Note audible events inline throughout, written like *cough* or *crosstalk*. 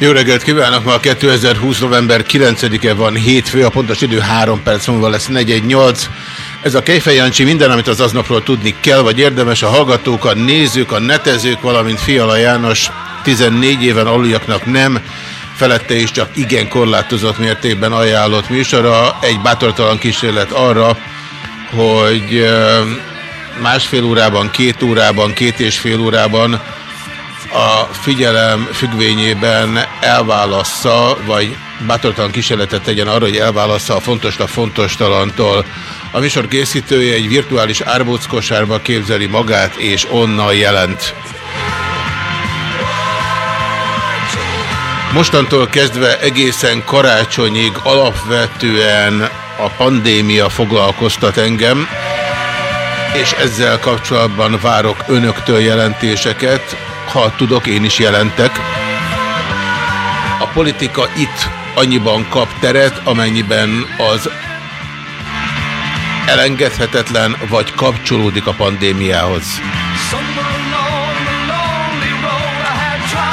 Jó reggelt kívánok! Ma 2020. november 9-e van, hétfő, a pontos idő 3 perc múlva lesz 418. Ez a Kejfej Jancsi minden, amit az aznapról tudni kell, vagy érdemes a hallgatók, a nézők, a netezők, valamint Fiala János 14 éven aluljaknak nem, felette is csak igen korlátozott mértékben ajánlott műsora. Egy bátortalan kísérlet arra, hogy másfél órában, két órában, két és fél órában a figyelem függvényében elválassza, vagy bátortalan kísérletet tegyen arra, hogy elválassza a fontos a fontos talantól. A műsor készítője egy virtuális árbóckosárba képzeli magát, és onnan jelent. Mostantól kezdve egészen karácsonyig alapvetően a pandémia foglalkoztat engem, és ezzel kapcsolatban várok önöktől jelentéseket. Ha tudok, én is jelentek. A politika itt annyiban kap teret, amennyiben az elengedhetetlen, vagy kapcsolódik a pandémiához.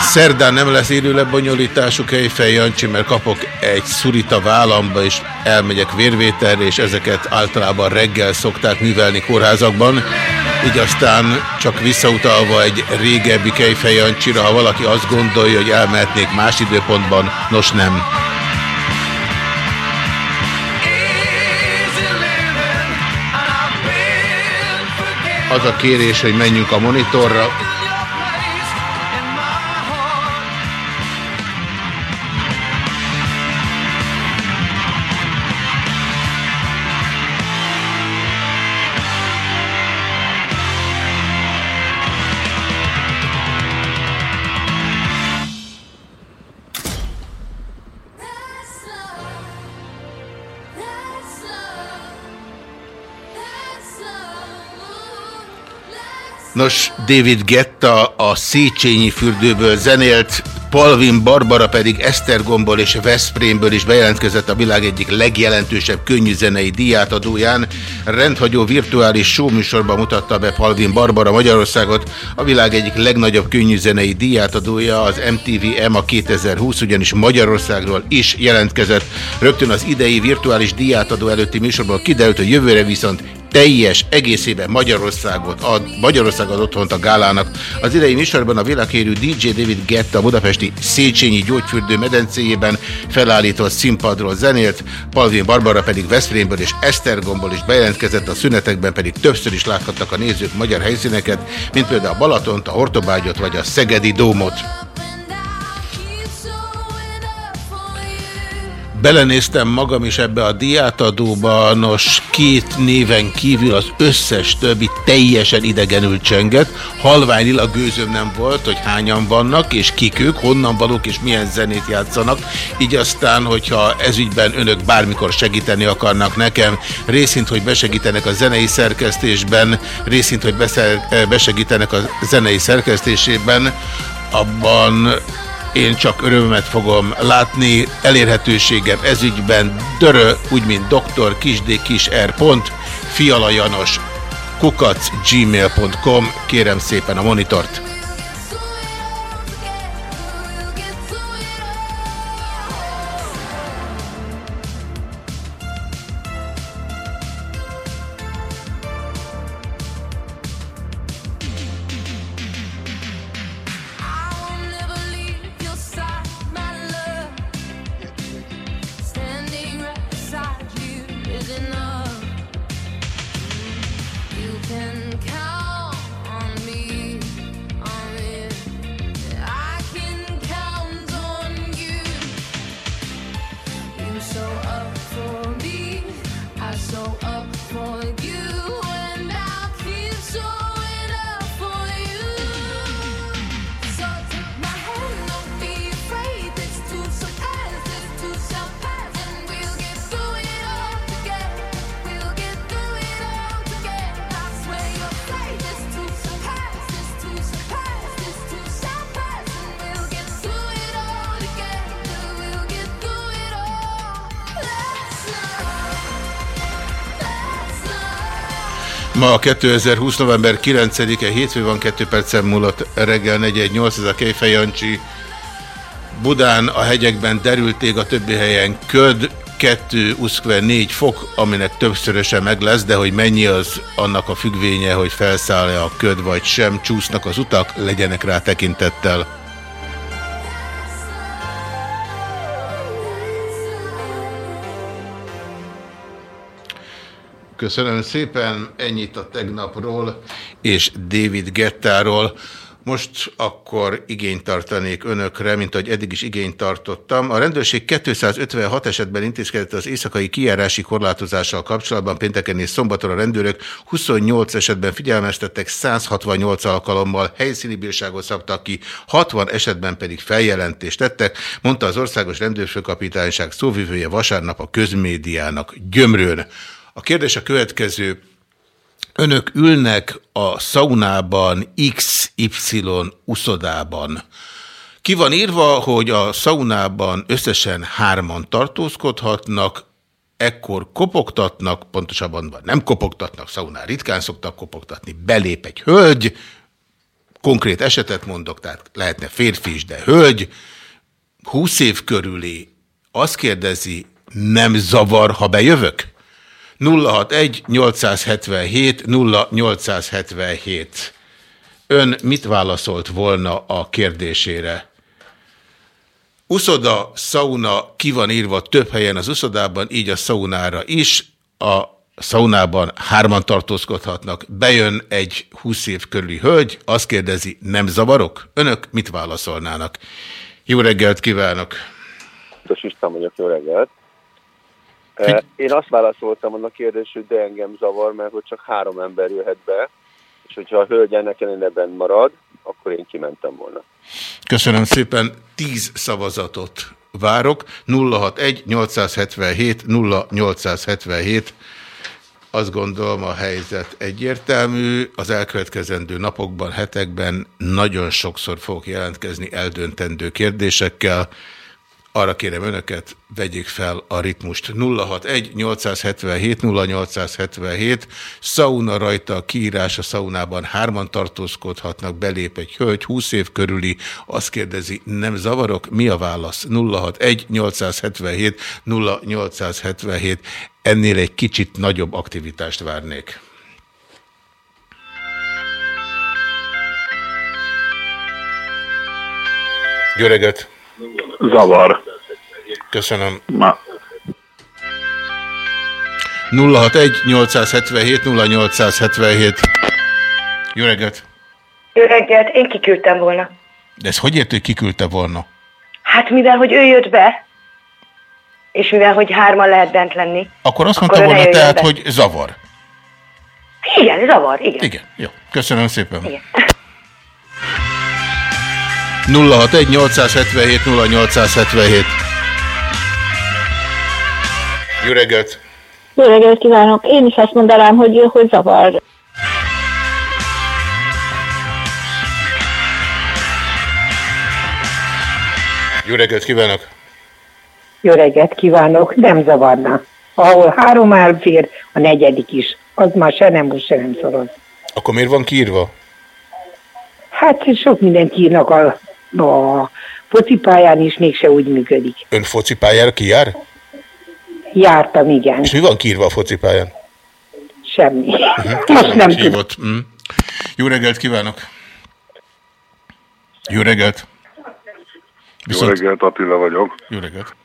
Szerdán nem lesz élő lebonyolítású Kejfej Jancsi, mert kapok egy szurit a vállamba, és elmegyek vérvételre, és ezeket általában reggel szokták művelni kórházakban. Így aztán csak visszautalva egy régebbi Kejfej Jancsira, ha valaki azt gondolja, hogy elmehetnék más időpontban, nos nem. Az a kérés, hogy menjünk a monitorra. Nos, David Getta a Széchenyi fürdőből zenélt, Palvin Barbara pedig Esztergomból és Veszprémből is bejelentkezett a világ egyik legjelentősebb könnyűzenei díjátadóján. Rendhagyó virtuális showműsorban mutatta be Palvin Barbara Magyarországot, a világ egyik legnagyobb könnyűzenei díjátadója, az MTV EMA 2020, ugyanis Magyarországról is jelentkezett. Rögtön az idei virtuális díjátadó előtti műsorban kiderült, hogy jövőre viszont teljes egészében Magyarországot ad, Magyarország ad otthont a gálának. Az idei műsorban a világhírű DJ David Getta a budapesti Széchenyi gyógyfürdő medencéjében felállított színpadról zenélt, Palvin Barbara pedig Veszprémből és Esztergomból is bejelentkezett, a szünetekben pedig többször is láthattak a nézők magyar helyszíneket, mint például a Balatont, a Hortobágyot vagy a Szegedi Dómot. Belenéztem magam is ebbe a diátadóba, nos két néven kívül az összes többi teljesen idegenül csenget. Halványilag gőzöm nem volt, hogy hányan vannak, és kik ők, honnan valók, és milyen zenét játszanak. Így aztán, hogyha ezügyben önök bármikor segíteni akarnak nekem, részint, hogy besegítenek a zenei szerkesztésben, részint, hogy beszer- besegítenek a zenei szerkesztésében, abban én csak örömömet fogom látni, elérhetőségem ezügyben dörö, úgy mint doktor kisd kis r. pont, fialajanos kukac gmail.com, kérem szépen a monitort. 2020. november 9-e, hétfő van, 2 percen múlott reggel 418, ez a Kejfej Jancsi. Budán a hegyekben derült ég, a többi helyen köd, 2, uszkve 4 fok, aminek többszörösen meg lesz, de hogy mennyi az annak a függvénye, hogy felszáll-e a köd vagy sem, csúsznak az utak, legyenek rá tekintettel. Köszönöm szépen, ennyit a tegnapról és David Gettáról. Most akkor igényt tartanék önökre, mint ahogy eddig is igényt tartottam. A rendőrség 256 esetben intézkedett az éjszakai kijárási korlátozással kapcsolatban. Pénteken és szombaton a rendőrök 28 esetben figyelmeztettek, 168 alkalommal helyszíni bírságot szabtak ki, 60 esetben pedig feljelentést tettek, mondta az Országos Rendőrfőkapitányság szóvivője vasárnap a közmédiának gyömrőn. A kérdés a következő. Önök ülnek a szaunában XY uszodában. Ki van írva, hogy a szaunában összesen hárman tartózkodhatnak, ekkor kopogtatnak, pontosabban nem kopogtatnak, szaunán ritkán szoktak kopogtatni, belép egy hölgy, konkrét esetet mondok, tehát lehetne férfi is, de hölgy, 20 év körüli, azt kérdezi, nem zavar, ha bejövök? 061-877-0877. Ön mit válaszolt volna a kérdésére? Uszoda, szauna, ki van írva több helyen az uszodában, így a szaunára is. A szaunában hárman tartózkodhatnak. Bejön egy 20 év körüli hölgy, azt kérdezi, nem zavarok? Önök mit válaszolnának? Jó reggelt kívánok! István vagyok, jó reggelt. Én azt válaszoltam annak kérdés, hogy de engem zavar, mert hogy csak három ember jöhet be, és hogyha a hölgy ennek ellenére benn marad, akkor én kimentem volna. Köszönöm szépen, 10 szavazatot várok, 061-877-0877. Azt gondolom a helyzet egyértelmű, az elkövetkezendő napokban, hetekben nagyon sokszor fogok jelentkezni eldöntendő kérdésekkel, arra kérem önöket, vegyék fel a ritmust. 061-877-0877, szauna rajta, a kiírás a szaunában hárman tartózkodhatnak, belép egy hölgy, 20 év körüli, azt kérdezi, nem zavarok? Mi a válasz? 061-877-0877, ennél egy kicsit nagyobb aktivitást várnék. Jó reggelt! Zavar. Köszönöm. Ma. 061-877-0877. Jó reggelt! Jó reggelt, én kiküldtem volna. De ez hogy ért, hogy kiküldte volna? Hát mivel, hogy ő jött be, és mivel, hogy hárman lehet bent lenni. Akkor azt Akkor mondta volna tehát, be. hogy zavar. Igen, zavar, igen. Igen, jó. Köszönöm szépen. Igen. 061-877-0877. Jó reggelt! Jó reggelt kívánok! Én is azt mondanám, hogy, hogy zavar. Jó reggelt kívánok! Jó reggelt kívánok, nem zavarna. Ahol három elfér, a negyedik is. Az már se nem most, se nem szoroz. Akkor miért van kiírva? Hát sok mindent írnak a, a focipályán is, mégse úgy működik. Ön focipályára kijár? Jártam, igen. És mi van kiírva a focipályán? Semmi. Mhm, Most nem is tudom. Mm. Jó reggelt kívánok! Jó reggelt! Jó reggelt, Attila vagyok. Jó reggelt!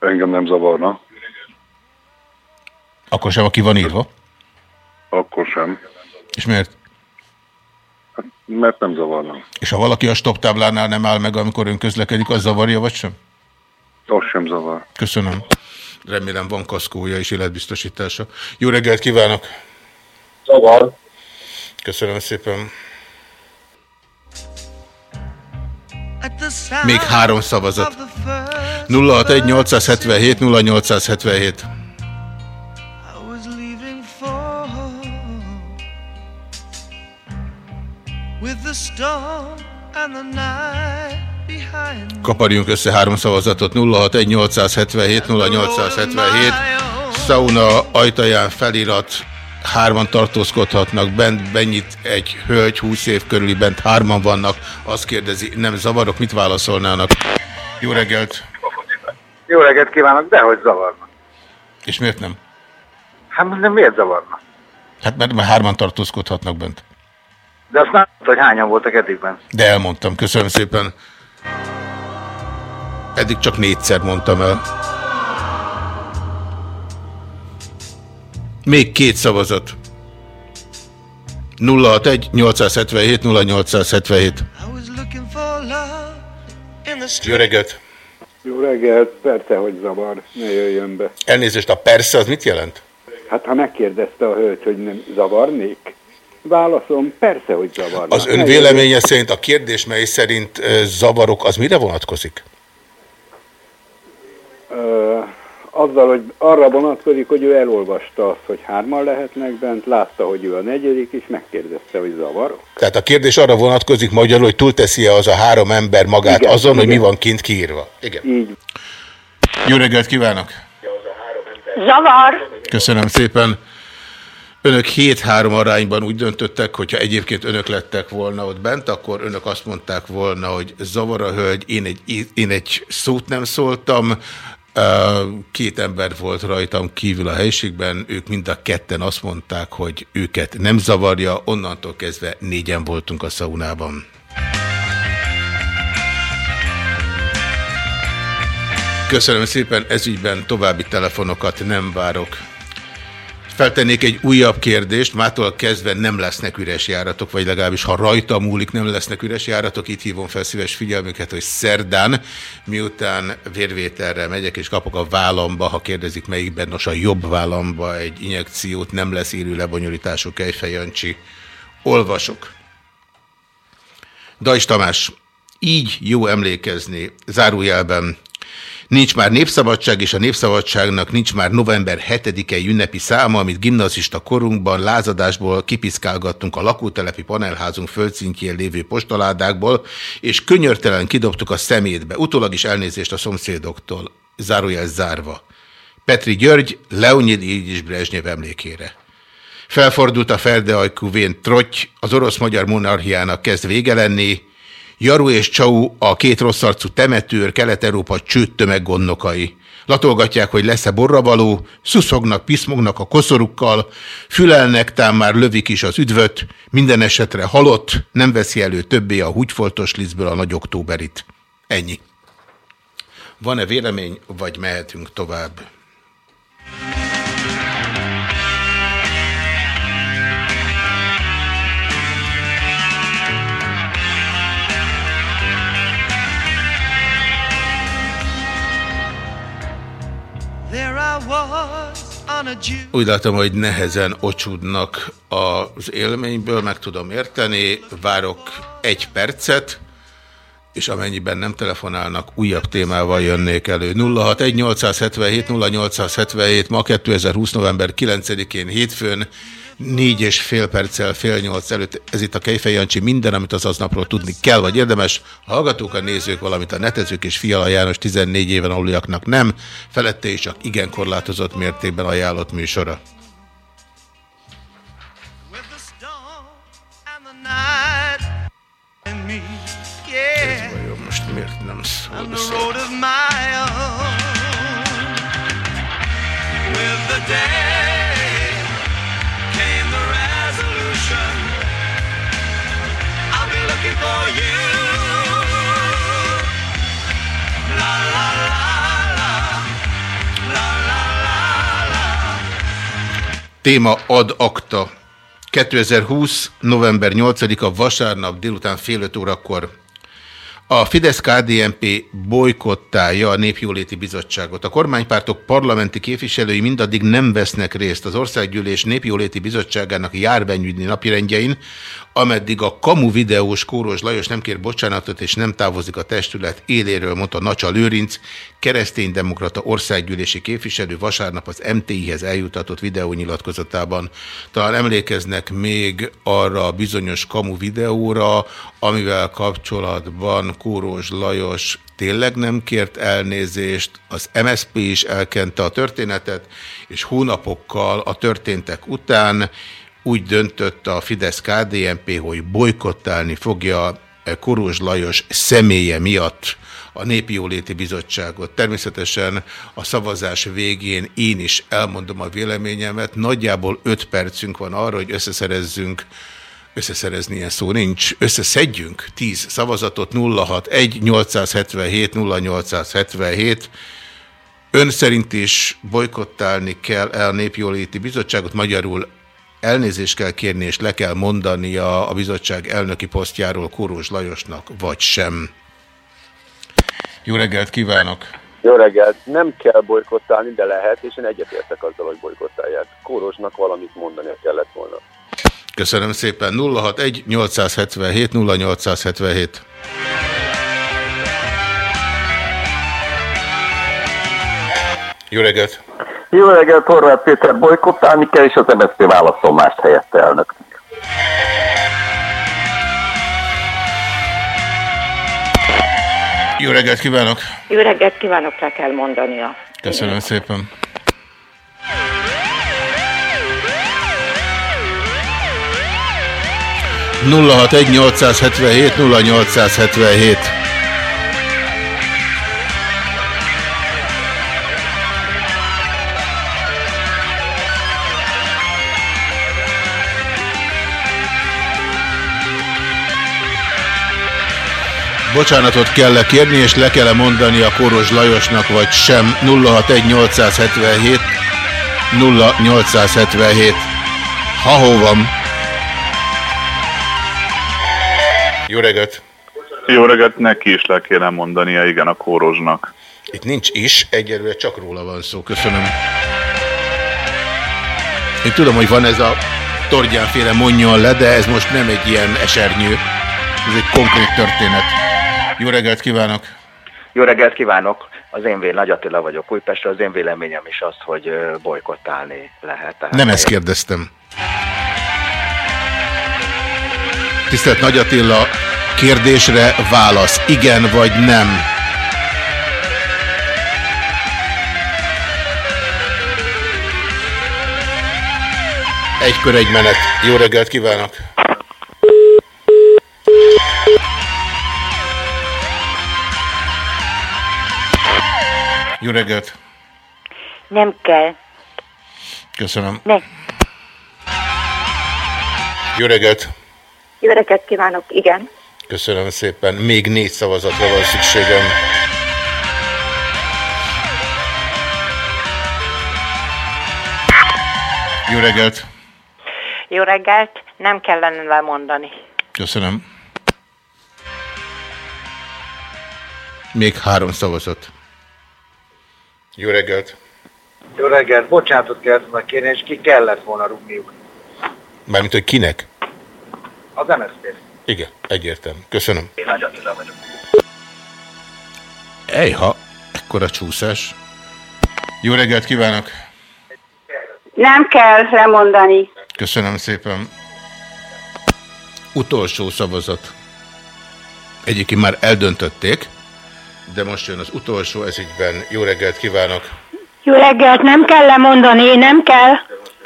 Engem nem zavarna. Akkor sem, aki van írva? Akkor sem. És miért? Mert nem zavarna. És ha valaki a stop táblánál nem áll meg, amikor ön közlekedik, az zavarja, vagy sem? Az sem zavar. Köszönöm. Remélem van kaszkója és életbiztosítása. Jó reggelt kívánok! Zavar. Köszönöm szépen. Még Még három szavazat. 061 877 0877. Kaparjunk össze három szavazatot. 061 877 0877. Sauna ajtaján felirat hárman tartózkodhatnak bent, bennyit egy hölgy 20 év körüli bent hárman vannak, azt kérdezi, nem zavarok, mit válaszolnának? Jó reggelt! Jó reggelt kívánok, dehogy zavarna. És miért nem? Hát de miért zavarna? Hát mert, mert hárman tartózkodhatnak bent. De azt nem tudta, hogy hányan voltak eddigben. De elmondtam, köszönöm szépen. Eddig csak négyszer mondtam el. Még két szavazat. 061 877 0877. Jó reggelt! Jó reggelt, persze, hogy zavar, ne jöjjön be. Elnézést, a persze az mit jelent? Hát ha megkérdezte a hölgy, hogy nem zavarnék, válaszom, persze, hogy zavarna. Az ön véleménye szerint a kérdés, mely szerint zavarok, az mire vonatkozik? Ö, azzal, hogy arra vonatkozik, hogy ő elolvasta azt, hogy hárman lehetnek bent, látta, hogy ő a negyedik, és megkérdezte, hogy zavarok. Tehát a kérdés arra vonatkozik magyarul, hogy túlteszi-e az a három ember magát Igen, azon, hogy mi igen. van kint kiírva. Igen. Így. Jó reggelt kívánok! Zavar! Köszönöm szépen. Önök 7-3 arányban úgy döntöttek, hogyha egyébként önök lettek volna ott bent, akkor önök azt mondták volna, hogy zavar a hölgy, én egy, én egy szót nem szóltam, két ember volt rajtam kívül a helyiségben, ők mind a ketten azt mondták, hogy őket nem zavarja, onnantól kezdve négyen voltunk a szaunában. Köszönöm szépen, ezügyben további telefonokat nem várok. Feltennék egy újabb kérdést, mától kezdve nem lesznek üres járatok, vagy legalábbis ha rajta múlik, nem lesznek üres járatok. Itt hívom fel szíves figyelmüket, hogy szerdán, miután vérvételre megyek és kapok a vállamba, ha kérdezik melyikben, nos a jobb vállamba egy injekciót, nem lesz élő lebonyolítású Kejfej Jancsi. Olvasok. Dajs Tamás, így jó emlékezni, zárójelben, Nincs már népszabadság, és a népszabadságnak nincs már november 7-e ünnepi száma, amit gimnazista korunkban lázadásból kipiszkálgattunk a lakótelepi panelházunk földszintjén lévő postaládákból, és könyörtelen kidobtuk a szemétbe. Utólag is elnézést a szomszédoktól. Zárójel zárva. Petri György, Leonid Ilyics Brezsnyev emlékére. Felfordult a Ferdeajkú vén trotty, az orosz-magyar monarchiának kezd vége lenni, Jaru és Csau a két rosszarcú temetőr Kelet-Európa csőd gondnokai. Latolgatják, hogy lesz-e borravaló, szuszognak, piszmognak a koszorukkal, fülelnek, tám már lövik is az üdvöt, minden esetre halott, nem veszi elő többé a húgyfoltos lisztből a nagy októberit. Ennyi. Van-e vélemény, vagy mehetünk tovább? Úgy látom, hogy nehezen ocsúdnak az élményből, meg tudom érteni, várok egy percet, és amennyiben nem telefonálnak, újabb témával jönnék elő. 061 0877 ma 2020. november 9-én hétfőn, négy és fél perccel fél nyolc előtt. Ez itt a Kejfej Jancsi, minden, amit az aznapról tudni kell, vagy érdemes. Hallgatók, a nézők, valamint a netezők és Fiala János 14 éven aluliaknak nem, felette is csak igen korlátozott mértékben ajánlott műsora. Téma ad akta. 2020. november 8-a vasárnap délután fél öt órakor. A Fidesz-KDNP bolykottálja a Népjóléti Bizottságot. A kormánypártok parlamenti képviselői mindaddig nem vesznek részt az Országgyűlés Népjóléti Bizottságának járványügyi napirendjein, ameddig a kamu videós Kóros Lajos nem kér bocsánatot és nem távozik a testület éléről, mondta Nacsa Lőrinc, kereszténydemokrata országgyűlési képviselő vasárnap az MTI-hez eljutatott videónyilatkozatában. Talán emlékeznek még arra a bizonyos kamu videóra, amivel kapcsolatban Kórós Lajos tényleg nem kért elnézést, az MSP is elkente a történetet, és hónapokkal a történtek után úgy döntött a Fidesz-KDNP, hogy bolykottálni fogja Korós Lajos személye miatt a Népi Jóléti Bizottságot. Természetesen a szavazás végén én is elmondom a véleményemet. Nagyjából 5 percünk van arra, hogy összeszerezzünk összeszerezni ilyen szó nincs, összeszedjünk 10 szavazatot 061 877 0877 Ön szerint is bolykottálni kell el Népjóléti Bizottságot, magyarul elnézést kell kérni és le kell mondania a bizottság elnöki posztjáról Kórós Lajosnak, vagy sem. Jó reggelt kívánok! Jó reggelt! Nem kell bolykottálni, de lehet, és én egyetértek azzal, hogy bolykottálják. Kórosnak valamit mondani kellett volna. Köszönöm szépen. 061 877 0877. Jó reggelt! Jó reggelt, Horváth Péter, bolykottálni kell, és az MSZP válaszol mást helyette elnök. Jó reggelt kívánok! Jó reggelt kívánok, le kell mondania. Köszönöm szépen. Nulla hat egy 877 0877 Bocsánatot kell -e kérni, és le kell -e mondani a Koros Lajosnak, vagy sem? 061 877 0877 Ha-hó van. Jó reggelt! Jó reggelt, neki is le kéne mondania, igen, a kórozsnak. Itt nincs is, egyelőre csak róla van szó. Köszönöm. Én tudom, hogy van ez a torgyánféle mondjon le, de ez most nem egy ilyen esernyő. Ez egy konkrét történet. Jó reggelt kívánok! Jó reggelt kívánok! Az én vél, Nagy Attila vagyok Újpestről, az én véleményem is az, hogy bolykottálni lehet. Tehát Nem ezt kérdeztem. Tisztelt Nagy Attila, kérdésre válasz. Igen vagy nem? Egy kör, egy menet. Jó reggelt kívánok! Jó reggelt! Nem kell. Köszönöm. Ne. Jó reggelt! Jó reggelt kívánok, igen. Köszönöm szépen. Még négy szavazatra van szükségem. Jó reggelt! Jó reggelt, nem kellene lemondani. Köszönöm. Még három szavazat. Jó reggelt! Jó reggelt, bocsánatot kellett volna kérni, és ki kellett volna rúgniuk. Mármint, hogy kinek? Az MSZP. Igen, egyértelmű. Köszönöm. Én Nagy Attila vagyok. Ejha, ekkora csúszás. Jó reggelt kívánok! Nem kell lemondani. Köszönöm szépen. Utolsó szavazat. Egyébként már eldöntötték, de most jön az utolsó ezügyben. Jó reggelt kívánok! Jó reggelt, nem kell lemondani, nem kell.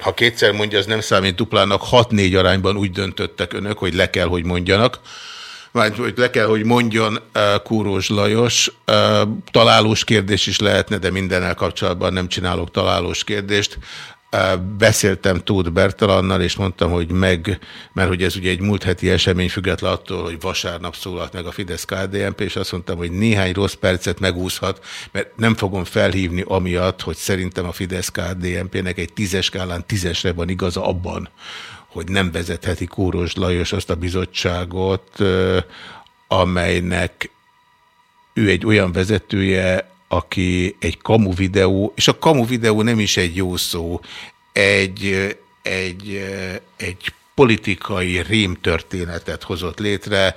Ha kétszer mondja, az nem számít duplának. 6-4 arányban úgy döntöttek önök, hogy le kell, hogy mondjanak. Vagy hogy le kell, hogy mondjon uh, Kúrós Lajos. Uh, találós kérdés is lehetne, de mindennel kapcsolatban nem csinálok találós kérdést. Beszéltem Tóth Bertalannal, és mondtam, hogy meg, mert hogy ez ugye egy múlt heti esemény, független attól, hogy vasárnap szólalt meg a fidesz KDNP, és azt mondtam, hogy néhány rossz percet megúszhat, mert nem fogom felhívni amiatt, hogy szerintem a fidesz KDNP-nek egy tízes skálán tízesre van igaza abban, hogy nem vezetheti Kóros Lajos azt a bizottságot, amelynek ő egy olyan vezetője, aki egy kamu videó, és a kamu videó nem is egy jó szó, egy, egy, egy politikai rémtörténetet hozott létre,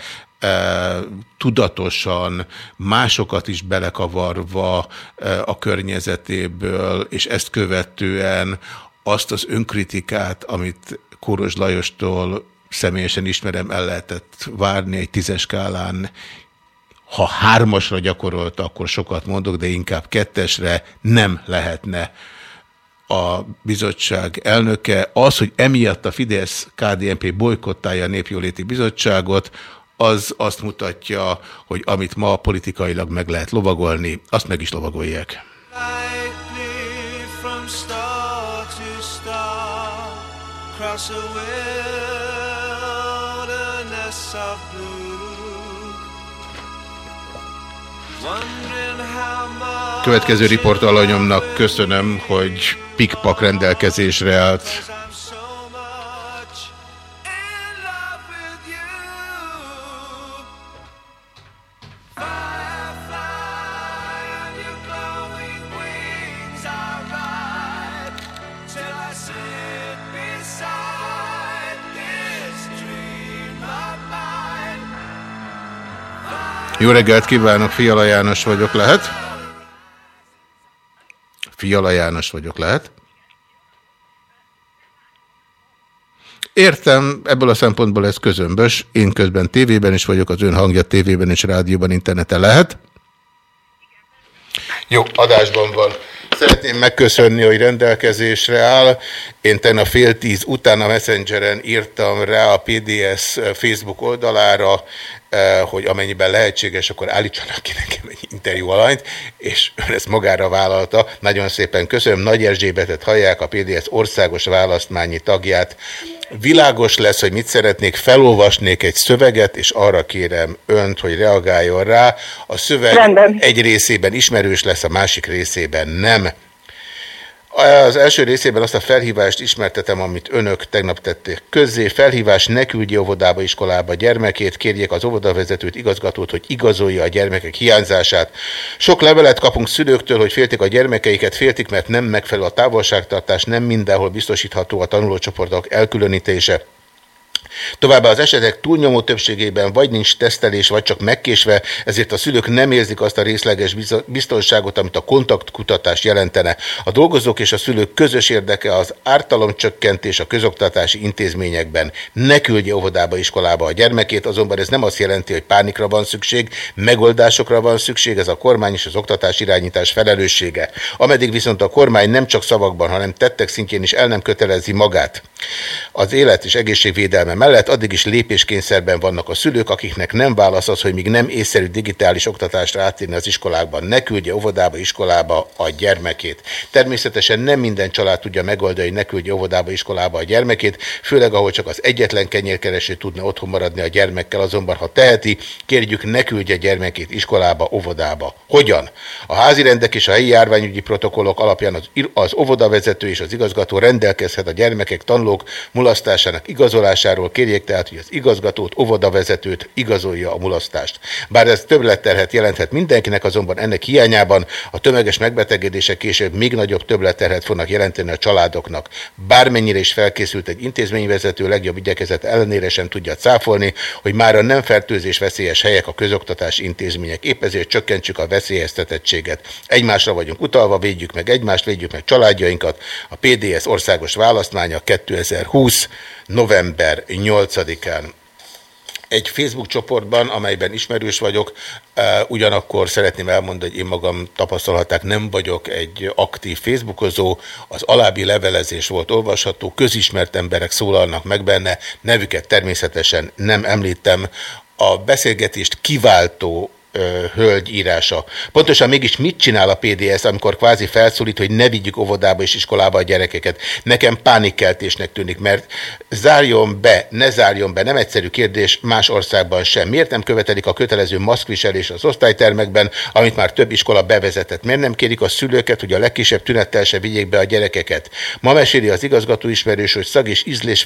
tudatosan, másokat is belekavarva a környezetéből, és ezt követően azt az önkritikát, amit Kóros Lajostól személyesen ismerem, el lehetett várni egy tízes skálán Ha hármasra gyakorolta, akkor sokat mondok, de inkább kettesre nem lehetne a bizottság elnöke. Az, hogy emiatt a Fidesz KDNP bolykottálja a Népjóléti Bizottságot, az azt mutatja, hogy amit ma politikailag meg lehet lovagolni, azt meg is lovagolják. Cross a wilderness of blue. Következő riport alanyomnak köszönöm, hogy pikpak rendelkezésre állt. Jó reggelt kívánok, Fiala János vagyok, lehet? Fiala János vagyok, lehet? Értem, ebből a szempontból ez közömbös. Én közben tévében is vagyok, az ön hangja tévében és rádióban, interneten lehet. Jó, adásban van. Szeretném megköszönni, hogy rendelkezésre áll. Én tegnap fél tíz után a Messengeren írtam rá a PDS Facebook oldalára, hogy amennyiben lehetséges, akkor állítsanak ki nekem egy interjú alanyt, és ön ezt magára vállalta. Nagyon szépen köszönöm. Nagy Erzsébetet hallják, a PDS országos választmányi tagját. Világos lesz, hogy mit szeretnék, felolvasnék egy szöveget, és arra kérem önt, hogy reagáljon rá. A szöveg Rendben. egy részében ismerős lesz, a másik részében nem. Az első részében azt a felhívást ismertetem, amit önök tegnap tették közzé. Felhívás ne küldje óvodába, iskolába gyermekét, kérjék az óvodavezetőt, igazgatót, hogy igazolja a gyermekek hiányzását. Sok levelet kapunk szülőktől, hogy féltik a gyermekeiket, féltik, mert nem megfelelő a távolságtartás, nem mindenhol biztosítható a tanulócsoportok elkülönítése. Továbbá az esetek túlnyomó többségében vagy nincs tesztelés, vagy csak megkésve, ezért a szülők nem érzik azt a részleges biztonságot, amit a kontaktkutatás jelentene. A dolgozók és a szülők közös érdeke az ártalomcsökkentés a közoktatási intézményekben. Ne küldje óvodába, iskolába a gyermekét, azonban ez nem azt jelenti, hogy pánikra van szükség, megoldásokra van szükség, ez a kormány és az oktatás irányítás felelőssége. Ameddig viszont a kormány nem csak szavakban, hanem tettek szintjén is el nem kötelezi magát az élet és egészségvédelme mellett addig is lépéskényszerben vannak a szülők, akiknek nem válasz az, hogy még nem észszerű digitális oktatásra átírni az iskolákban. Ne küldje óvodába, iskolába a gyermekét. Természetesen nem minden család tudja megoldani, hogy ne küldje óvodába, iskolába a gyermekét, főleg ahol csak az egyetlen kenyérkereső tudna otthon maradni a gyermekkel, azonban ha teheti, kérjük ne küldje gyermekét iskolába, óvodába. Hogyan? A házi rendek és a helyi járványügyi protokollok alapján az, az óvodavezető és az igazgató rendelkezhet a gyermekek tanulók mulasztásának igazolásáról, kérjék tehát, hogy az igazgatót, óvodavezetőt igazolja a mulasztást. Bár ez többletterhet jelenthet mindenkinek, azonban ennek hiányában a tömeges megbetegedések később még nagyobb többletterhet fognak jelenteni a családoknak. Bármennyire is felkészült egy intézményvezető, legjobb igyekezet ellenére sem tudja cáfolni, hogy már a nem fertőzés veszélyes helyek a közoktatási intézmények. Épp ezért csökkentsük a veszélyeztetettséget. Egymásra vagyunk utalva, védjük meg egymást, védjük meg családjainkat. A PDS országos választmánya 2020. november 8-án egy Facebook csoportban, amelyben ismerős vagyok, eh, ugyanakkor szeretném elmondani, hogy én magam tapasztalhatták, nem vagyok egy aktív Facebookozó, az alábbi levelezés volt olvasható, közismert emberek szólalnak meg benne, nevüket természetesen nem említem, a beszélgetést kiváltó ö, hölgy írása. Pontosan mégis mit csinál a PDS, amikor kvázi felszólít, hogy ne vigyük óvodába és iskolába a gyerekeket? Nekem pánikkeltésnek tűnik, mert zárjon be, ne zárjon be, nem egyszerű kérdés más országban sem. Miért nem követelik a kötelező maszkviselés az osztálytermekben, amit már több iskola bevezetett? Miért nem kérik a szülőket, hogy a legkisebb tünettel se vigyék be a gyerekeket? Ma meséli az igazgató ismerős, hogy szag és ízlés,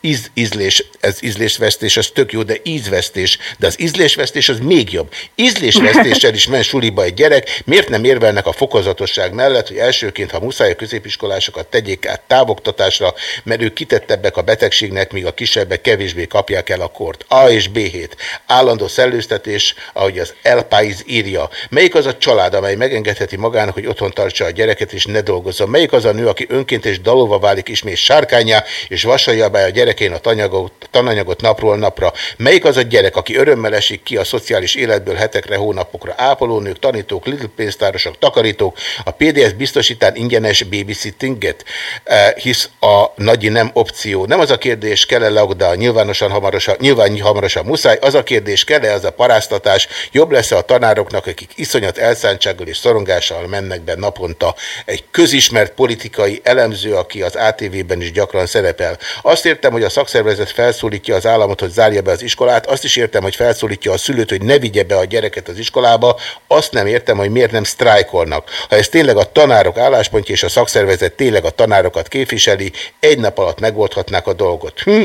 íz, ízlés, ez ízlésvesztés, az tök jó, de ízvesztés, de az ízlésvesztés az még jobb. Ízlésvesztéssel is men suliba egy gyerek, miért nem érvelnek a fokozatosság mellett, hogy elsőként, ha muszáj a középiskolásokat tegyék át távoktatásra, mert ők kitettebbek a betegségnek, míg a kisebbek kevésbé kapják el a kort. A és B hét. Állandó szellőztetés, ahogy az El Pais írja. Melyik az a család, amely megengedheti magának, hogy otthon tartsa a gyereket és ne dolgozzon? Melyik az a nő, aki önként és dalóva válik ismét sárkányá, és vasalja be a gyerekén a tananyagot, tananyagot napról napra? Melyik az a gyerek, aki örömmel esik ki a szociális életből hetekre, hónapokra. Ápolónők, tanítók, Lidl pénztárosok, takarítók, a PDS biztosítán ingyenes babysittinget, Eh, hisz a nagyi nem opció. Nem az a kérdés, kell-e lockdown, nyilvánosan hamarosan, nyilván hamarosan muszáj, az a kérdés, kell-e az a paráztatás, jobb lesz-e a tanároknak, akik iszonyat elszántsággal és szorongással mennek be naponta. Egy közismert politikai elemző, aki az ATV-ben is gyakran szerepel. Azt értem, hogy a szakszervezet felszólítja az államot, hogy zárja be az iskolát, azt is értem, hogy felszólítja a szülőt, hogy ne vigye be a gyereket az iskolába, azt nem értem, hogy miért nem sztrájkolnak. Ha ez tényleg a tanárok álláspontja és a szakszervezet tényleg a tanárokat képviseli, egy nap alatt megoldhatnák a dolgot. Hm,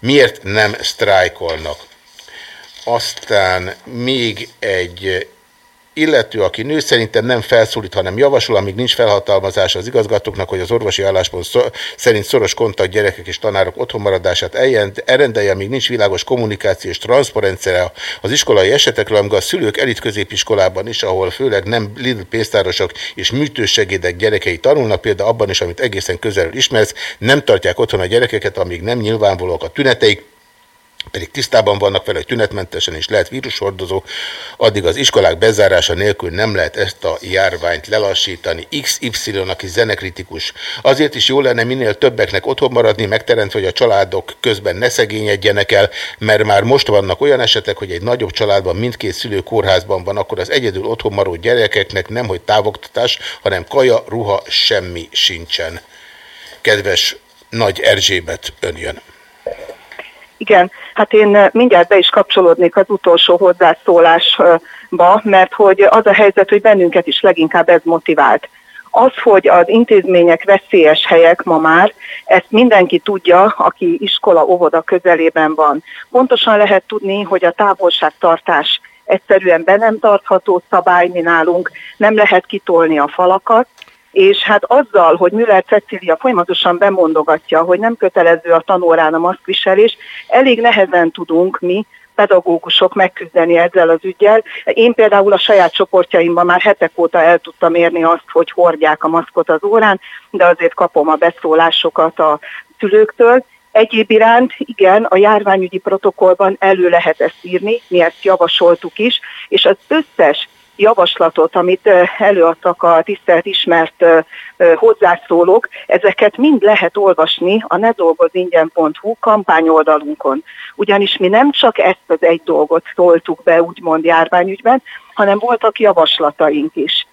miért nem sztrájkolnak? Aztán még egy illető, aki nő, szerintem nem felszólít, hanem javasol, amíg nincs felhatalmazás az igazgatóknak, hogy az orvosi álláspont szor, szerint szoros kontakt gyerekek és tanárok otthonmaradását elrendelje, amíg nincs világos kommunikáció és transzparencia az iskolai esetekről, amíg a szülők elit középiskolában is, ahol főleg nem Lidl pénztárosok és műtősegédek gyerekei tanulnak, például abban is, amit egészen közelről ismersz, nem tartják otthon a gyerekeket, amíg nem nyilvánvalóak a tüneteik, pedig tisztában vannak vele, hogy tünetmentesen is lehet vírushordozó, addig az iskolák bezárása nélkül nem lehet ezt a járványt lelassítani. XY, aki zenekritikus. Azért is jó lenne minél többeknek otthon maradni, megteremtve, hogy a családok közben ne szegényedjenek el, mert már most vannak olyan esetek, hogy egy nagyobb családban mindkét szülő kórházban van, akkor az egyedül otthon maradó gyerekeknek nem, hogy távoktatás, hanem kaja, ruha, semmi sincsen. Kedves Nagy Erzsébet, ön jön. Igen, hát én eh, mindjárt be is kapcsolódnék az utolsó hozzászólásba, mert hogy az a helyzet, hogy bennünket is leginkább ez motivált. Az, hogy az intézmények veszélyes helyek ma már, ezt mindenki tudja, aki iskola, óvoda közelében van. Pontosan lehet tudni, hogy a távolságtartás egyszerűen be nem tartható szabály mi nálunk, nem lehet kitolni a falakat, és hát azzal, hogy Müller Cecília folyamatosan bemondogatja, hogy nem kötelező a tanórán a maszkviselés, elég nehezen tudunk mi pedagógusok megküzdeni ezzel az ügyel. Én például a saját csoportjaimban már hetek óta el tudtam érni azt, hogy hordják a maszkot az órán, de azért kapom a beszólásokat a szülőktől. Egyéb iránt, igen, a járványügyi protokollban elő lehet ezt írni, mi ezt javasoltuk is, és az összes javaslatot, amit előadtak a tisztelt ismert hozzászólók, ezeket mind lehet olvasni a nedolgozingyen.hu kampányoldalunkon. Ugyanis mi nem csak ezt az egy dolgot szóltuk be, úgymond járványügyben, hanem voltak javaslataink is.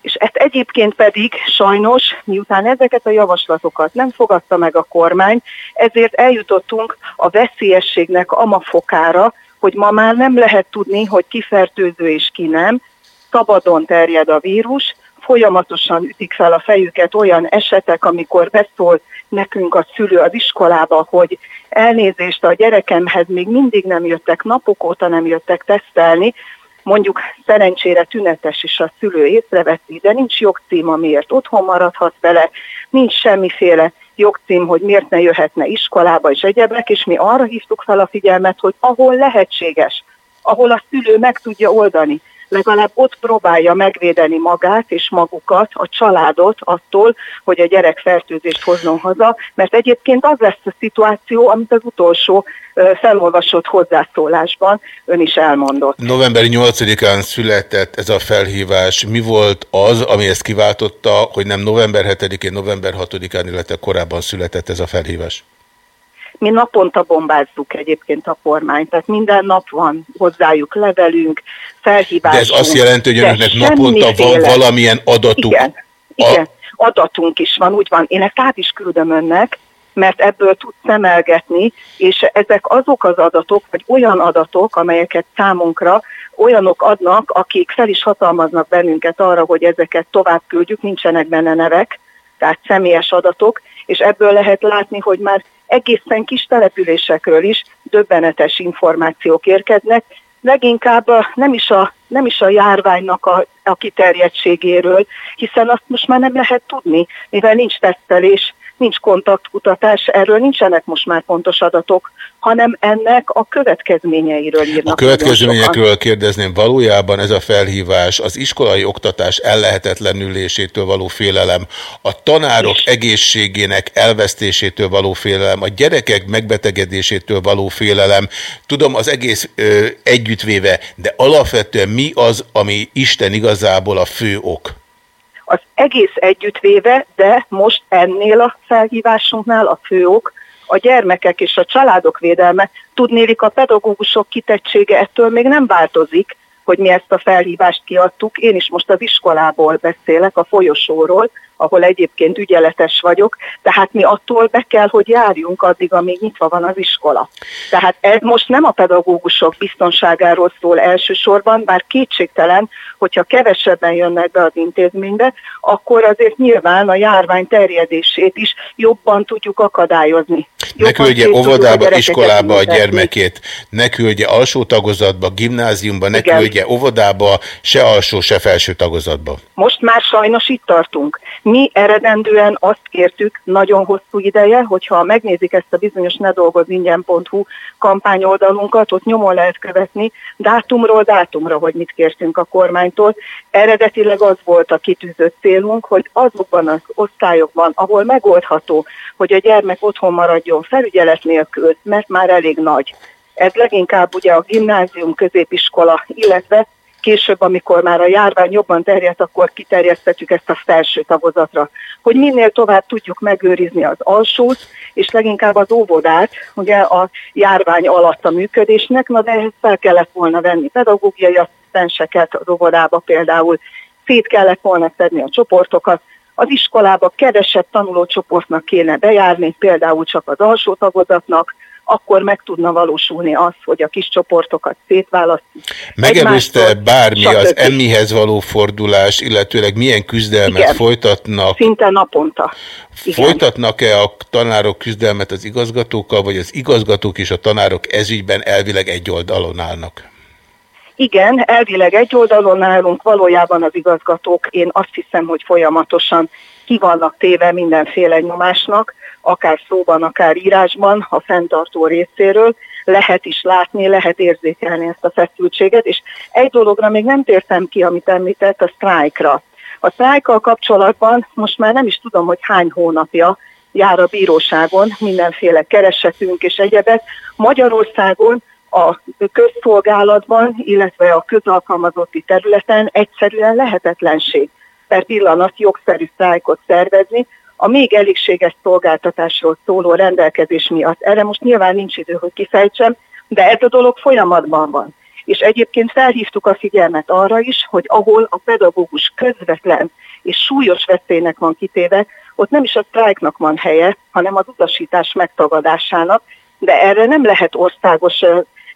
És ezt egyébként pedig sajnos, miután ezeket a javaslatokat nem fogadta meg a kormány, ezért eljutottunk a veszélyességnek amafokára, hogy ma már nem lehet tudni, hogy ki fertőző és ki nem, szabadon terjed a vírus, folyamatosan ütik fel a fejüket olyan esetek, amikor beszól nekünk a szülő az iskolába, hogy elnézést a gyerekemhez még mindig nem jöttek, napok óta nem jöttek tesztelni, mondjuk szerencsére tünetes is a szülő észreveszi, de nincs jogcím, amiért otthon maradhat vele, nincs semmiféle jogcím, hogy miért ne jöhetne iskolába és egyebek, és mi arra hívtuk fel a figyelmet, hogy ahol lehetséges, ahol a szülő meg tudja oldani, legalább ott próbálja megvédeni magát és magukat, a családot attól, hogy a gyerek fertőzést hozzon haza, mert egyébként az lesz a szituáció, amit az utolsó felolvasott hozzászólásban ön is elmondott. November 8-án született ez a felhívás. Mi volt az, ami ezt kiváltotta, hogy nem november 7-én, november 6-án, illetve korábban született ez a felhívás? Mi naponta bombázzuk egyébként a kormányt, tehát minden nap van hozzájuk levelünk, felhívásunk. De ez azt jelenti, hogy önöknek naponta van valamilyen adatuk? Igen, igen, adatunk is van, úgy van. Én ezt át is küldöm önnek, mert ebből tud szemelgetni, és ezek azok az adatok, vagy olyan adatok, amelyeket számunkra olyanok adnak, akik fel is hatalmaznak bennünket arra, hogy ezeket tovább küldjük, nincsenek benne nevek, tehát személyes adatok, és ebből lehet látni, hogy már egészen kis településekről is döbbenetes információk érkeznek, leginkább nem is a, nem is a járványnak a, a kiterjedtségéről, hiszen azt most már nem lehet tudni, mivel nincs tesztelés, nincs kontaktkutatás, erről nincsenek most már pontos adatok, hanem ennek a következményeiről írnak. A következményekről kérdezném, valójában ez a felhívás az iskolai oktatás ellehetetlenülésétől való félelem, a tanárok egészségének elvesztésétől való félelem, a gyerekek megbetegedésétől való félelem, tudom az egész ö, együttvéve, de alapvetően mi az, ami Isten igazából a fő ok? Az egész együttvéve, de most ennél a felhívásunknál a fő ok a gyermekek és a családok védelme. Tudnélik, a pedagógusok kitettsége ettől még nem változik, hogy mi ezt a felhívást kiadtuk. Én is most az iskolából beszélek, a folyosóról, ahol egyébként ügyeletes vagyok, tehát mi attól be kell, hogy járjunk addig, amíg nyitva van az iskola. Tehát ez most nem a pedagógusok biztonságáról szól elsősorban, bár kétségtelen, hogyha kevesebben jönnek be az intézménybe, akkor azért nyilván a járvány terjedését is jobban tudjuk akadályozni. Ne küldje a óvodába, iskolába a gyermekét, ne küldje alsó tagozatba, gimnáziumba, ne Igen. küldje óvodába, se alsó, se felső tagozatba. Most már sajnos itt tartunk. Mi eredendően azt kértük nagyon hosszú ideje, hogyha megnézik ezt a bizonyos nedolgozingyen.hu kampányoldalunkat, ott nyomon lehet követni dátumról dátumra, hogy mit kértünk a kormánytól. Eredetileg az volt a kitűzött célunk, hogy azokban az osztályokban, ahol megoldható, hogy a gyermek otthon maradjon felügyelet nélkül, mert már elég nagy. Ez leginkább ugye a gimnázium, középiskola, illetve később, amikor már a járvány jobban terjedt, akkor kiterjesztetjük ezt a felső tagozatra, hogy minél tovább tudjuk megőrizni az alsót, és leginkább az óvodát, ugye a járvány alatt a működésnek, na de ehhez fel kellett volna venni pedagógiai asszisztenseket az óvodába például, szét kellett volna szedni a csoportokat, az iskolába kevesebb tanulócsoportnak kéne bejárni, például csak az alsó tagozatnak, akkor meg tudna valósulni az, hogy a kis csoportokat szétválasztjuk. Megelőzte bármi az emmihez való fordulás, illetőleg milyen küzdelmet Igen. folytatnak? Szinte naponta. Folytatnak-e a tanárok küzdelmet az igazgatókkal, vagy az igazgatók és a tanárok ezügyben elvileg egy oldalon állnak? Igen, elvileg egy oldalon állunk, valójában az igazgatók, én azt hiszem, hogy folyamatosan ki vannak téve mindenféle nyomásnak, akár szóban, akár írásban, a fenntartó részéről, lehet is látni, lehet érzékelni ezt a feszültséget, és egy dologra még nem tértem ki, amit említett, a sztrájkra. A sztrájkkal kapcsolatban most már nem is tudom, hogy hány hónapja jár a bíróságon mindenféle keresetünk és egyebek. Magyarországon a közszolgálatban, illetve a közalkalmazotti területen egyszerűen lehetetlenség per pillanat jogszerű sztrájkot szervezni, a még elégséges szolgáltatásról szóló rendelkezés miatt. Erre most nyilván nincs idő, hogy kifejtsem, de ez a dolog folyamatban van. És egyébként felhívtuk a figyelmet arra is, hogy ahol a pedagógus közvetlen és súlyos veszélynek van kitéve, ott nem is a sztrájknak van helye, hanem az utasítás megtagadásának, de erre nem lehet országos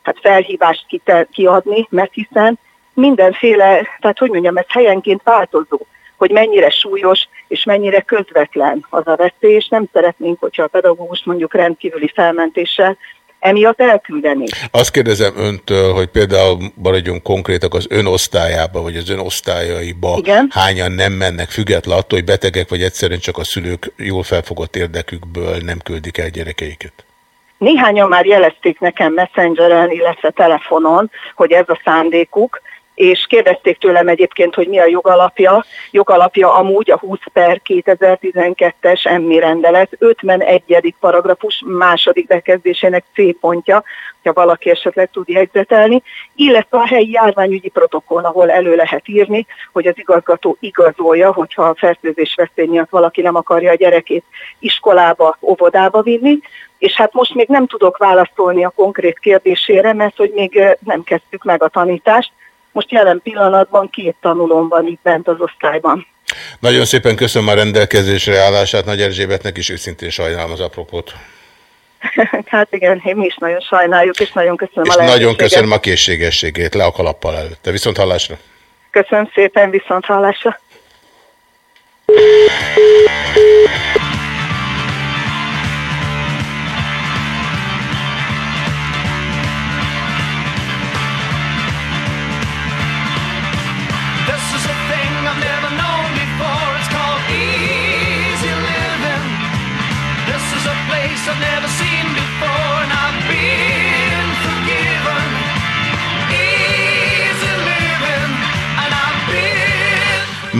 hát felhívást kiadni, mert hiszen mindenféle, tehát hogy mondjam, ez helyenként változó, hogy mennyire súlyos és mennyire közvetlen az a veszély, és nem szeretnénk, hogyha a pedagógus mondjuk rendkívüli felmentéssel emiatt elküldeni. Azt kérdezem öntől, hogy például maradjunk konkrétak az ön osztályába, vagy az ön osztályaiba Igen. hányan nem mennek, független attól, hogy betegek, vagy egyszerűen csak a szülők jól felfogott érdekükből nem küldik el gyerekeiket. Néhányan már jelezték nekem messengeren, illetve telefonon, hogy ez a szándékuk, és kérdezték tőlem egyébként, hogy mi a jogalapja. Jogalapja amúgy a 20 per 2012-es emmi rendelet 51. paragrafus második bekezdésének C pontja, ha valaki esetleg tud jegyzetelni, illetve a helyi járványügyi protokoll, ahol elő lehet írni, hogy az igazgató igazolja, hogyha a fertőzés veszély miatt valaki nem akarja a gyerekét iskolába, óvodába vinni, és hát most még nem tudok válaszolni a konkrét kérdésére, mert hogy még eh, nem kezdtük meg a tanítást. Most jelen pillanatban két tanulóm van itt bent az osztályban. Nagyon szépen köszönöm a rendelkezésre állását, Nagy Erzsébetnek is őszintén sajnálom az apropót. *laughs* hát igen, mi is nagyon sajnáljuk, és nagyon köszönöm És a nagyon lehetőséget. köszönöm a készségességét, le a kalappal előtte. Viszont hallásra. Köszönöm szépen, viszont hallásra.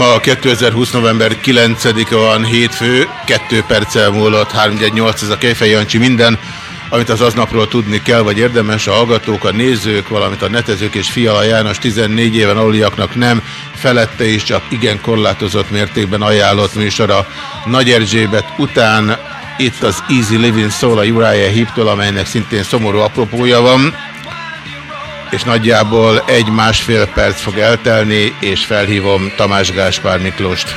Ma 2020. november 9-e van hétfő, 2 perccel múlott 318 ez a Kejfej Jancsi minden, amit az aznapról tudni kell, vagy érdemes a hallgatók, a nézők, valamint a netezők és Fiala János 14 éven aluliaknak nem, felette is csak igen korlátozott mértékben ajánlott műsora Nagy Erzsébet után itt az Easy Living szól a Uriah Heep-től, amelynek szintén szomorú apropója van, és nagyjából egy-másfél perc fog eltelni, és felhívom Tamás Gáspár Miklóst.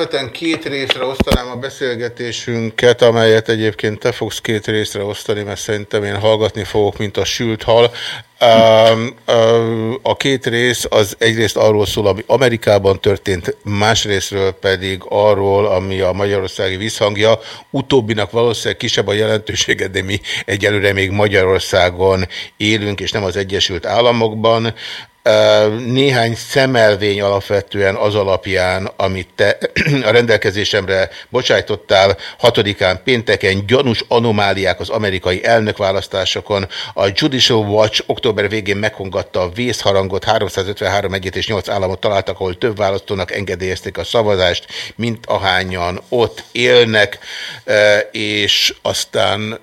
Alapvetően két részre osztanám a beszélgetésünket, amelyet egyébként te fogsz két részre osztani, mert szerintem én hallgatni fogok, mint a sült hal. Ö, ö, A két rész az egyrészt arról szól, ami Amerikában történt, másrésztről pedig arról, ami a magyarországi visszhangja. Utóbbinak valószínűleg kisebb a jelentősége, de mi egyelőre még Magyarországon élünk, és nem az Egyesült Államokban. Néhány szemelvény alapvetően az alapján, amit te *clears throat* a rendelkezésemre bocsájtottál, hatodikán pénteken gyanús anomáliák az amerikai elnökválasztásokon. A Judicial Watch október végén meghongatta a vészharangot, 353 egyet és 8 államot találtak, ahol több választónak engedélyezték a szavazást, mint ahányan ott élnek, és aztán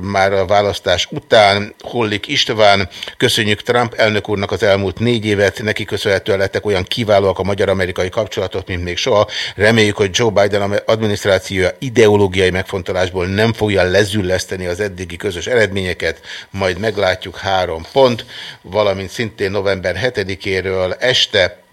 már a választás után Hollik István, köszönjük Trump elnök úrnak az elmúlt négy évet, neki köszönhetően lettek olyan kiválóak a magyar-amerikai kapcsolatok, mint még soha. Reméljük, hogy Joe Biden adminisztrációja ideológiai megfontolásból nem fogja lezülleszteni az eddigi közös eredményeket, majd meglátjuk három pont, valamint szintén november 7-éről este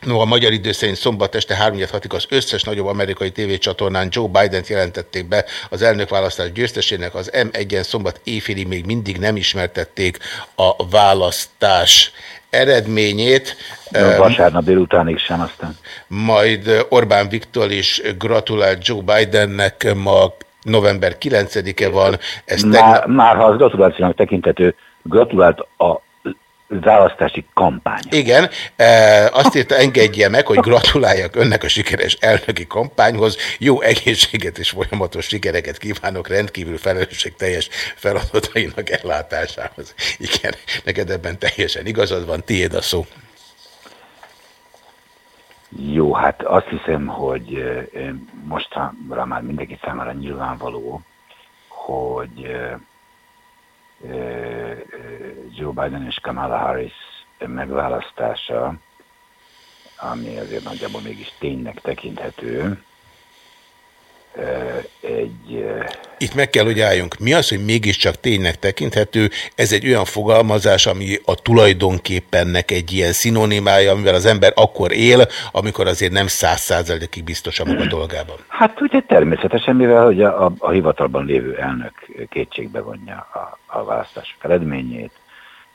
No, a magyar idő szerint szombat este 3 hatig az összes nagyobb amerikai tévécsatornán Joe Biden-t jelentették be az elnökválasztás győztesének, az M1-en szombat éjfélig még mindig nem ismertették a választás eredményét. No, vasárnap délutánig sem aztán. Majd Orbán Viktor is gratulált Joe Bidennek, ma november 9-e van. Ez Már, már ha az gratulációnak tekintető, gratulált a választási kampány. Igen, e, azt írta, engedje meg, hogy gratuláljak önnek a sikeres elnöki kampányhoz. Jó egészséget és folyamatos sikereket kívánok rendkívül felelősségteljes feladatainak ellátásához. Igen, neked ebben teljesen igazad van, tiéd a szó. Jó, hát azt hiszem, hogy eh, mostanra már mindenki számára nyilvánvaló, hogy eh, Joe Biden és Kamala Harris megválasztása, ami azért nagyjából mégis ténynek tekinthető, egy Itt meg kell, hogy álljunk. Mi az, hogy mégiscsak ténynek tekinthető? Ez egy olyan fogalmazás, ami a tulajdonképennek egy ilyen szinonimája, amivel az ember akkor él, amikor azért nem száz százalékig biztos a maga dolgában. Hát ugye természetesen, mivel hogy a, a, a hivatalban lévő elnök kétségbe vonja a, a választások eredményét,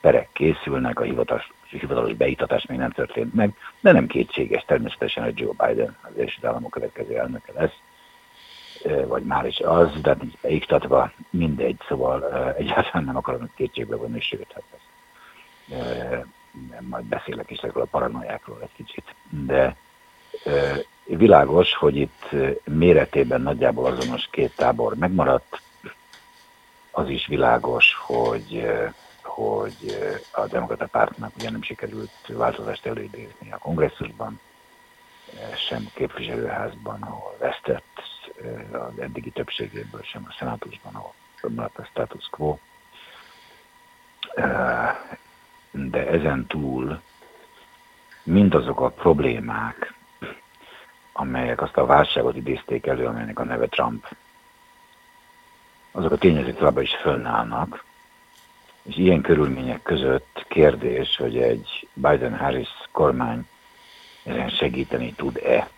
perek készülnek, a hivatalos, hivatalos beítatás még nem történt meg, de nem kétséges természetesen, hogy Joe Biden az Egyesült Államok következő elnöke lesz, vagy már is az, de nincs beiktatva, mindegy, szóval egyáltalán nem akarom kétségbe vonni, sőt, hát ez, ö, majd beszélek is erről a paranoiákról egy kicsit, de világos, hogy itt méretében nagyjából azonos két tábor megmaradt, az is világos, hogy, hogy a demokrata pártnak ugye nem sikerült változást előidézni a kongresszusban, sem képviselőházban, ahol vesztett az eddigi többségéből, sem a szenátusban, ahol maradt a status quo. De ezen túl mindazok a problémák, amelyek azt a válságot idézték elő, amelynek a neve Trump, azok a tényezők továbbra is fönnállnak, és ilyen körülmények között kérdés, hogy egy Biden-Harris kormány ezen segíteni tud-e.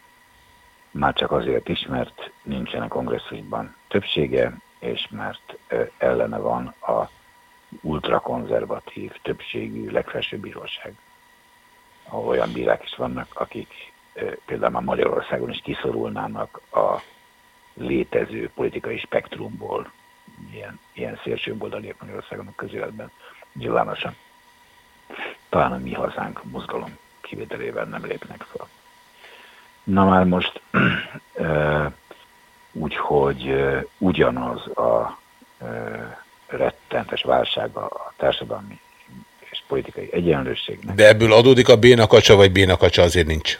Már csak azért is, mert nincsen a kongresszusban többsége, és mert ellene van a ultrakonzervatív többségű legfelsőbb bíróság, ahol olyan bírák is vannak, akik például már Magyarországon is kiszorulnának a létező politikai spektrumból, ilyen, ilyen szélsőboldaliak Magyarországon a közéletben nyilvánosan. Talán a mi hazánk mozgalom kivételével nem lépnek fel. Na már most *clears throat* úgyhogy ugyanaz a rettentes válság a társadalmi és politikai egyenlőségnek De ebből adódik a bénakacsa, vagy bénakacsa azért nincs?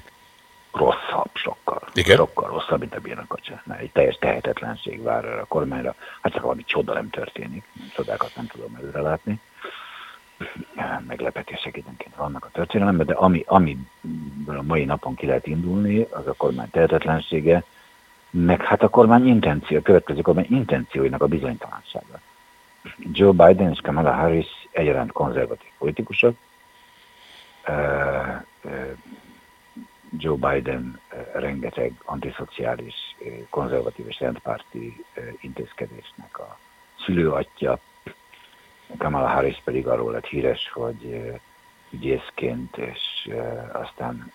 rosszabb sokkal. Igen? Sokkal rosszabb, mint a bénakacsa. Mert egy teljes tehetetlenség vár a kormányra. Hát csak valami csoda nem történik. Csodákat nem tudom előre látni. Meglepetések időnként vannak a történelemben, de ami, amiből a mai napon ki lehet indulni, az a kormány tehetetlensége, meg hát a kormány intenció, a következő kormány intencióinak a bizonytalansága. Joe Biden és Kamala Harris egyaránt konzervatív politikusok. Joe Biden rengeteg antiszociális, konzervatív és rendpárti intézkedésnek a szülőatja. Kamala Harris pedig arról lett híres, hogy ügyészként és aztán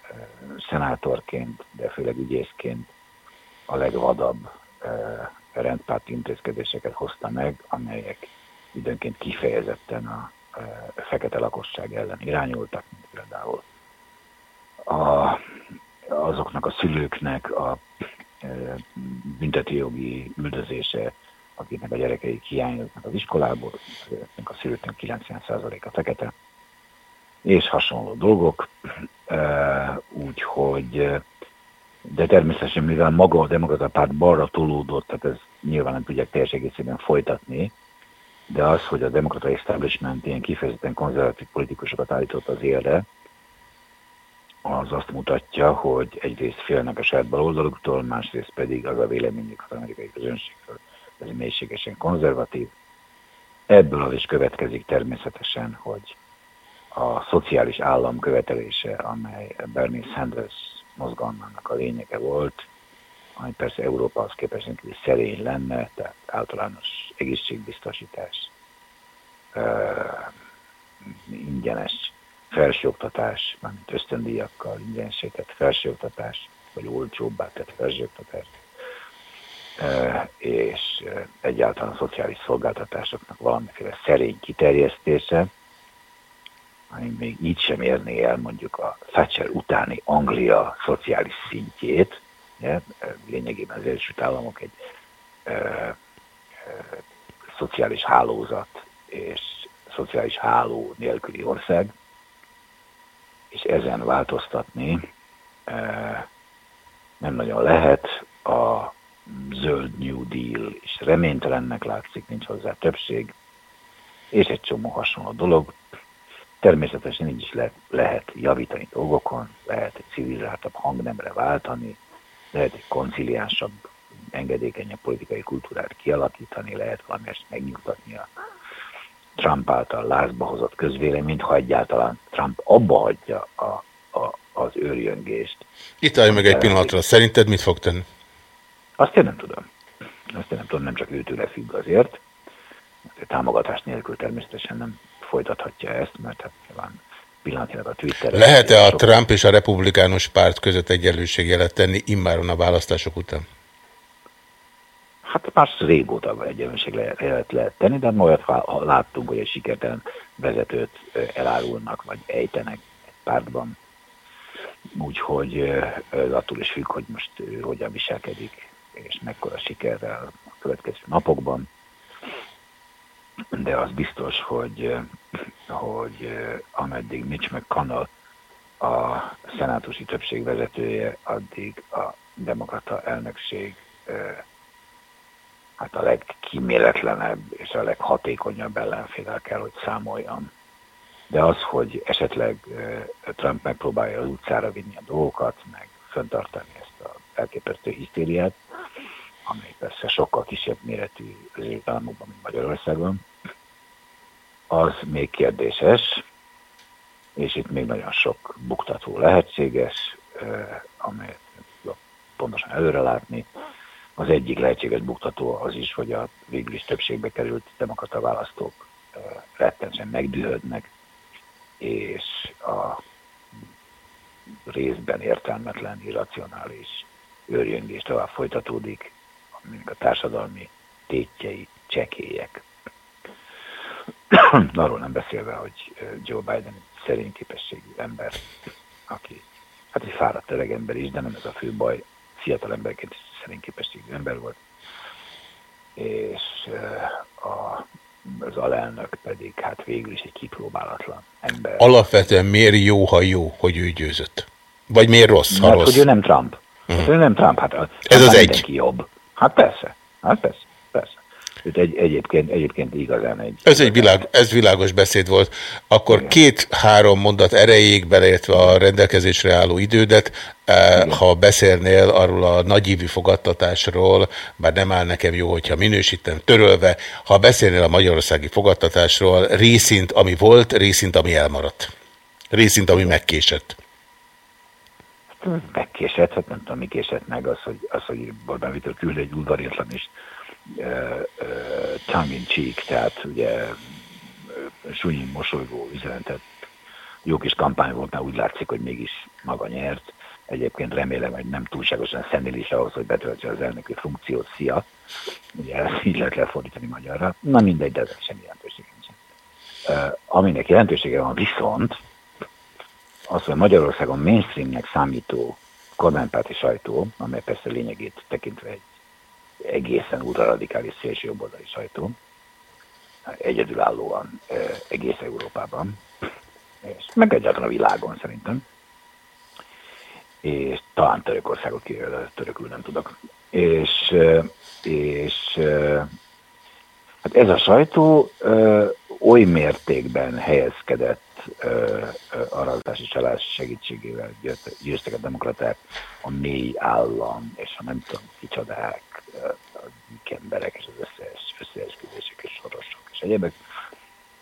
szenátorként, de főleg ügyészként a legvadabb rendpárti intézkedéseket hozta meg, amelyek időnként kifejezetten a fekete lakosság ellen irányultak, mint például a, azoknak a szülőknek a büntetőjogi üldözése, akiknek a gyerekeik hiányoznak az iskolából, a szülőknek 90%-a fekete, és hasonló dolgok. Úgyhogy, de természetesen, mivel maga a demokrata párt balra tolódott, tehát ez nyilván nem tudják teljes egészében folytatni, de az, hogy a demokrata establishment ilyen kifejezetten konzervatív politikusokat állított az élre, az azt mutatja, hogy egyrészt félnek a saját baloldaluktól, másrészt pedig az a véleményük az amerikai közönségről, ez mélységesen konzervatív. Ebből az is következik természetesen, hogy a szociális állam követelése, amely Bernie Sanders mozgalmának a lényege volt, ami persze Európahoz képest rendkívül szerény lenne, tehát általános egészségbiztosítás, ingyenes felsőoktatás, mármint ösztöndíjakkal ingyenesített felsőoktatás, vagy olcsóbbá tett felsőoktatás, és egyáltalán a szociális szolgáltatásoknak valamiféle szerény kiterjesztése, ami még így sem érné el mondjuk a Thatcher utáni Anglia szociális szintjét, ugye, lényegében az Egyesült Államok egy ö, ö, szociális hálózat és szociális háló nélküli ország, és ezen változtatni ö, nem nagyon lehet. A zöld New Deal és reménytelennek látszik, nincs hozzá többség, és egy csomó hasonló dolog. Természetesen így is le, lehet javítani dolgokon, lehet egy civilizáltabb hangnemre váltani, lehet egy konciliánsabb engedékenyebb politikai kultúrát kialakítani, lehet valami ezt megnyugtatni a Trump által lázba hozott közvéleményt, ha egyáltalán Trump abba hagyja a, a, az őrjöngést. Itt állj meg egy pillanatra. Szerinted mit fog tenni? Azt én nem tudom. Azt én nem tudom, nem csak őtőle függ azért. Támogatás nélkül természetesen nem folytathatja ezt, mert hát van pillanatnyilag a Twitter. Lehet-e a Trump és a republikánus párt között egyenlőségjelet tenni immáron a választások után? Hát már régóta egyenlőség lehet, lehet, lehet tenni, de olyat ha láttunk, hogy egy sikertelen vezetőt elárulnak, vagy ejtenek egy pártban. Úgyhogy ez attól is függ, hogy most ő hogyan viselkedik, és mekkora sikerrel a következő napokban. De az biztos, hogy, hogy ameddig Mitch McConnell a szenátusi többség vezetője, addig a demokrata elnökség hát a legkíméletlenebb és a leghatékonyabb ellenfélel kell, hogy számoljam. De az, hogy esetleg Trump megpróbálja az utcára vinni a dolgokat, meg föntartani a elképesztő hisztériát, amely persze sokkal kisebb méretű az államokban, mint Magyarországon, az még kérdéses, és itt még nagyon sok buktató lehetséges, amelyet pontosan előre látni. Az egyik lehetséges buktató az is, hogy a végül is többségbe került demokrata választók ö, rettensen megdühödnek, és a részben értelmetlen, irracionális őrjöngés tovább folytatódik, aminek a társadalmi tétjei csekélyek. *clears throat* Arról nem beszélve, hogy Joe Biden szerény képességű ember, aki hát egy fáradt öreg ember is, de nem ez a fő baj, fiatal emberként is szerény képességű ember volt. És a, az alelnök pedig hát végül is egy kipróbálatlan ember. Alapvetően miért jó, ha jó, hogy ő győzött? Vagy miért rossz, ha Mert rossz? hogy ő nem Trump. Uh-huh. Ő nem Trump, hát Ez az egy. jobb. Hát persze, hát persze, persze. Őt egy, egyébként, egyébként igazán egy... Ez egy világ, ez világos beszéd volt. Akkor két-három mondat erejéig, beleértve a rendelkezésre álló idődet, eh, ha beszélnél arról a nagyívű fogadtatásról, bár nem áll nekem jó, hogyha minősítem törölve, ha beszélnél a magyarországi fogadtatásról, részint ami volt, részint ami elmaradt. Részint ami megkésett. Megkésett, hát nem tudom, mi késett meg az, hogy, az, hogy Orbán Viktor küld egy udvariatlan is uh, tongue in cheek, tehát ugye uh, sunyi mosolygó üzenetet. Jó kis kampány volt, mert úgy látszik, hogy mégis maga nyert. Egyébként remélem, hogy nem túlságosan szenilis ahhoz, hogy betöltse az elnöki funkciót. Szia! Ugye ezt *laughs* így lehet lefordítani magyarra. Na mindegy, de ezek semmi jelentősége nincsen. Uh, aminek jelentősége van viszont, az, hogy Magyarországon mainstreamnek számító kormánypárti sajtó, amely persze lényegét tekintve egy egészen ultraradikális szélsőjobboldali sajtó, egyedülállóan egész Európában, és meg egyáltalán a világon szerintem, és talán Törökországot kivéve, törökül nem tudok. És, és hát ez a sajtó oly mértékben helyezkedett ö, arazdási csalás segítségével győzte- győztek a demokraták, a mély állam és a nem tudom kicsodák, a emberek és az összes, összeesküvések és sorosok és egyébek,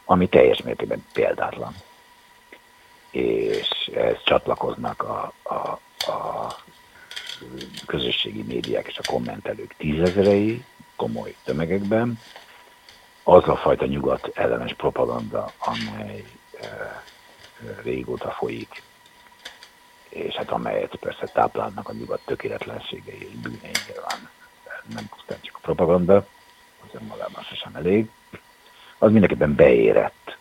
ami teljes mértékben példátlan. És ehhez csatlakoznak a, a, a közösségi médiák és a kommentelők tízezerei komoly tömegekben, az a fajta nyugat ellenes propaganda, amely e, e, régóta folyik, és hát amelyet persze táplálnak a nyugat tökéletlenségei és bűnei nyilván nem pusztán csak a propaganda, az önmagában sosem elég, az mindenképpen beérett.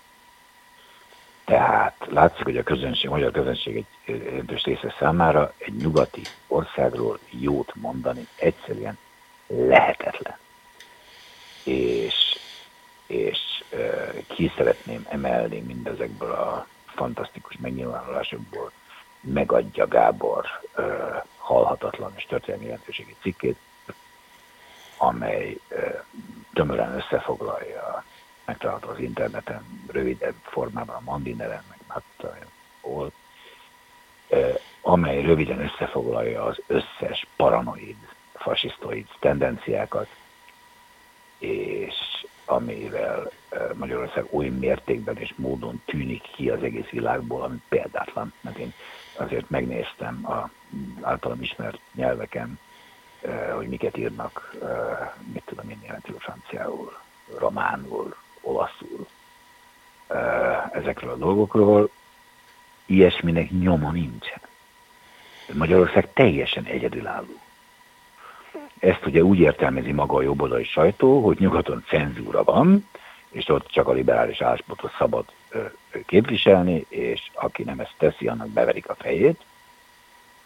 Tehát látszik, hogy a közönség, a magyar közönség egy jelentős része számára egy nyugati országról jót mondani egyszerűen lehetetlen. És és ki szeretném emelni mindezekből a fantasztikus megnyilvánulásokból megadja Gábor halhatatlan és történelmi jelentőségi cikkét, amely tömören összefoglalja, megtalálható az interneten, rövidebb formában, a Mandineren, meg Matta, uh, amely röviden összefoglalja az összes paranoid fasisztoid tendenciákat, és amivel Magyarország oly mértékben és módon tűnik ki az egész világból, ami példátlan. Mert én azért megnéztem a általam ismert nyelveken, hogy miket írnak, mit tudom én, németül, franciául, románul, olaszul, ezekről a dolgokról, ilyesminek nyoma nincsen. Magyarország teljesen egyedülálló. Ezt ugye úgy értelmezi maga a jobboldali sajtó, hogy nyugaton cenzúra van, és ott csak a liberális álláspontot szabad képviselni, és aki nem ezt teszi, annak beverik a fejét.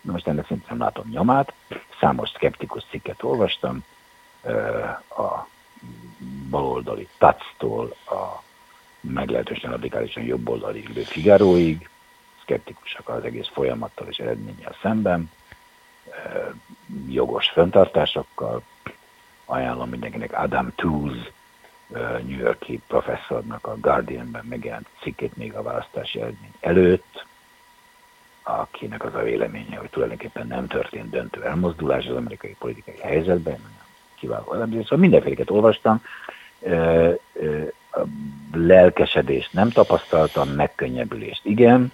Na most ennek szerintem látom nyomát. Számos szkeptikus cikket olvastam, a baloldali tactól a meglehetősen radikálisan jobboldali ülő Figaroig, szkeptikusak az egész folyamattal és eredménnyel szemben, jogos fenntartásokkal. Ajánlom mindenkinek Adam Tooze, New Yorki professzornak a Guardianben megjelent cikkét még a választási eredmény előtt, akinek az a véleménye, hogy tulajdonképpen nem történt döntő elmozdulás az amerikai politikai helyzetben, kiváló elemzés. Szóval mindenféleket olvastam, a lelkesedést nem tapasztaltam, megkönnyebbülést igen,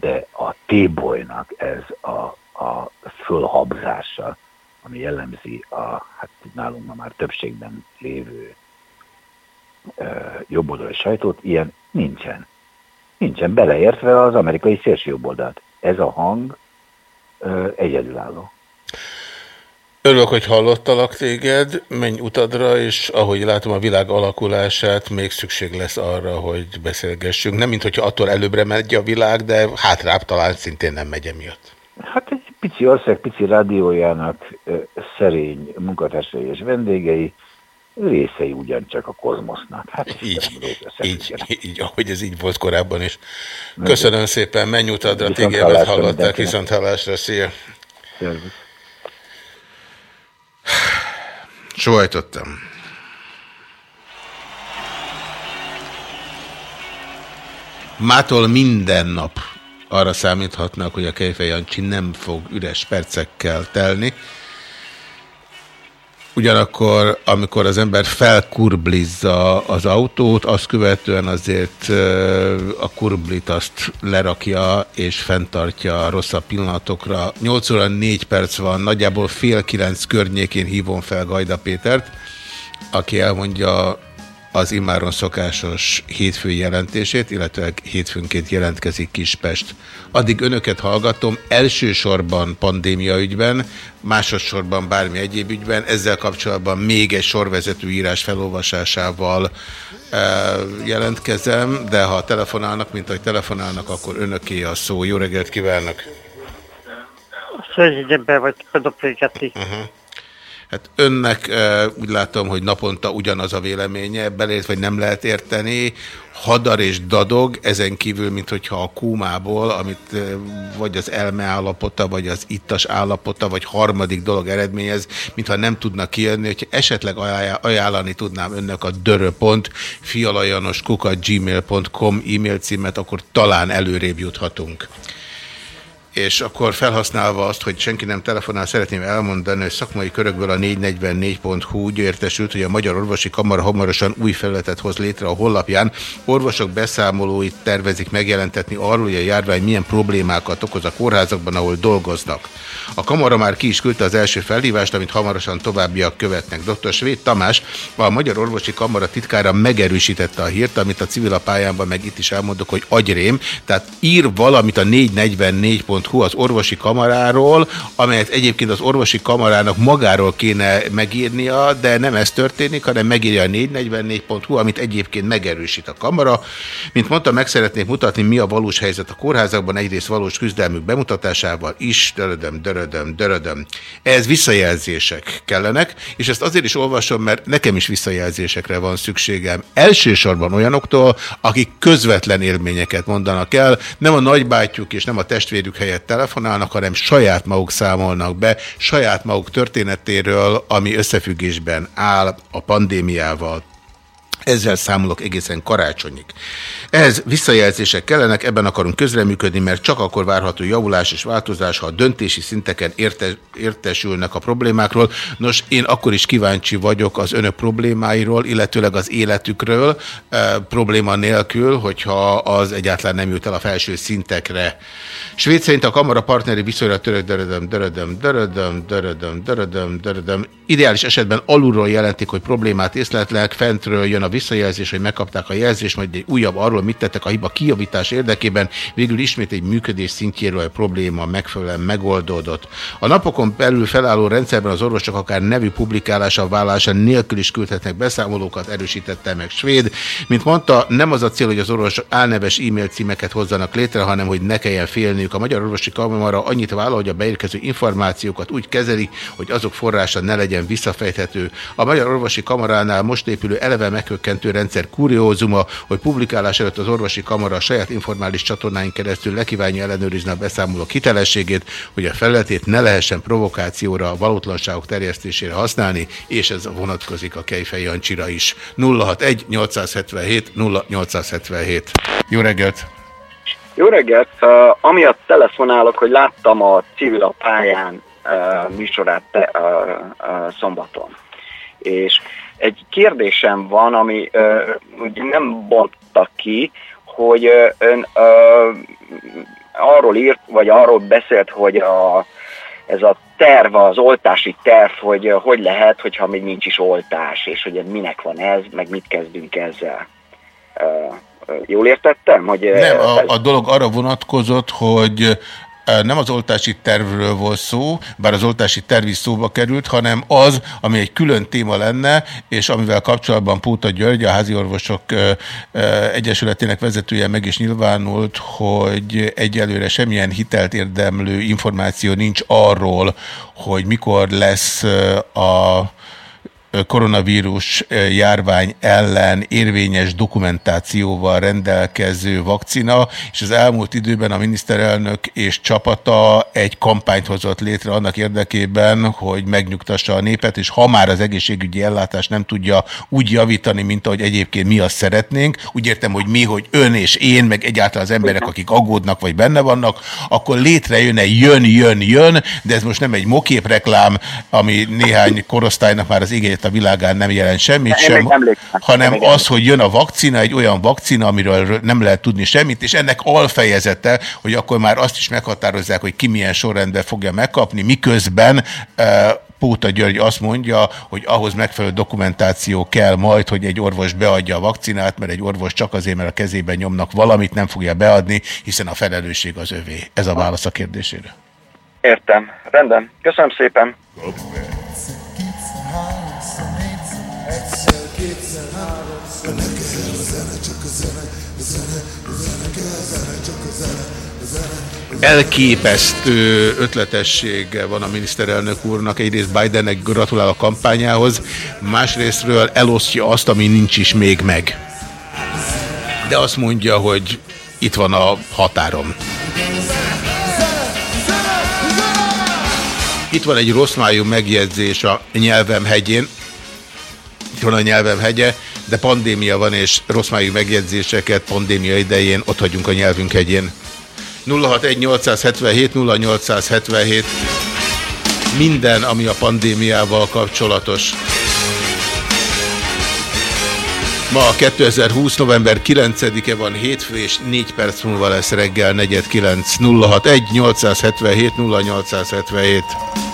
de a tébolynak ez a, a fölhabzása, ami jellemzi a, hát nálunk ma már többségben lévő jobboldali sajtót, ilyen nincsen. Nincsen beleértve az amerikai szélső jobboldalt. Ez a hang egyedülálló. Örülök, hogy hallottalak téged, menj utadra, és ahogy látom a világ alakulását, még szükség lesz arra, hogy beszélgessünk. Nem, mint hogyha attól előbbre megy a világ, de hátrább talán szintén nem megy emiatt. Hát egy pici ország, pici rádiójának szerény munkatársai és vendégei, részei ugyancsak a kozmosznak. Hát így, így, így, ahogy ez így volt korábban is. Köszönöm szépen, menj utadra, téged hallották, viszont hallásra, szia! Szervusz. Sóhajtottam. Mától minden nap arra számíthatnak, hogy a Kejfej Jancsi nem fog üres percekkel telni. Ugyanakkor, amikor az ember felkurblizza az autót, azt követően azért a kurblit azt lerakja és fenntartja a rosszabb pillanatokra. 8 óra 4 perc van, nagyjából fél kilenc környékén hívom fel Gajda Pétert, aki elmondja az immáron szokásos hétfői jelentését, illetve hétfőnként jelentkezik Kispest. Addig önöket hallgatom, elsősorban pandémia ügyben, másodszorban bármi egyéb ügyben, ezzel kapcsolatban még egy sorvezető írás felolvasásával e, jelentkezem, de ha telefonálnak, mint ahogy telefonálnak, akkor önöké a szó. Jó reggelt kívánok! Szörnyűgyebben vagy pedofilgeti. Uh -huh. Hát önnek úgy látom, hogy naponta ugyanaz a véleménye, belét vagy nem lehet érteni, hadar és dadog, ezen kívül, mint hogyha a kúmából, amit vagy az elme állapota, vagy az ittas állapota, vagy harmadik dolog eredményez, mintha nem tudnak kijönni, hogyha esetleg ajánlani tudnám önnek a döröpont, fialajanoskuka.gmail.com e-mail címet, akkor talán előrébb juthatunk és akkor felhasználva azt, hogy senki nem telefonál, szeretném elmondani, hogy szakmai körökből a 444.hu úgy értesült, hogy a Magyar Orvosi Kamara hamarosan új felületet hoz létre a honlapján. Orvosok beszámolóit tervezik megjelentetni arról, hogy a járvány milyen problémákat okoz a kórházakban, ahol dolgoznak. A kamara már ki is küldte az első felhívást, amit hamarosan továbbiak követnek. Dr. Svéd Tamás, a Magyar Orvosi Kamara titkára megerősítette a hírt, amit a civil pályában meg itt is elmondok, hogy agyrém, tehát ír valamit a 444 444.hu az orvosi kamaráról, amelyet egyébként az orvosi kamarának magáról kéne megírnia, de nem ez történik, hanem megírja a 444.hu, amit egyébként megerősít a kamara. Mint mondtam, meg szeretnék mutatni, mi a valós helyzet a kórházakban, egyrészt valós küzdelmük bemutatásával is, dörödöm, dörödöm, dörödöm. Ez visszajelzések kellenek, és ezt azért is olvasom, mert nekem is visszajelzésekre van szükségem. Elsősorban olyanoktól, akik közvetlen élményeket mondanak el, nem a nagybátyjuk és nem a testvérük helyett helyett telefonálnak, hanem saját maguk számolnak be, saját maguk történetéről, ami összefüggésben áll a pandémiával. Ezzel számolok egészen karácsonyig. Ehhez visszajelzések kellenek, ebben akarunk közreműködni, mert csak akkor várható javulás és változás, ha a döntési szinteken érte, értesülnek a problémákról. Nos, én akkor is kíváncsi vagyok az önök problémáiról, illetőleg az életükről, e, probléma nélkül, hogyha az egyáltalán nem jut el a felső szintekre. Svéd szerint a kamara partneri viszonyra dörödöm, dörödöm, dörödöm, dörödöm, dörödöm, dörödöm. Ideális esetben alulról jelentik, hogy problémát észletlenek, fentről jön a visszajelzés, hogy megkapták a jelzést, majd egy újabb arról, mit tettek a hiba kijavítás érdekében, végül ismét egy működés szintjéről a probléma megfelelően megoldódott. A napokon belül felálló rendszerben az orvosok akár nevű publikálása, vállása nélkül is küldhetnek beszámolókat, erősítette meg Svéd. Mint mondta, nem az a cél, hogy az orvosok álneves e-mail címeket hozzanak létre, hanem hogy ne kelljen félniük. A Magyar Orvosi Kamara annyit vállal, hogy a beérkező információkat úgy kezeli, hogy azok forrása ne legyen visszafejthető. A Magyar Orvosi Kamaránál most épülő eleve meghökkentő rendszer kuriózuma, hogy publikálás előtt az orvosi kamara a saját informális csatornáin keresztül lekívánja ellenőrizni a beszámolók hitelességét, hogy a felületét ne lehessen provokációra, a valótlanságok terjesztésére használni, és ez vonatkozik a Kejfej Jancsira is. 061 877 0877. Jó reggelt! Jó reggelt! Uh, amiatt telefonálok, hogy láttam a civil a pályán uh, műsorát te, uh, uh, szombaton. És egy kérdésem van, ami ugye nem bonttak ki, hogy ön uh, arról írt, vagy arról beszélt, hogy a, ez a terv, az oltási terv, hogy hogy lehet, hogyha még nincs is oltás, és hogy minek van ez, meg mit kezdünk ezzel. Jól értettem? Hogy nem, a, a dolog arra vonatkozott, hogy nem az oltási tervről volt szó, bár az oltási terv is szóba került, hanem az, ami egy külön téma lenne, és amivel kapcsolatban Póta György, a házi orvosok egyesületének vezetője meg is nyilvánult, hogy egyelőre semmilyen hitelt érdemlő információ nincs arról, hogy mikor lesz a koronavírus járvány ellen érvényes dokumentációval rendelkező vakcina, és az elmúlt időben a miniszterelnök és csapata egy kampányt hozott létre annak érdekében, hogy megnyugtassa a népet, és ha már az egészségügyi ellátás nem tudja úgy javítani, mint ahogy egyébként mi azt szeretnénk, úgy értem, hogy mi, hogy ön és én, meg egyáltalán az emberek, akik aggódnak, vagy benne vannak, akkor létrejön egy jön, jön, jön, de ez most nem egy moképreklám, ami néhány korosztálynak már az igény a világán nem jelent semmit sem, hanem az, hogy jön a vakcina, egy olyan vakcina, amiről nem lehet tudni semmit, és ennek alfejezete, hogy akkor már azt is meghatározzák, hogy ki milyen sorrendben fogja megkapni, miközben Póta György azt mondja, hogy ahhoz megfelelő dokumentáció kell majd, hogy egy orvos beadja a vakcinát, mert egy orvos csak azért, mert a kezében nyomnak valamit, nem fogja beadni, hiszen a felelősség az övé. Ez a válasz a kérdésére. Értem. Rendben. Köszönöm szépen. Elképesztő ötletessége van a miniszterelnök úrnak. Egyrészt Bidennek gratulál a kampányához, másrésztről elosztja azt, ami nincs is még meg. De azt mondja, hogy itt van a határom. Itt van egy rossz májú megjegyzés a nyelvem hegyén. Itt van a nyelvem hegye, de pandémia van, és rossz májú megjegyzéseket pandémia idején ott hagyunk a nyelvünk hegyén. 061 0877 minden, ami a pandémiával kapcsolatos. Ma 2020. november 9-e van hétfő, és 4 perc múlva lesz reggel 4.9. 061 877 0877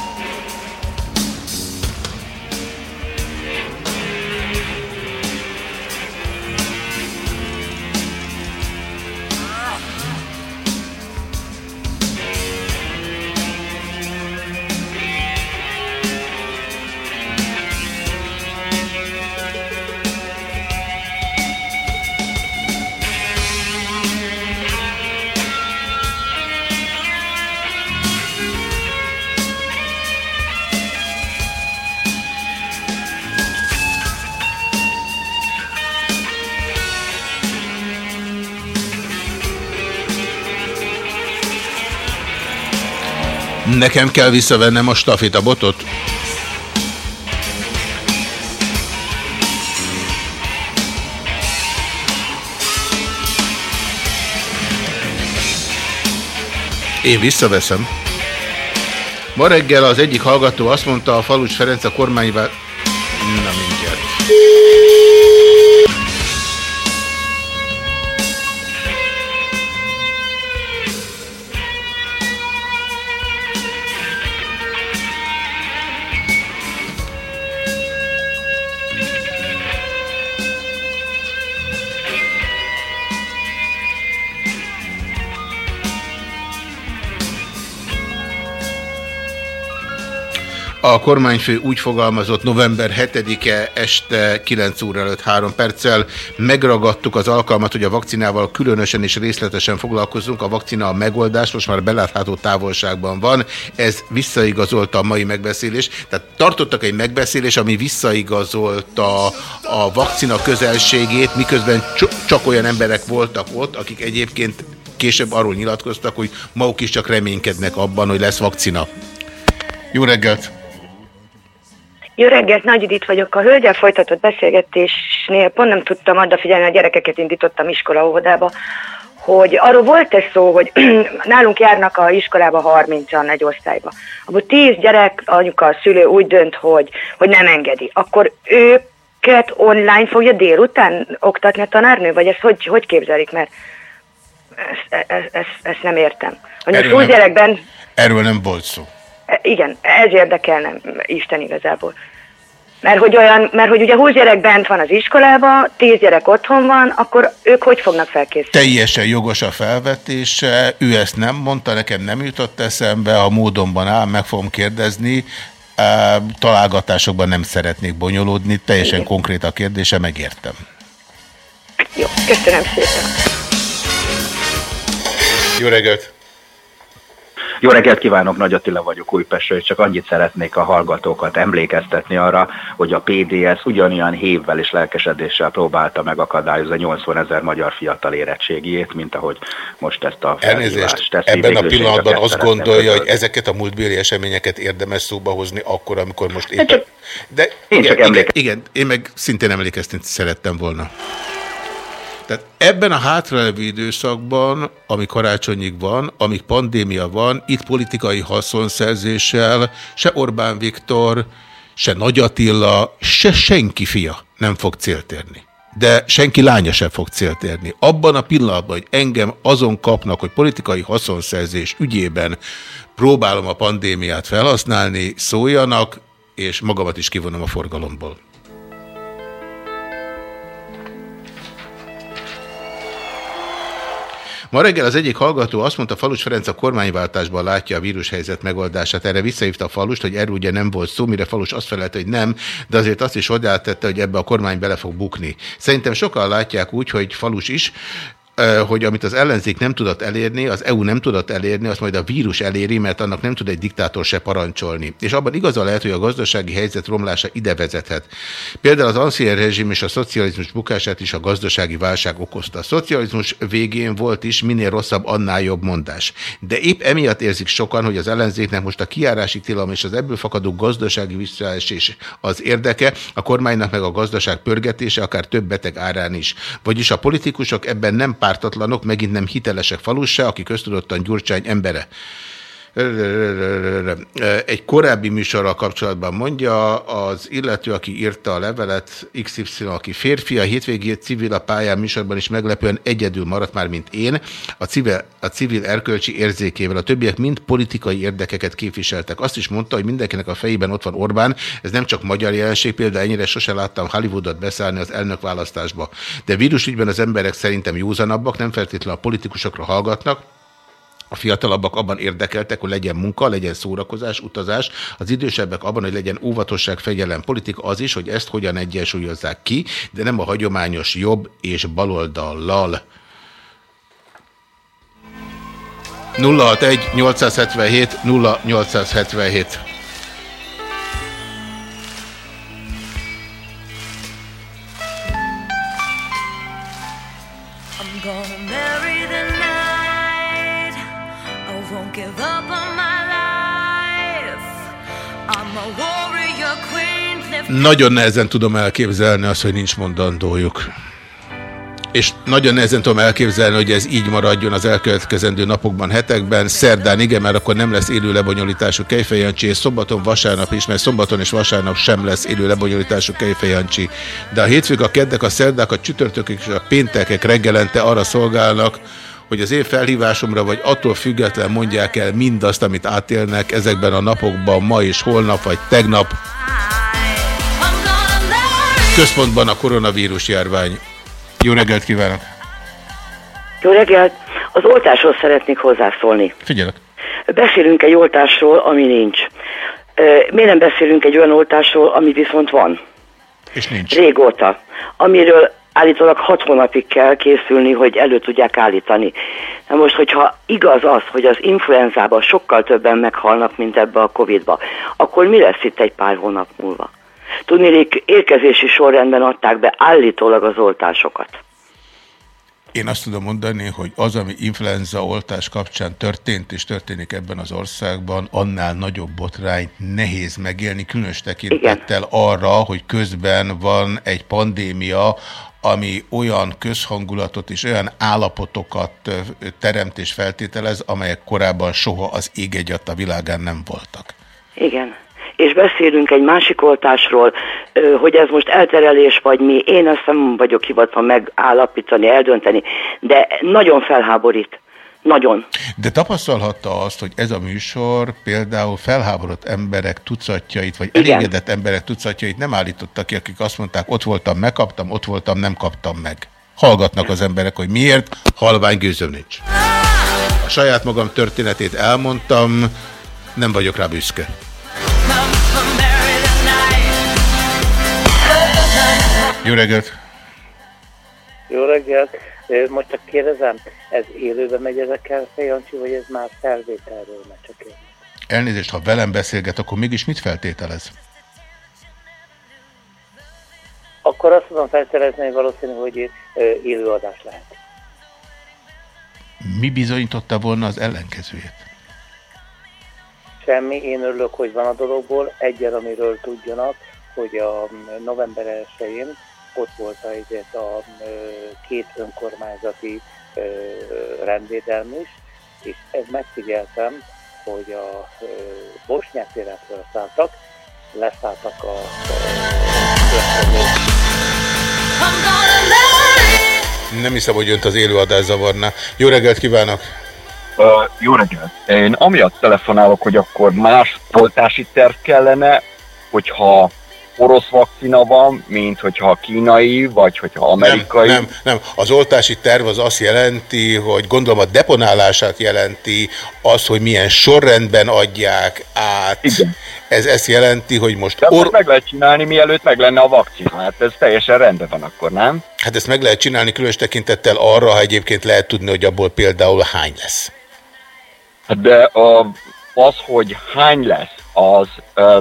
nekem kell visszavennem a stafét a? Én visszaveszem. Ma reggel az egyik hallgató azt mondta, a Falus Ferenc a kormányvá... A kormányfő úgy fogalmazott november 7-e este 9 óra előtt 3 perccel. Megragadtuk az alkalmat, hogy a vakcinával különösen és részletesen foglalkozunk. A vakcina a megoldás most már belátható távolságban van. Ez visszaigazolta a mai megbeszélés. Tehát tartottak egy megbeszélés, ami visszaigazolta a vakcina közelségét, miközben csak olyan emberek voltak ott, akik egyébként később arról nyilatkoztak, hogy maguk is csak reménykednek abban, hogy lesz vakcina. Jó reggelt! Jó reggelt, Nagy Judit vagyok. A hölgyel folytatott beszélgetésnél pont nem tudtam adda figyelni, a gyerekeket indítottam iskola óvodába, hogy arról volt ez szó, hogy *clears throat* nálunk járnak a iskolába 30-an egy osztályba. Abból 10 gyerek, anyuka, a szülő úgy dönt, hogy, hogy nem engedi. Akkor őket online fogja délután oktatni a tanárnő, vagy ezt hogy, hogy képzelik? Mert ezt, ezt, ezt, ezt nem értem. Hogy Erről 20 nem- gyerekben Erről nem volt szó. E, Igen, ez érdekelne Isten igazából. Mert hogy, olyan, mert hogy ugye 20 gyerek bent van az iskolába, 10 gyerek otthon van, akkor ők hogy fognak felkészülni? Teljesen jogos a felvetése, ő ezt nem mondta, nekem nem jutott eszembe, a módonban áll, meg fogom kérdezni. Á, Találgatásokban nem szeretnék bonyolódni, teljesen konkrét a kérdése, megértem. Jó, köszönöm szépen. Jó reggelt! Jó reggelt kívánok, Nagy Attila vagyok Újpestről, és csak annyit szeretnék a hallgatókat emlékeztetni arra, hogy a PDS ugyanolyan hévvel és lelkesedéssel próbálta megakadályozni 80 ezer magyar fiatal érettségiét, mint ahogy most ezt a Elnézést, teszi. ebben a pillanatban azt gondolja, hogy ezeket a múltbéli eseményeket érdemes szóba hozni akkor, amikor most éppen... csak- De én igen, csak igen, emléke- igen, én meg szintén emlékeztetni szerettem volna. Tehát ebben a hátralévő időszakban, ami karácsonyig van, amíg pandémia van, itt politikai haszonszerzéssel se Orbán Viktor, se Nagy Attila, se senki fia nem fog célt érni. De senki lánya sem fog célt érni. Abban a pillanatban, hogy engem azon kapnak, hogy politikai haszonszerzés ügyében próbálom a pandémiát felhasználni, szóljanak, és magamat is kivonom a forgalomból. Ma reggel az egyik hallgató azt mondta, Falus Ferenc a kormányváltásban látja a vírushelyzet megoldását. Erre visszahívta a Falust, hogy erről ugye nem volt szó, mire Falus azt felelte, hogy nem, de azért azt is hozzátette, hogy ebbe a kormány bele fog bukni. Szerintem sokan látják úgy, hogy Falus is, hogy amit az ellenzék nem tudott elérni, az EU nem tudott elérni, azt majd a vírus eléri, mert annak nem tud egy diktátor se parancsolni. És abban igaza lehet, hogy a gazdasági helyzet romlása ide vezethet. Például az ancien rezsim és a szocializmus bukását is a gazdasági válság okozta. A szocializmus végén volt is minél rosszabb, annál jobb mondás. De épp emiatt érzik sokan, hogy az ellenzéknek most a kiárási tilalom és az ebből fakadó gazdasági visszaesés az érdeke, a kormánynak meg a gazdaság pörgetése, akár több beteg árán is. Vagyis a politikusok ebben nem pártatlanok, megint nem hitelesek falusse, aki köztudottan Gyurcsány embere. Egy korábbi műsorral kapcsolatban mondja, az illető, aki írta a levelet, XY, aki férfi, a hétvégi civil a pályán műsorban is meglepően egyedül maradt már, mint én, a civil, a civil erkölcsi érzékével. A többiek mind politikai érdekeket képviseltek. Azt is mondta, hogy mindenkinek a fejében ott van Orbán, ez nem csak magyar jelenség, például ennyire sose láttam Hollywoodot beszállni az elnök választásba. De vírusügyben az emberek szerintem józanabbak, nem feltétlenül a politikusokra hallgatnak, a fiatalabbak abban érdekeltek, hogy legyen munka, legyen szórakozás, utazás, az idősebbek abban, hogy legyen óvatosság, fegyelem, politika, az is, hogy ezt hogyan egyensúlyozzák ki, de nem a hagyományos jobb és baloldallal. 061 877 0877 Nagyon nehezen tudom elképzelni azt, hogy nincs mondandójuk. és nagyon nehezen tudom elképzelni, hogy ez így maradjon az elkövetkezendő napokban, hetekben. Szerdán igen, mert akkor nem lesz élő lebonyolítású Kejfejancsi, és szombaton, vasárnap is, mert szombaton és vasárnap sem lesz élő lebonyolítású Kejfejancsi. De a hétfők, a keddek, a szerdák, a csütörtökök és a péntekek reggelente arra szolgálnak, hogy az én felhívásomra, vagy attól független mondják el mindazt, amit átélnek ezekben a napokban, ma és holnap, vagy tegnap. Központban a koronavírus járvány. Jó reggelt kívánok! Jó reggelt! Az oltásról szeretnék hozzászólni. Figyelek! Beszélünk egy oltásról, ami nincs. Miért nem beszélünk egy olyan oltásról, ami viszont van? És nincs. Régóta. Amiről állítólag hat hónapig kell készülni, hogy elő tudják állítani. Na most, hogyha igaz az, hogy az influenzában sokkal többen meghalnak, mint ebbe a Covid-ba, akkor mi lesz itt egy pár hónap múlva? Tudnélik, érkezési sorrendben adták be állítólag az oltásokat. Én azt tudom mondani, hogy az, ami influenza oltás kapcsán történt és történik ebben az országban, annál nagyobb botrányt nehéz megélni, különös tekintettel arra, hogy közben van egy pandémia, ami olyan közhangulatot és olyan állapotokat teremt és feltételez, amelyek korábban soha az ég a világán nem voltak. Igen. És beszélünk egy másik oltásról, hogy ez most elterelés vagy mi, én ezt nem vagyok hivatva megállapítani, eldönteni, de nagyon felháborít. Nagyon. De tapasztalhatta azt, hogy ez a műsor például felháborodott emberek tucatjait, vagy Igen. elégedett emberek tucatjait nem állítottak ki, akik azt mondták, ott voltam, megkaptam, ott voltam, nem kaptam meg. Hallgatnak az emberek, hogy miért, halvány gőzöm nincs. A saját magam történetét elmondtam, nem vagyok rá büszke. Jó reggelt! Jó reggelt! Most csak kérdezem, ez élőben megy ezekkel Fejancsi, vagy ez már felvételről megy csak én? Elnézést, ha velem beszélget, akkor mégis mit feltételez? Akkor azt tudom felszerezni, hogy valószínű, hogy élőadás lehet. Mi bizonyította volna az ellenkezőjét? Semmi, én örülök, hogy van a dologból. Egyen, amiről tudjanak, hogy a november 1-én ott volt a, ezért a ö, két önkormányzati rendvédelm is, és ez megfigyeltem, hogy a Bosnyák térától szálltak, leszálltak a, Nem hiszem, hogy önt az élőadás zavarná. Jó reggelt kívánok! Uh, jó reggelt! Én amiatt telefonálok, hogy akkor más oltási terv kellene, hogyha orosz vakcina van, mint hogyha kínai, vagy hogyha amerikai. Nem, nem, nem. Az oltási terv az azt jelenti, hogy gondolom a deponálását jelenti, az, hogy milyen sorrendben adják át. Igen. Ez ezt jelenti, hogy most... De or... meg lehet csinálni, mielőtt meg lenne a vakcina. Hát ez teljesen rendben van akkor, nem? Hát ezt meg lehet csinálni különös tekintettel arra, ha egyébként lehet tudni, hogy abból például hány lesz. De a, az, hogy hány lesz, az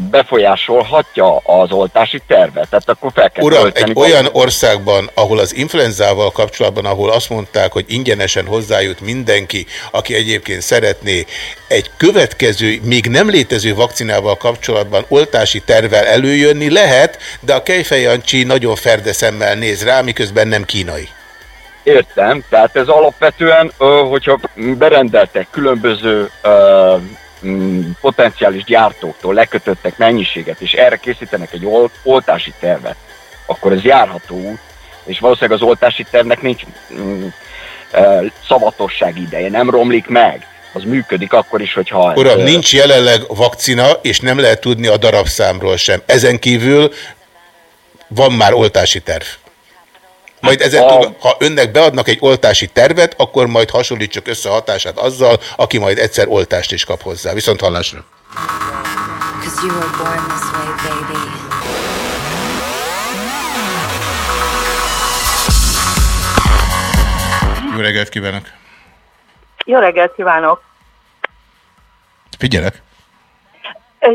befolyásolhatja az oltási tervet. Tehát akkor fel kell Uram, egy olyan országban, ahol az influenzával kapcsolatban, ahol azt mondták, hogy ingyenesen hozzájut mindenki, aki egyébként szeretné egy következő, még nem létező vakcinával kapcsolatban oltási tervel előjönni, lehet, de a Kejfej Jancsi nagyon ferdeszemmel néz rá, miközben nem kínai. Értem, tehát ez alapvetően, hogyha berendeltek különböző potenciális gyártóktól lekötöttek mennyiséget, és erre készítenek egy ol- oltási tervet, akkor ez járható út, és valószínűleg az oltási tervnek nincs mm, szavatosság ideje, nem romlik meg. Az működik akkor is, hogyha... ez, Uram, ö, nincs jelenleg vakcina, és nem lehet tudni a darabszámról sem. Ezen kívül van már oltási terv. Majd ezen A- túl, ha önnek beadnak egy oltási tervet, akkor majd hasonlítsuk össze a hatását azzal, aki majd egyszer oltást is kap hozzá. Viszont hallásra. Cause you were born this way, baby. Jó reggelt kívánok! Jó reggelt kívánok! Figyelek!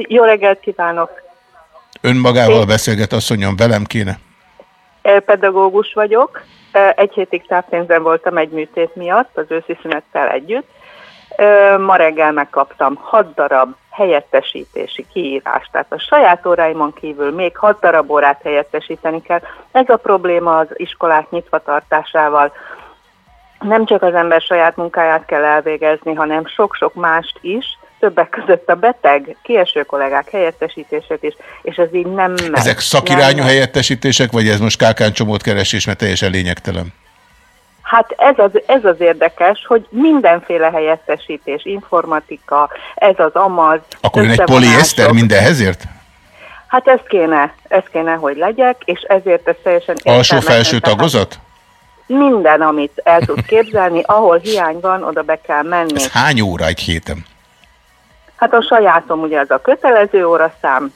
Jó reggelt kívánok! Önmagával beszélget, asszonyom, velem kéne. Pedagógus vagyok. Egy hétig táppénzen voltam egy műtét miatt, az őszi szünettel együtt. Ma reggel megkaptam 6 darab helyettesítési kiírást, tehát a saját óráimon kívül még 6 darab órát helyettesíteni kell. Ez a probléma az iskolák nyitva tartásával. Nem csak az ember saját munkáját kell elvégezni, hanem sok-sok mást is, többek között a beteg, kieső kollégák helyettesítését is, és ez így nem. Ezek szakirányú Nem- helyettesítések, vagy ez most kákáncsomót keresés, mert teljesen lényegtelen? Hát ez az, ez az érdekes, hogy mindenféle helyettesítés, informatika, ez az amaz. Akkor ön egy poliészter mindenhezért? Hát ez kéne, ez kéne, hogy legyek, és ezért ez teljesen Alsó-felső tagozat? Minden, amit el tud képzelni, ahol hiány van, oda be kell menni. Ez hány óra egy héten? Hát a sajátom ugye az a kötelező óraszám,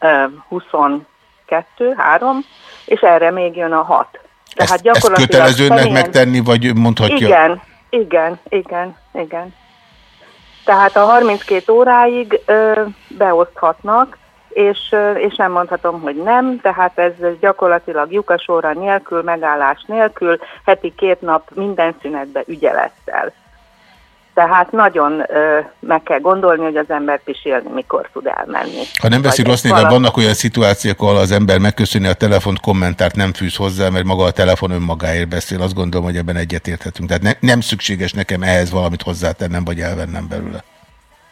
ö, 22, 3, és erre még jön a 6. Tehát Ezt gyakorlatilag kötelezőnek személyen- megtenni, vagy mondhatja? Igen, igen, igen, igen. Tehát a 32 óráig ö, beoszthatnak, és, ö, és nem mondhatom, hogy nem, tehát ez gyakorlatilag lyukas óra nélkül, megállás nélkül, heti két nap minden szünetbe ügyelettel. Tehát nagyon ö, meg kell gondolni, hogy az ember pisilni mikor tud elmenni. Ha nem veszi Vagy rossz néven, valami- vannak olyan szituációk, ahol az ember megköszöni a telefont, kommentárt nem fűz hozzá, mert maga a telefon önmagáért beszél. Azt gondolom, hogy ebben egyetérthetünk. Tehát ne, nem szükséges nekem ehhez valamit hozzátennem, vagy elvennem belőle.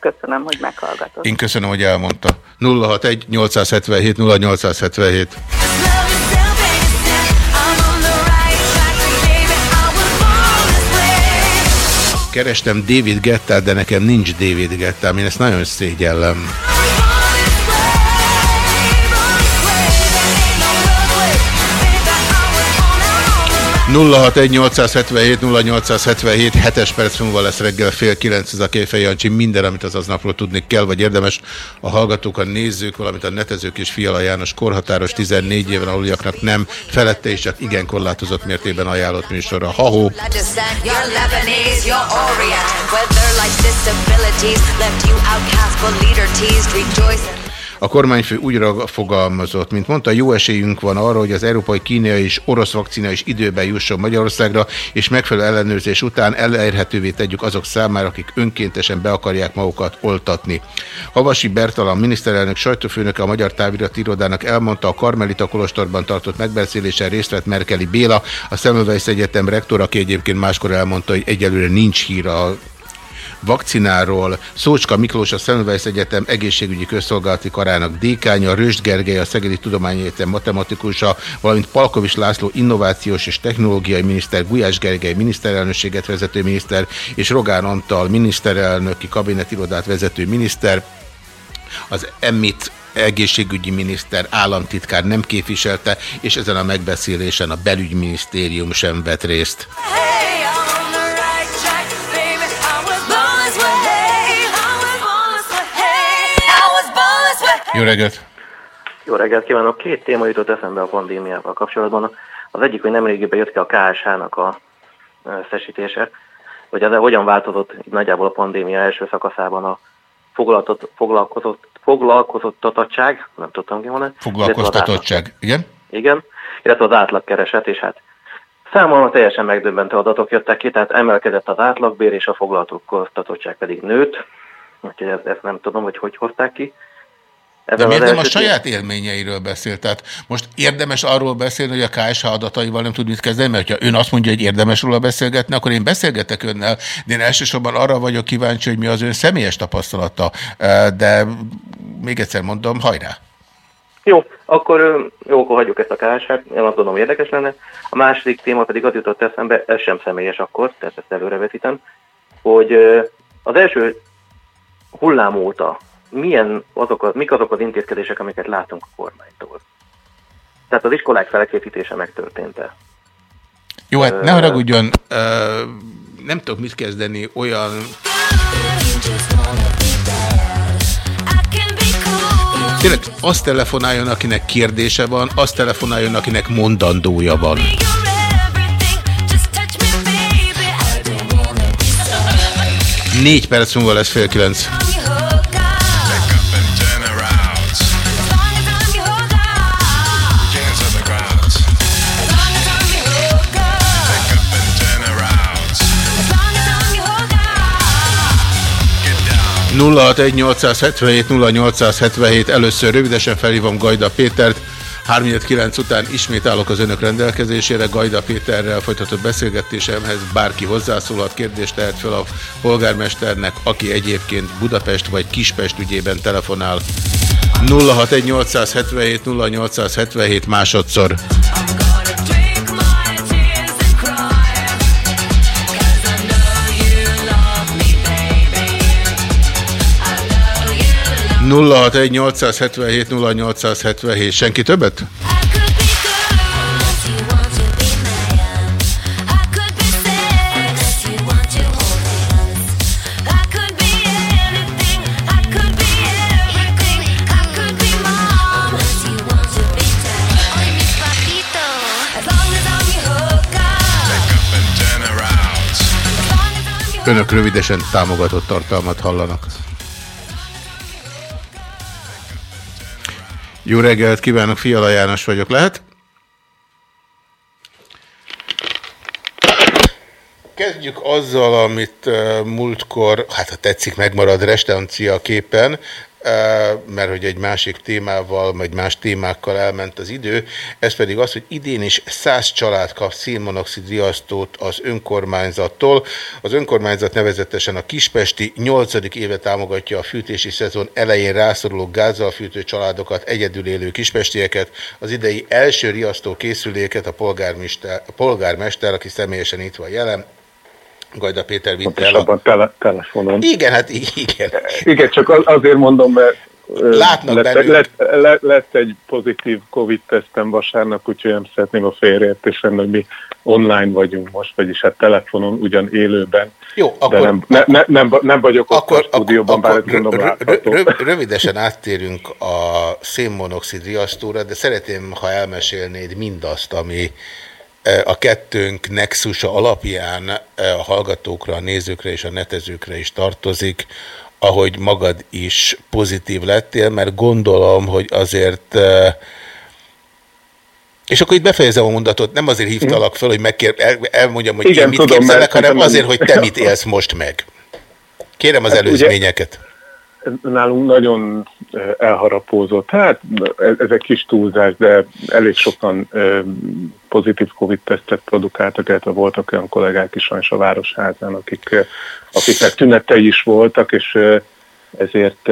Köszönöm, hogy meghallgatod. Én köszönöm, hogy elmondta. 061 877 0877. Kerestem David Gettát, de nekem nincs David Gettám, én ezt nagyon szégyellem. Nulla 877 0877 7-es perc múlva lesz reggel fél kilenc, ez a Kéfej Jancsi. Minden, amit az aznapról tudni kell, vagy érdemes a hallgatók, a nézők, valamint a netezők és Fiala János korhatáros 14 éven aluliaknak nem, felette és csak igen korlátozott mértékben ajánlott műsorra. Ha-ho! Rejoice. A kormányfő úgy rag- fogalmazott, mint mondta, jó esélyünk van arra, hogy az európai, kínai és orosz vakcina is időben jusson Magyarországra, és megfelelő ellenőrzés után elérhetővé tegyük azok számára, akik önkéntesen be akarják magukat oltatni. Havasi Bertalan miniszterelnök sajtófőnöke a Magyar Távirati Irodának elmondta, a Karmelita Kolostorban tartott megbeszélésen részt vett Merkeli Béla, a Semmelweis Egyetem rektor, aki egyébként máskor elmondta, hogy egyelőre nincs hír a vakcináról, Szócska Miklós a Semmelweis Egyetem egészségügyi közszolgálati karának dékánya, Röst Gergely a Szegedi Tudományegyetem matematikusa, valamint Palkovics László innovációs és technológiai miniszter, Gulyás Gergely miniszterelnökséget vezető miniszter, és Rogán Antal miniszterelnöki kabinetirodát vezető miniszter, az EMIT egészségügyi miniszter, államtitkár nem képviselte, és ezen a megbeszélésen a belügyminisztérium sem vett részt. Jó reggelt! Jó reggelt kívánok! Két téma jutott eszembe a pandémiával kapcsolatban. Az egyik, hogy nemrégiben jött ki a KSH-nak a összesítése, hogy az hogyan változott nagyjából a pandémia első szakaszában a foglalkozott, foglalkozott, foglalkozottatottság, nem tudtam ki mondani. Foglalkoztatottság, igen? Igen, illetve az átlagkereset, és hát számomra teljesen megdöbbentő adatok jöttek ki, tehát emelkedett az átlagbér, és a foglalkoztatottság pedig nőtt, úgyhogy ezt, ezt nem tudom, hogy hogy hozták ki. De miért nem a saját élményeiről beszél? Tehát most érdemes arról beszélni, hogy a KSH adataival nem tud mit kezdeni, mert ha ön azt mondja, hogy érdemes róla beszélgetni, akkor én beszélgetek önnel, de én elsősorban arra vagyok kíváncsi, hogy mi az ön személyes tapasztalata. De még egyszer mondom, hajrá! Jó, akkor jó, akkor hagyjuk ezt a KSH-t, én azt gondolom érdekes lenne. A második téma pedig az jutott eszembe, ez sem személyes akkor, tehát ezt előrevetítem, hogy az első hullám óta milyen azok a, mik azok az intézkedések, amiket látunk a kormánytól. Tehát az iskolák felkészítése megtörtént-e? Jó, hát ne haragudjon, eh, nem tudok mit kezdeni olyan... Tényleg azt telefonáljon, akinek kérdése van, azt telefonáljon, akinek mondandója van. Négy perc múlva lesz fél kilenc. 061 0877 először rövidesen felhívom Gajda Pétert, 39 után ismét állok az önök rendelkezésére, Gajda Péterrel folytatott beszélgetésemhez bárki hozzászólhat, kérdést tehet fel a polgármesternek, aki egyébként Budapest vagy Kispest ügyében telefonál. 061 877 0877 másodszor. 061 877 0877. Senki többet? Önök rövidesen támogatott tartalmat hallanak. Jó reggelt kívánok, Fiala János vagyok, lehet? Kezdjük azzal, amit uh, múltkor, hát ha tetszik, megmarad restancia képen, mert hogy egy másik témával, vagy más témákkal elment az idő, ez pedig az, hogy idén is száz család kap szénmonoxid riasztót az önkormányzattól. Az önkormányzat nevezetesen a Kispesti 8. éve támogatja a fűtési szezon elején rászoruló gázzal fűtő családokat, egyedül élő kispestieket. Az idei első riasztó készüléket a polgármester, a polgármester aki személyesen itt van jelen, Gajda Péter vitte el a... tele, telefonon. Igen, hát igen. Igen, csak azért mondom, mert Látnak lett, lett, lett, lett egy pozitív Covid-tesztem vasárnap, úgyhogy nem szeretném a félreértésen, hogy mi online vagyunk most, vagyis hát telefonon, ugyan élőben. Jó, akkor, de nem, ne, ne, nem, nem vagyok akkor, ott a stúdióban, akkor, bár gondolom rö, rö, Rövidesen áttérünk a szénmonoxid riasztóra, de szeretném, ha elmesélnéd mindazt, ami a kettőnk nexusa alapján a hallgatókra, a nézőkre és a netezőkre is tartozik, ahogy magad is pozitív lettél, mert gondolom, hogy azért és akkor itt befejezem a mondatot, nem azért hívtalak fel, hogy megkér, el, elmondjam, hogy Igen, én mit tudom, képzelek, hanem azért, hogy te mit élsz most meg. Kérem az hát előzményeket. Ugye, nálunk nagyon elharapózott. Hát ezek kis túlzás, de elég sokan pozitív Covid-tesztet produkáltak, illetve voltak olyan kollégák is sajnos a Városházán, akik, akiknek tünetei is voltak, és ezért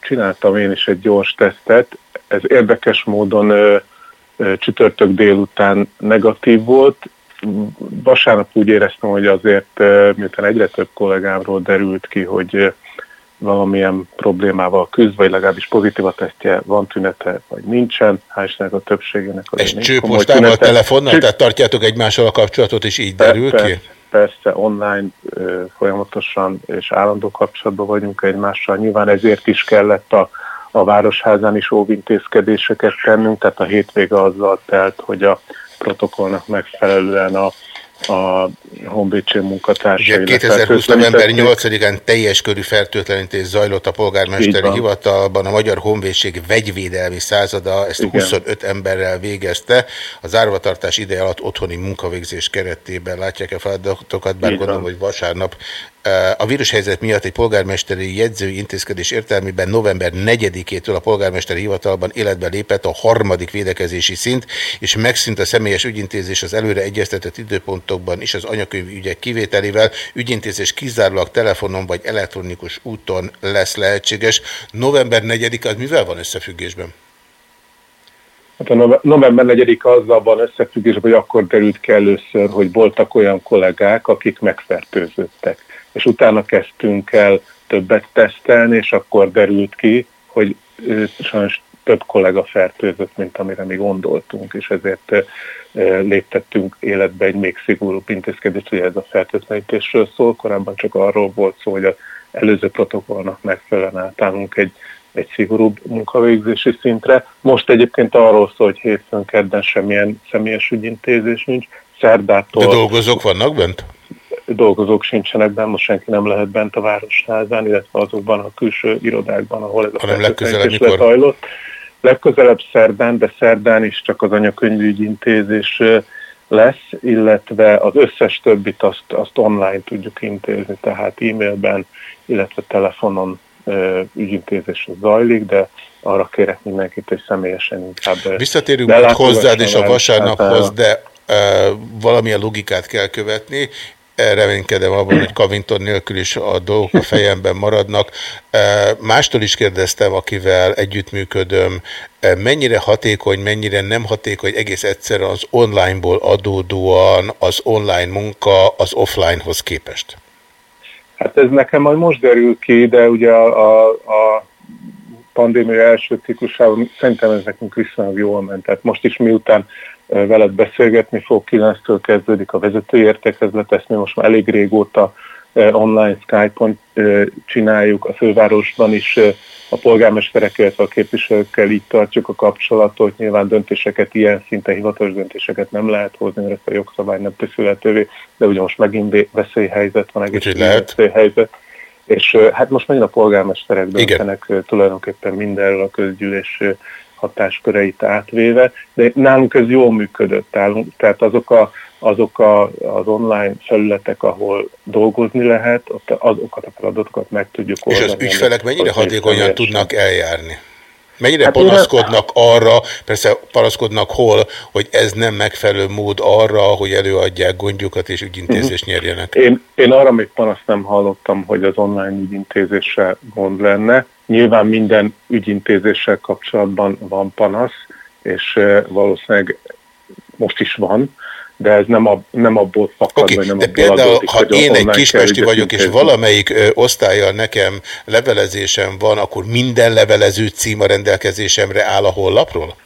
csináltam én is egy gyors tesztet. Ez érdekes módon csütörtök délután negatív volt, vasárnap úgy éreztem, hogy azért, miután egyre több kollégámról derült ki, hogy valamilyen problémával küzd, vagy legalábbis pozitív a tesztje, van tünete, vagy nincsen. Hál' a többségének. Ez csőpostával, telefonnal? Tehát tartjátok egymással a kapcsolatot, és így derül ki? Persze, online folyamatosan és állandó kapcsolatban vagyunk egymással. Nyilván ezért is kellett a, a Városházán is óvintézkedéseket tennünk, tehát a hétvége azzal telt, hogy a protokollnak megfelelően a a honvédség munkatársai. Ugye 2020. november 8-án teljes körű fertőtlenítés zajlott a polgármesteri hivatalban. A Magyar Honvédség vegyvédelmi százada ezt Igen. 25 emberrel végezte. A zárvatartás ideje alatt otthoni munkavégzés keretében látják-e feladatokat, bár gondolom, hogy vasárnap a vírushelyzet miatt egy polgármesteri jegyzői intézkedés értelmében november 4-től a polgármesteri hivatalban életbe lépett a harmadik védekezési szint, és megszűnt a személyes ügyintézés az előre egyeztetett időpontokban is az anyakönyvi ügyek kivételével. Ügyintézés kizárólag telefonon vagy elektronikus úton lesz lehetséges. November 4 az mivel van összefüggésben? Hát a november 4 azzal van összefüggésben, hogy akkor derült ki először, hogy voltak olyan kollégák, akik megfertőzöttek és utána kezdtünk el többet tesztelni, és akkor derült ki, hogy sajnos több kollega fertőzött, mint amire mi gondoltunk, és ezért léptettünk életbe egy még szigorúbb intézkedést, hogy ez a fertőtlenítésről szól. Korábban csak arról volt szó, hogy az előző protokollnak megfelelően átállunk egy, egy szigorúbb munkavégzési szintre. Most egyébként arról szól, hogy hétfőn kedden semmilyen személyes ügyintézés nincs. Szerdától... De dolgozók vannak bent? Dolgozók sincsenek bent, most senki nem lehet bent a városházán, illetve azokban a külső irodákban, ahol ez a legközelebb lezajlott. Legközelebb szerdán, de szerdán is csak az anyakönyvügy intézés lesz, illetve az összes többit azt, azt online tudjuk intézni, tehát e-mailben, illetve telefonon ügyintézés zajlik, de arra kérek mindenkit, hogy személyesen inkább... Visszatérünk majd hozzád és a vasárnaphoz, de uh, valamilyen logikát kell követni. Reménykedem abban, hogy Kavinton nélkül is a dolgok a fejemben maradnak. Mástól is kérdeztem, akivel együttműködöm, mennyire hatékony, mennyire nem hatékony egész egyszerűen az onlineból adódóan az online munka az offlinehoz képest? Hát ez nekem majd most derül ki, de ugye a, a, a pandémia első ciklusában szerintem ez nekünk viszonylag jól ment. Tehát most is miután veled beszélgetni fog, 9-től kezdődik a vezetői értekezlet, ezt mi most már elég régóta online Skype-on csináljuk, a fővárosban is a polgármesterekkel, illetve a képviselőkkel így tartjuk a kapcsolatot, nyilván döntéseket, ilyen szinten hivatalos döntéseket nem lehet hozni, mert ezt a jogszabály nem teszi lehetővé, de ugye most megint veszélyhelyzet van, egész veszélyhelyzet. És hát most megint a polgármesterek döntenek Igen. tulajdonképpen mindenről a közgyűlés hatásköreit átvéve, de nálunk ez jól működött, tehát azok, a, azok a, az online felületek, ahol dolgozni lehet, ott azokat a feladatokat meg tudjuk oldani. És az ügyfelek mennyire hatékonyan tudnak eljárni? Mennyire hát panaszkodnak arra, persze panaszkodnak hol, hogy ez nem megfelelő mód arra, hogy előadják gondjukat és ügyintézést uh-huh. nyerjenek? Én, én arra még panaszt nem hallottam, hogy az online ügyintézéssel gond lenne. Nyilván minden ügyintézéssel kapcsolatban van panasz, és valószínűleg most is van, de ez nem, a, nem abból fakad, okay, vagy nem de abból például, adódik, ha én egy kispesti vagyok, és valamelyik ö, osztályjal nekem levelezésem van, akkor minden levelező cím a rendelkezésemre áll a honlapról?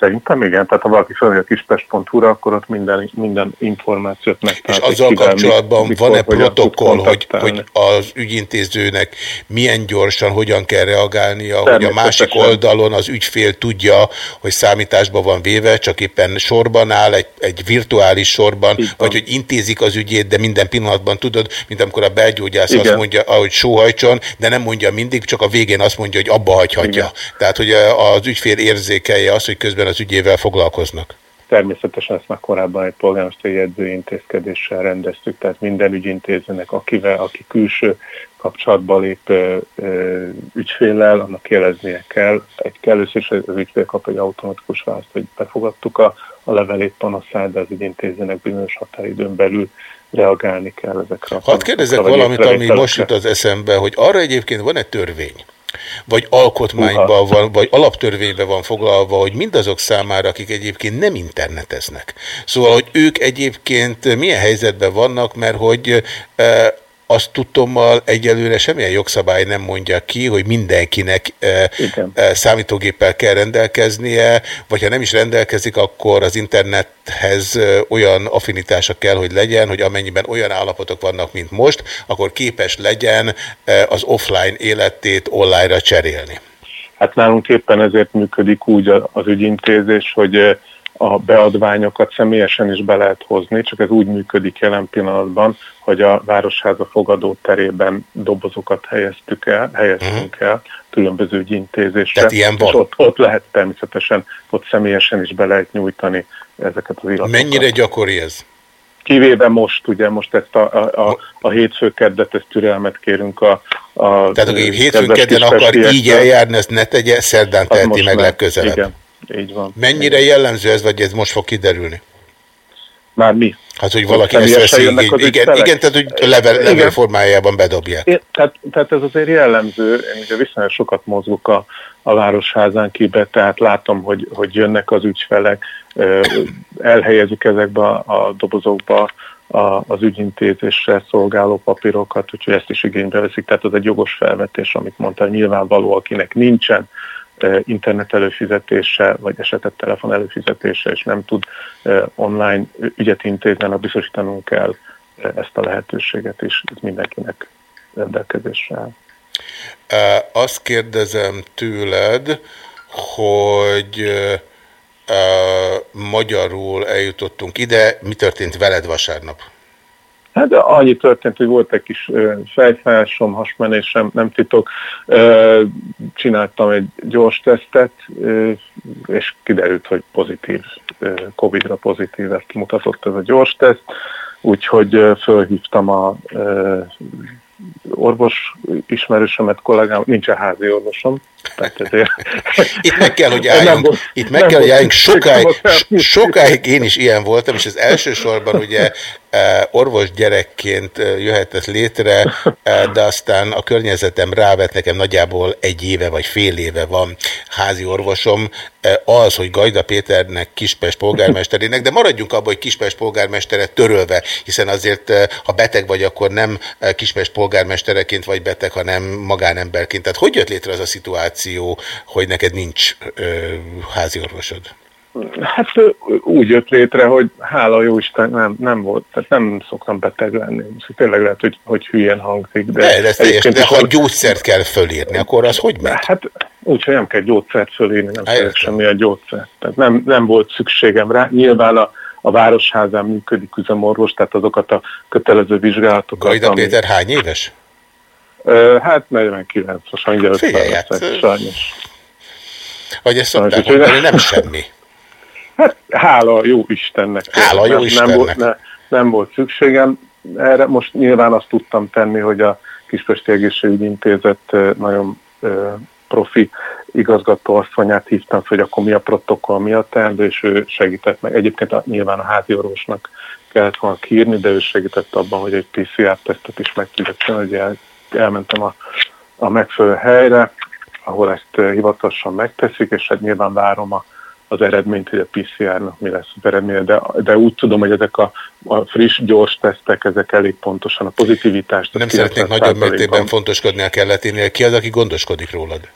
Szerintem igen, tehát ha valaki felmegy a kispest.hu-ra, akkor ott minden, minden információt megtalál. És azzal kapcsolatban van-e protokoll, hogy, hogy az ügyintézőnek milyen gyorsan, hogyan kell reagálnia, hogy a másik oldalon az ügyfél tudja, hogy számításba van véve, csak éppen sorban áll, egy, egy virtuális sorban, vagy hogy intézik az ügyét, de minden pillanatban tudod, mint amikor a belgyógyász igen. azt mondja, hogy sóhajtson, de nem mondja mindig, csak a végén azt mondja, hogy abba hagyhatja. Igen. Tehát, hogy az ügyfél érzékelje azt, hogy közben az ügyével foglalkoznak? Természetesen ezt már korábban egy polgármesteri jegyző intézkedéssel rendeztük, tehát minden ügyintézőnek, akivel, aki külső kapcsolatba lép ö, ö, ügyféllel, annak jeleznie kell. Egy kell először is az ügyfél kap egy automatikus választ, hogy befogadtuk a, a levelét, panaszát, de az ügyintézőnek bizonyos határidőn belül reagálni kell ezekre Hadd kérdezek valamit, ami most jut az eszembe, hogy arra egyébként van egy törvény, vagy alkotmányban van, vagy alaptörvényben van foglalva, hogy mindazok számára, akik egyébként nem interneteznek. Szóval, hogy ők egyébként milyen helyzetben vannak, mert hogy e, azt tudtommal egyelőre semmilyen jogszabály nem mondja ki, hogy mindenkinek e, számítógéppel kell rendelkeznie, vagy ha nem is rendelkezik, akkor az internethez olyan affinitása kell, hogy legyen, hogy amennyiben olyan állapotok vannak, mint most, akkor képes legyen az offline életét online-ra cserélni. Hát nálunk éppen ezért működik úgy az ügyintézés, hogy a beadványokat személyesen is be lehet hozni, csak ez úgy működik jelen pillanatban, hogy a Városháza fogadó terében dobozokat helyeztük el, helyeztünk uh-huh. el különböző ügyintézésre. Tehát ilyen van. És ott, ott lehet természetesen, ott személyesen is be lehet nyújtani ezeket az iratokat. Mennyire gyakori ez? Kivéve most, ugye most ezt a, a, a, a hétfő keddet, ezt türelmet kérünk a, a Tehát aki hétfőn kedden akar így eljárni, ezt ne tegye, szerdán teheti meg legközelebb. Igen, így van. Mennyire igen. jellemző ez, vagy ez most fog kiderülni? Már mi? Hát, hogy valaki ezt veszi, igen, igen, igen, tehát, hogy level, level igen. formájában bedobják. É, tehát, tehát ez azért jellemző, én ugye viszonylag sokat mozgok a, a Városházán kibe, tehát látom, hogy, hogy jönnek az ügyfelek, elhelyezik ezekbe a, a dobozokba a, az ügyintézésre szolgáló papírokat, úgyhogy ezt is igénybe veszik, tehát ez egy jogos felvetés, amit mondta, nyilvánvaló, akinek nincsen internet előfizetése, vagy esetett telefon előfizetése, és nem tud online ügyet intézni, annak biztosítanunk kell ezt a lehetőséget is, mindenkinek rendelkezésre áll. Azt kérdezem tőled, hogy magyarul eljutottunk ide, mi történt veled vasárnap? Hát annyi történt, hogy volt egy kis fejfájásom, hasmenésem, nem titok. Csináltam egy gyors tesztet, és kiderült, hogy pozitív, Covid-ra pozitív, ezt mutatott ez a gyors teszt. Úgyhogy fölhívtam a orvos ismerősömet, kollégám, nincsen házi orvosom. Tehát ezért... *laughs* Itt meg kell, hogy álljunk, itt meg nem kell, hogy álljunk. Sokáig, sokáig én is ilyen voltam, és ez elsősorban ugye orvos gyerekként jöhetett létre, de aztán a környezetem rávett, nekem nagyjából egy éve vagy fél éve van házi orvosom, az, hogy Gajda Péternek Kispest polgármesterének, de maradjunk abban, hogy Kispest polgármestere törölve, hiszen azért, ha beteg vagy, akkor nem Kispest polgármestereként vagy beteg, hanem magánemberként. Tehát hogy jött létre az a szituáció, hogy neked nincs ö, házi orvosod? Hát úgy jött létre, hogy hála jó Isten nem, nem volt, tehát nem szoktam beteg lenni. Most Tényleg lehet, hogy, hogy hülyen hangzik, de, De, ez teljes, de ha gyógyszert kell fölírni, akkor az hogy megy? Hát úgyhogy nem kell gyógyszert fölírni, nem kell semmilyen gyógyszert. Tehát nem, nem volt szükségem rá. Nyilván a, a Városházán működik üzemorvos, tehát azokat a kötelező vizsgálatokat. Gajda ami- Péter hány éves? Hát 49, most mindjárt Figyelj, 50 hát, sajnos. Vagy ezt szokták Sajnos, mondani, nem- semmi. Hát hála jó Istennek. Hála jó nem, Istennek. Nem volt, ne, nem volt szükségem erre. Most nyilván azt tudtam tenni, hogy a Kispesti Egészségügyi Intézet nagyon profi igazgató asszonyát hívtam, hogy akkor mi a protokoll, mi a teendő, és ő segített meg. Egyébként nyilván a házi orvosnak kellett volna kiírni, de ő segített abban, hogy egy PCR-tesztet is meg tudjak csinálni, hogy el, elmentem a, a megfelelő helyre, ahol ezt ö, hivatalosan megteszik, és hát nyilván várom a, az eredményt, hogy a PCR-nak mi lesz az eredménye, de, de úgy tudom, hogy ezek a, a friss, gyors tesztek, ezek elég pontosan a pozitivitást. Nem szeretnék 90%-ban nagyobb mértékben fontoskodni a kelleténél. Ki az, aki gondoskodik rólad?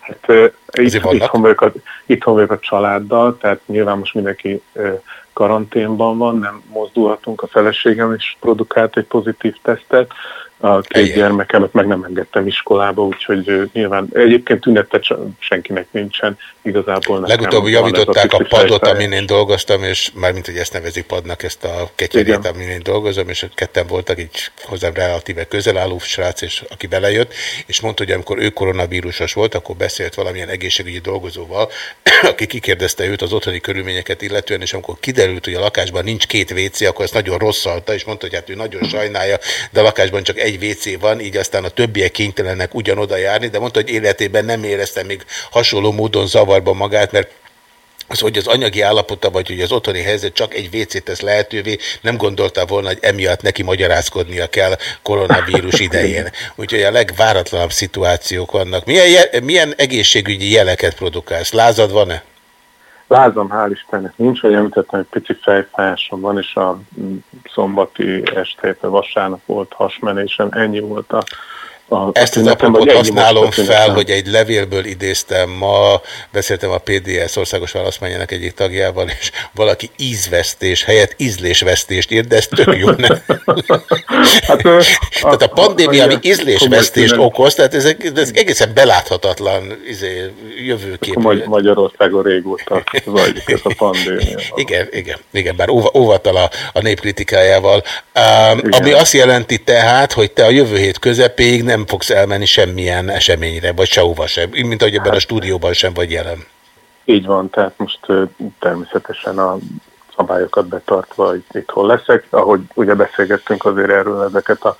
Hát, ö, itt, itthon, vagyok a, itthon vagyok a családdal, tehát nyilván most mindenki ö, karanténban van, nem mozdulhatunk. A feleségem is produkált egy pozitív tesztet, a két Igen. gyermekemet meg nem engedtem iskolába, úgyhogy nyilván egyébként tünete se- senkinek nincsen, igazából nekem Legutóbb javították a kicsi padot, amin én dolgoztam, és mármint, hogy ezt nevezik padnak, ezt a ketyerét, Igen. amin én dolgozom, és ketten voltak egy hozzám relatíve közel álló srác, és aki belejött, és mondta, hogy amikor ő koronavírusos volt, akkor beszélt valamilyen egészségügyi dolgozóval, *coughs* aki kikérdezte őt az otthoni körülményeket illetően, és amikor kiderült, hogy a lakásban nincs két WC, akkor ezt nagyon rosszalta, és mondta, hogy hát ő nagyon sajnálja, de a lakásban csak egy WC van, így aztán a többiek kénytelenek ugyanoda járni, de mondta, hogy életében nem érezte még hasonló módon zavarban magát, mert az, hogy az anyagi állapota, vagy hogy az otthoni helyzet csak egy WC tesz lehetővé, nem gondolta volna, hogy emiatt neki magyarázkodnia kell koronavírus idején. Úgyhogy a legváratlanabb szituációk vannak. Milyen, milyen egészségügyi jeleket produkálsz? Lázad van-e? Lázam, hál' Istennek nincs, hogy említettem, hogy pici fejfájásom van, és a mm, szombati este, vasárnap volt hasmenésem, ennyi volt a, a Ezt az apropót használom fel, hogy egy levélből idéztem ma, beszéltem a PDS országos választmányának egyik tagjával, és valaki ízvesztés helyett ízlésvesztést írt, de ez tök jó, nem? *laughs* Hát, tehát a pandémia, ami ízlésvesztést komoly okoz, tehát ezek, ez egészen beláthatatlan izé, jövőkép. Magy- Magyarországon régóta zajlik ez a pandémia. *laughs* Igen, igen, igen, bár óva, óvatal a, a népkritikájával. Um, ami azt jelenti tehát, hogy te a jövő hét közepéig nem fogsz elmenni semmilyen eseményre, vagy sehova sem, mint ahogy ebben a stúdióban sem vagy jelen. Így van, tehát most természetesen a szabályokat betartva itt, itthon leszek. Ahogy ugye beszélgettünk azért erről, ezeket a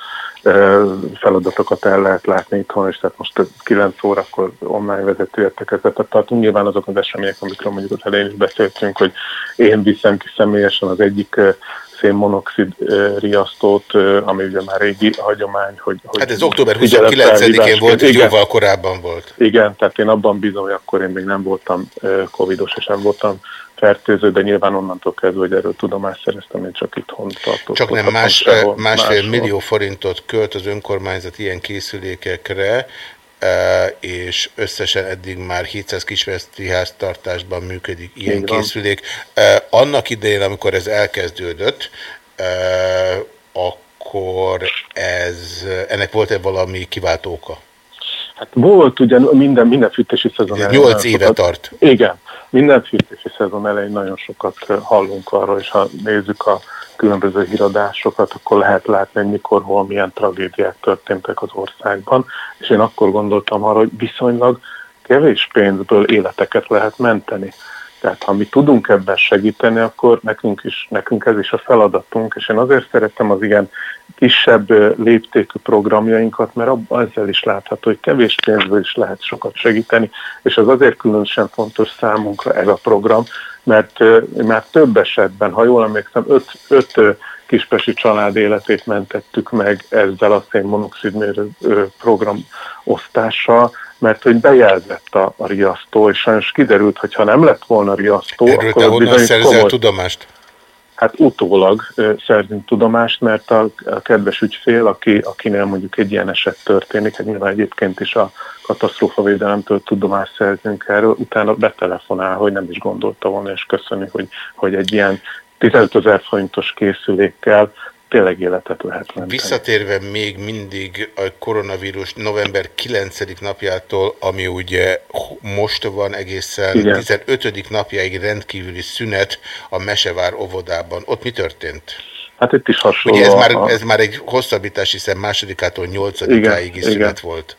feladatokat el lehet látni itthon, és tehát most 9 órakor online vezető értekezetet tartunk. Nyilván azok az események, amikről mondjuk az elején is beszéltünk, hogy én viszem ki személyesen az egyik szénmonoxid riasztót, ami ugye már régi hagyomány, hogy... hogy Hát ez október figyelemfelhívásként- 29-én volt, és jóval korábban volt. Igen, tehát én abban bízom, hogy akkor én még nem voltam covidos, és nem voltam fertőző, de nyilván onnantól kezdve, hogy erről tudomást szereztem, én csak itthon tartottam. Csak nem más, másfél millió forintot költ az önkormányzat ilyen készülékekre, és összesen eddig már 700 kisveszti háztartásban működik ilyen van. készülék. Annak idején, amikor ez elkezdődött, akkor ez, ennek volt-e valami kiváltó oka? Hát volt ugyan minden, minden fűtési szezon elején. Nyolc nagyon éve sokat- tart. Igen, minden fűtési szezon elején nagyon sokat hallunk arról, és ha nézzük a különböző híradásokat, akkor lehet látni, hogy mikor, hol, milyen tragédiák történtek az országban, és én akkor gondoltam arra, hogy viszonylag kevés pénzből életeket lehet menteni. Tehát ha mi tudunk ebben segíteni, akkor nekünk, is, nekünk ez is a feladatunk, és én azért szeretem az ilyen kisebb léptékű programjainkat, mert ezzel is látható, hogy kevés pénzből is lehet sokat segíteni, és az azért különösen fontos számunkra ez a program, mert már több esetben, ha jól emlékszem, öt, öt kispesi család életét mentettük meg ezzel a szénmonoxidmérő program osztással, mert hogy bejelzett a, a riasztó, és sajnos kiderült, hogy ha nem lett volna riasztó, Erről akkor te honnan bizony szerzel komoly- tudomást? Hát utólag ö, szerzünk tudomást, mert a, a kedves ügyfél, aki, akinél mondjuk egy ilyen eset történik, hát nyilván egyébként is a katasztrófavédelemtől tudomást szerzünk erről, utána betelefonál, hogy nem is gondolta volna, és köszöni, hogy, hogy egy ilyen 15 ezer forintos készülékkel tényleg életet lehet menteni. Visszatérve még mindig a koronavírus november 9. napjától, ami ugye most van egészen Igen. 15. napjáig rendkívüli szünet a Mesevár óvodában. Ott mi történt? Hát itt is hasonló. Ugye ez már, a- ez már egy hosszabbítás, hiszen másodikától nyolcadikáig is Igen, szünet volt.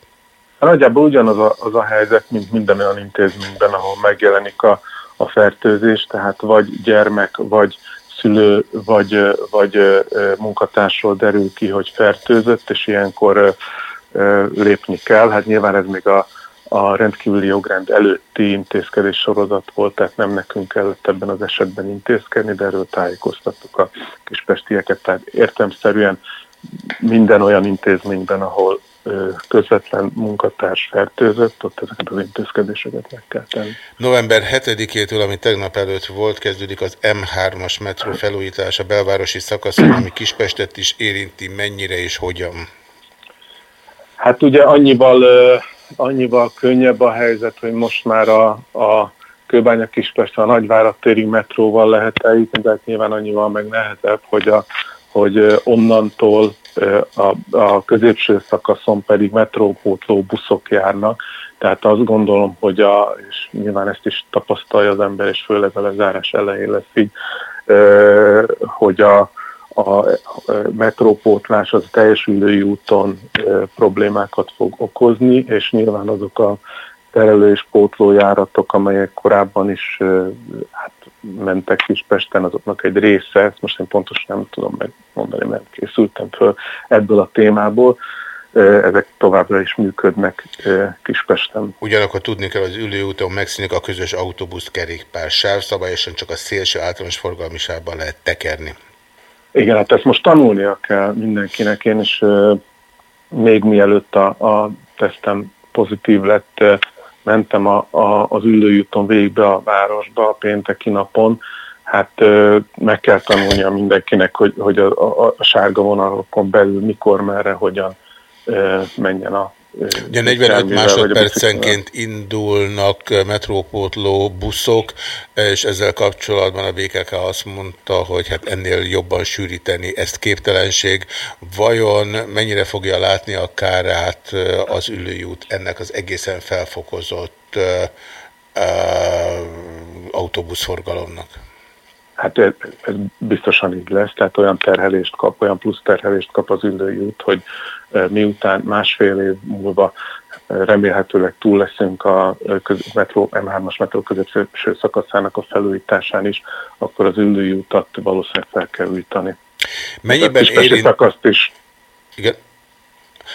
Hát Nagyjából ugyanaz a, az a helyzet, mint minden olyan intézményben, ahol megjelenik a, a fertőzés, tehát vagy gyermek, vagy szülő, vagy, vagy munkatársról derül ki, hogy fertőzött, és ilyenkor lépni kell. Hát nyilván ez még a, a rendkívüli jogrend előtti intézkedés sorozat volt, tehát nem nekünk kellett ebben az esetben intézkedni, de erről tájékoztattuk a kispestieket. Tehát értemszerűen minden olyan intézményben, ahol közvetlen munkatárs fertőzött, ott ezeket az intézkedéseket meg kell tenni. November 7-től, ami tegnap előtt volt, kezdődik az M3-as metró felújítása belvárosi szakaszon, ami Kispestet is érinti, mennyire és hogyan. Hát ugye annyival, annyival könnyebb a helyzet, hogy most már a, a Kőbánya Kispest a Nagyvárad térig metróval lehet eljutni, de hát nyilván annyival meg nehezebb, hogy, a, hogy onnantól a, a középső szakaszon pedig metrópótló buszok járnak, tehát azt gondolom, hogy a, és nyilván ezt is tapasztalja az ember, és főleg a lezárás elején lesz így, hogy a, a metrópótlás az teljesülői úton problémákat fog okozni, és nyilván azok a terelő és pótlójáratok, amelyek korábban is hát, mentek Kispesten, azoknak egy része, ezt most én pontosan nem tudom megmondani, mert készültem föl ebből a témából, ezek továbbra is működnek Kispesten. Ugyanakkor tudni kell, az ülőúton megszűnik a közös autóbusz kerékpár sáv, szabályosan csak a szélső általános forgalmi sávban lehet tekerni. Igen, hát ezt most tanulnia kell mindenkinek. Én is még mielőtt a, a tesztem pozitív lett, mentem a, a, az ülőjúton végbe a városba a pénteki napon. Hát ö, meg kell tanulnia mindenkinek, hogy, hogy a, a, a sárga vonalokon belül mikor, merre, hogyan ö, menjen a Ugye 45 járművel, vagy a másodpercenként indulnak eh, metrópótló buszok, és ezzel kapcsolatban a BKK azt mondta, hogy hát ennél jobban sűríteni ezt képtelenség. Vajon mennyire fogja látni a kárát eh, az ülőjút ennek az egészen felfokozott eh, autóbuszforgalomnak? Hát ez, ez biztosan így lesz, tehát olyan terhelést kap, olyan plusz terhelést kap az ülői út, hogy miután másfél év múlva remélhetőleg túl leszünk a köz, metró, M3-as metró középső szakaszának a felújításán is, akkor az ülői utat valószínűleg fel kell újítani. Mennyiben Kispesti érint- szakaszt is. Igen.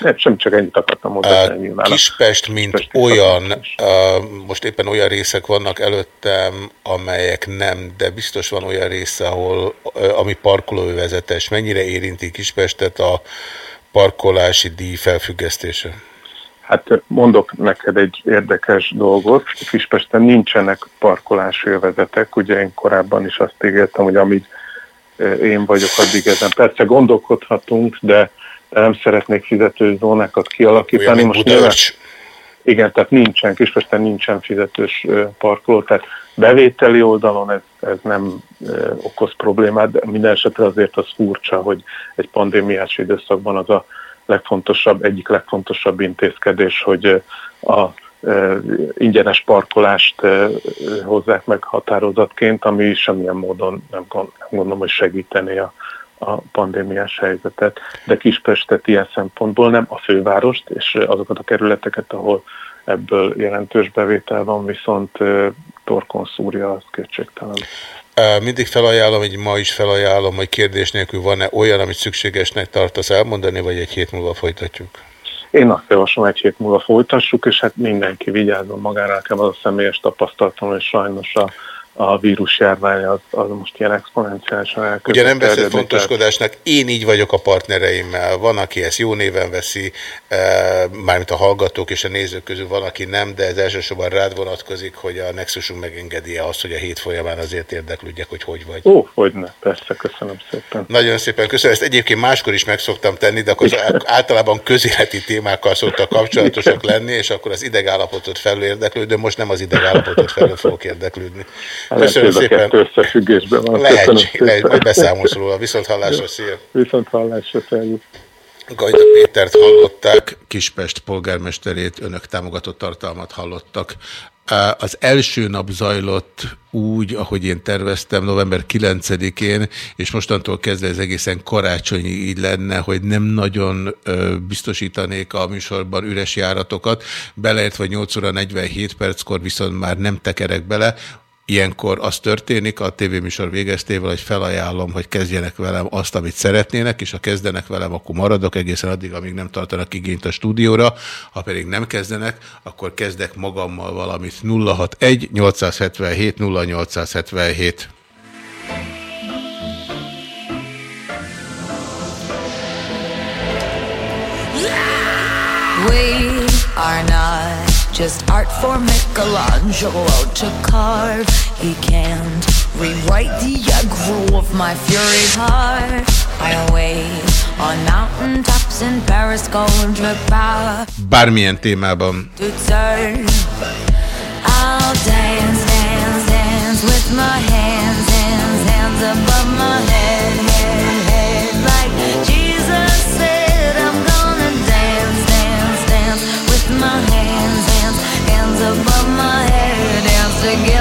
Nem, sem csak ennyit akartam mondani. nyilván. Kispest, mint olyan, uh, most éppen olyan részek vannak előttem, amelyek nem, de biztos van olyan része, ahol, uh, ami parkolóvezetes. Mennyire érinti Kispestet a parkolási díj felfüggesztése? Hát mondok neked egy érdekes dolgot. Kispesten nincsenek parkolási övezetek. Ugye én korábban is azt ígértem, hogy amíg én vagyok, addig ezen persze gondolkodhatunk, de nem szeretnék fizetős zónákat kialakítani. Olyan, Most nyilván, igen, tehát nincsen, Kispesten nincsen fizetős parkoló, tehát bevételi oldalon ez, ez nem okoz problémát, de minden esetre azért az furcsa, hogy egy pandémiás időszakban az a legfontosabb, egyik legfontosabb intézkedés, hogy a ingyenes parkolást hozzák meg határozatként, ami semmilyen módon nem gondolom, hogy segíteni a, a pandémiás helyzetet, de Kispestet ilyen szempontból nem a fővárost és azokat a kerületeket, ahol ebből jelentős bevétel van, viszont torkon szúrja, az kétségtelen. Mindig felajánlom, hogy ma is felajánlom, hogy kérdés nélkül van-e olyan, amit szükségesnek tartasz elmondani, vagy egy hét múlva folytatjuk? Én azt javaslom, egy hét múlva folytassuk, és hát mindenki vigyázzon magára, nekem az a személyes tapasztalatom, hogy sajnos a a vírusjárvány az, az most ilyen exponenciálisan elkezdett. Ugye nem beszél fontoskodásnak, én így vagyok a partnereimmel, van, aki ezt jó néven veszi, e, mármint a hallgatók és a nézők közül van, aki nem, de ez elsősorban rád vonatkozik, hogy a Nexusunk megengedi -e azt, hogy a hét folyamán azért érdeklődjek, hogy hogy vagy. Ó, hogy ne, persze, köszönöm szépen. Nagyon szépen köszönöm, ezt egyébként máskor is meg szoktam tenni, de akkor általában közéleti témákkal szoktak kapcsolatosak lenni, és akkor az idegállapotot felül érdeklődöm, most nem az idegállapotot felül fogok érdeklődni. Köszönöm szépen. összefüggésben van. Lehetség, lehet, majd beszámolsz róla. Viszont hallásra, szia. Viszont hallásra, szia. Gajda Pétert hallották, Kispest polgármesterét, önök támogatott tartalmat hallottak. Az első nap zajlott úgy, ahogy én terveztem, november 9-én, és mostantól kezdve ez egészen karácsonyi így lenne, hogy nem nagyon biztosítanék a műsorban üres járatokat, beleért vagy 8 óra 47 perckor viszont már nem tekerek bele, Ilyenkor az történik a tévéműsor végeztével, hogy felajánlom, hogy kezdjenek velem azt, amit szeretnének, és ha kezdenek velem, akkor maradok egészen addig, amíg nem tartanak igényt a stúdióra. Ha pedig nem kezdenek, akkor kezdek magammal valamit. 061 877 0877. We are not just art for Michelangelo to carve. He can't rewrite the aggro of my fury heart. I wait on mountain tops in Paris, gold drip power. Bármilyen témában. To turn. I'll dance, dance, dance with my hands, hands, hands above my head, head, head. Like Jesus said, I'm gonna dance, dance, dance with my hands again.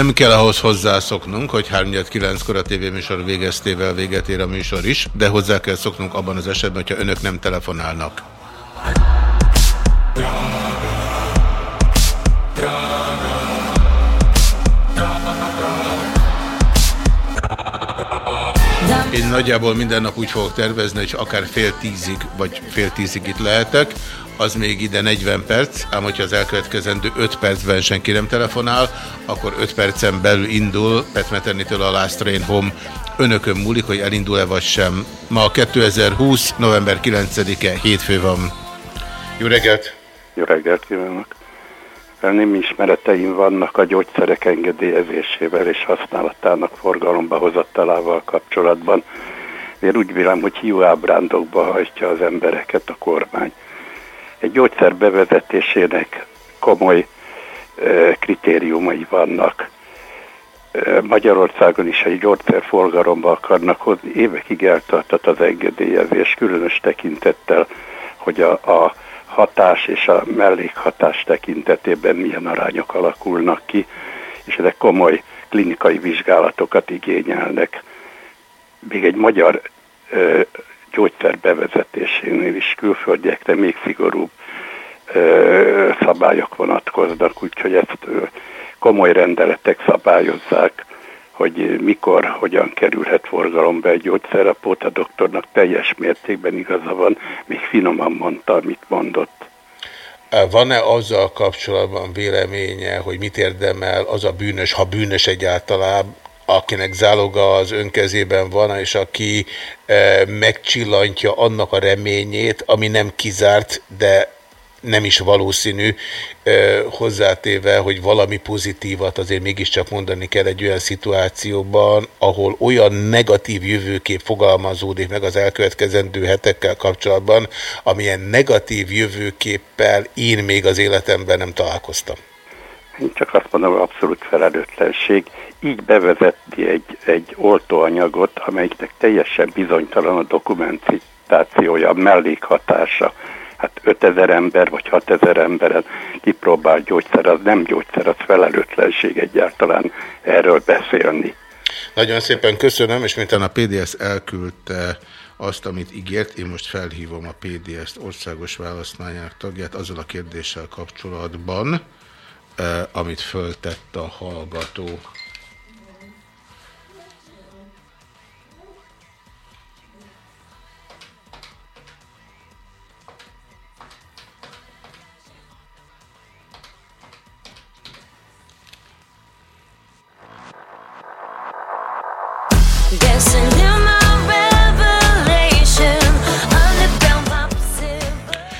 Nem kell ahhoz hozzászoknunk, hogy 3-9-kor a tévéműsor végeztével véget ér a műsor is, de hozzá kell szoknunk abban az esetben, hogyha önök nem telefonálnak. Én nagyjából minden nap úgy fogok tervezni, hogy akár fél tízig, vagy fél tízig itt lehetek, az még ide 40 perc, ám hogyha az elkövetkezendő 5 percben senki nem telefonál, akkor 5 percen belül indul Pet Meternitől a Last Train Home. Önökön múlik, hogy elindul-e vagy sem. Ma 2020. november 9-e, hétfő van. Jó reggelt! Jó reggelt kívánok! Nem ismereteim vannak a gyógyszerek engedélyezésével és használatának forgalomba hozatalával kapcsolatban. Én úgy vélem, hogy hiú ábrándokba hajtja az embereket a kormány egy gyógyszer bevezetésének komoly kritériumai vannak. Magyarországon is egy gyógyszerforgalomba akarnak hozni, évekig eltartott az engedélyezés, különös tekintettel, hogy a, a hatás és a mellékhatás tekintetében milyen arányok alakulnak ki, és ezek komoly klinikai vizsgálatokat igényelnek. Még egy magyar gyógyszer bevezetésénél is külföldiekre még szigorúbb ö, szabályok vonatkoznak, úgyhogy ezt ö, komoly rendeletek szabályozzák, hogy mikor, hogyan kerülhet forgalomba egy gyógyszer. A Póta doktornak teljes mértékben igaza van, még finoman mondta, amit mondott. Van-e azzal kapcsolatban véleménye, hogy mit érdemel az a bűnös, ha bűnös egyáltalán, akinek záloga az önkezében van, és aki e, megcsillantja annak a reményét, ami nem kizárt, de nem is valószínű, eh, hozzátéve, hogy valami pozitívat azért mégiscsak mondani kell egy olyan szituációban, ahol olyan negatív jövőkép fogalmazódik meg az elkövetkezendő hetekkel kapcsolatban, amilyen negatív jövőképpel én még az életemben nem találkoztam. Én csak azt mondom, hogy abszolút felelőtlenség. Így bevezetni egy, egy oltóanyagot, amelyiknek teljesen bizonytalan a dokumentációja, a mellékhatása. Hát 5000 ember vagy 6000 emberen kipróbált gyógyszer, az nem gyógyszer, az felelőtlenség egyáltalán erről beszélni. Nagyon szépen köszönöm, és miután a PDS elküldte azt, amit ígért, én most felhívom a PDS-t országos választmányának tagját azzal a kérdéssel kapcsolatban, amit föltett a hallgató.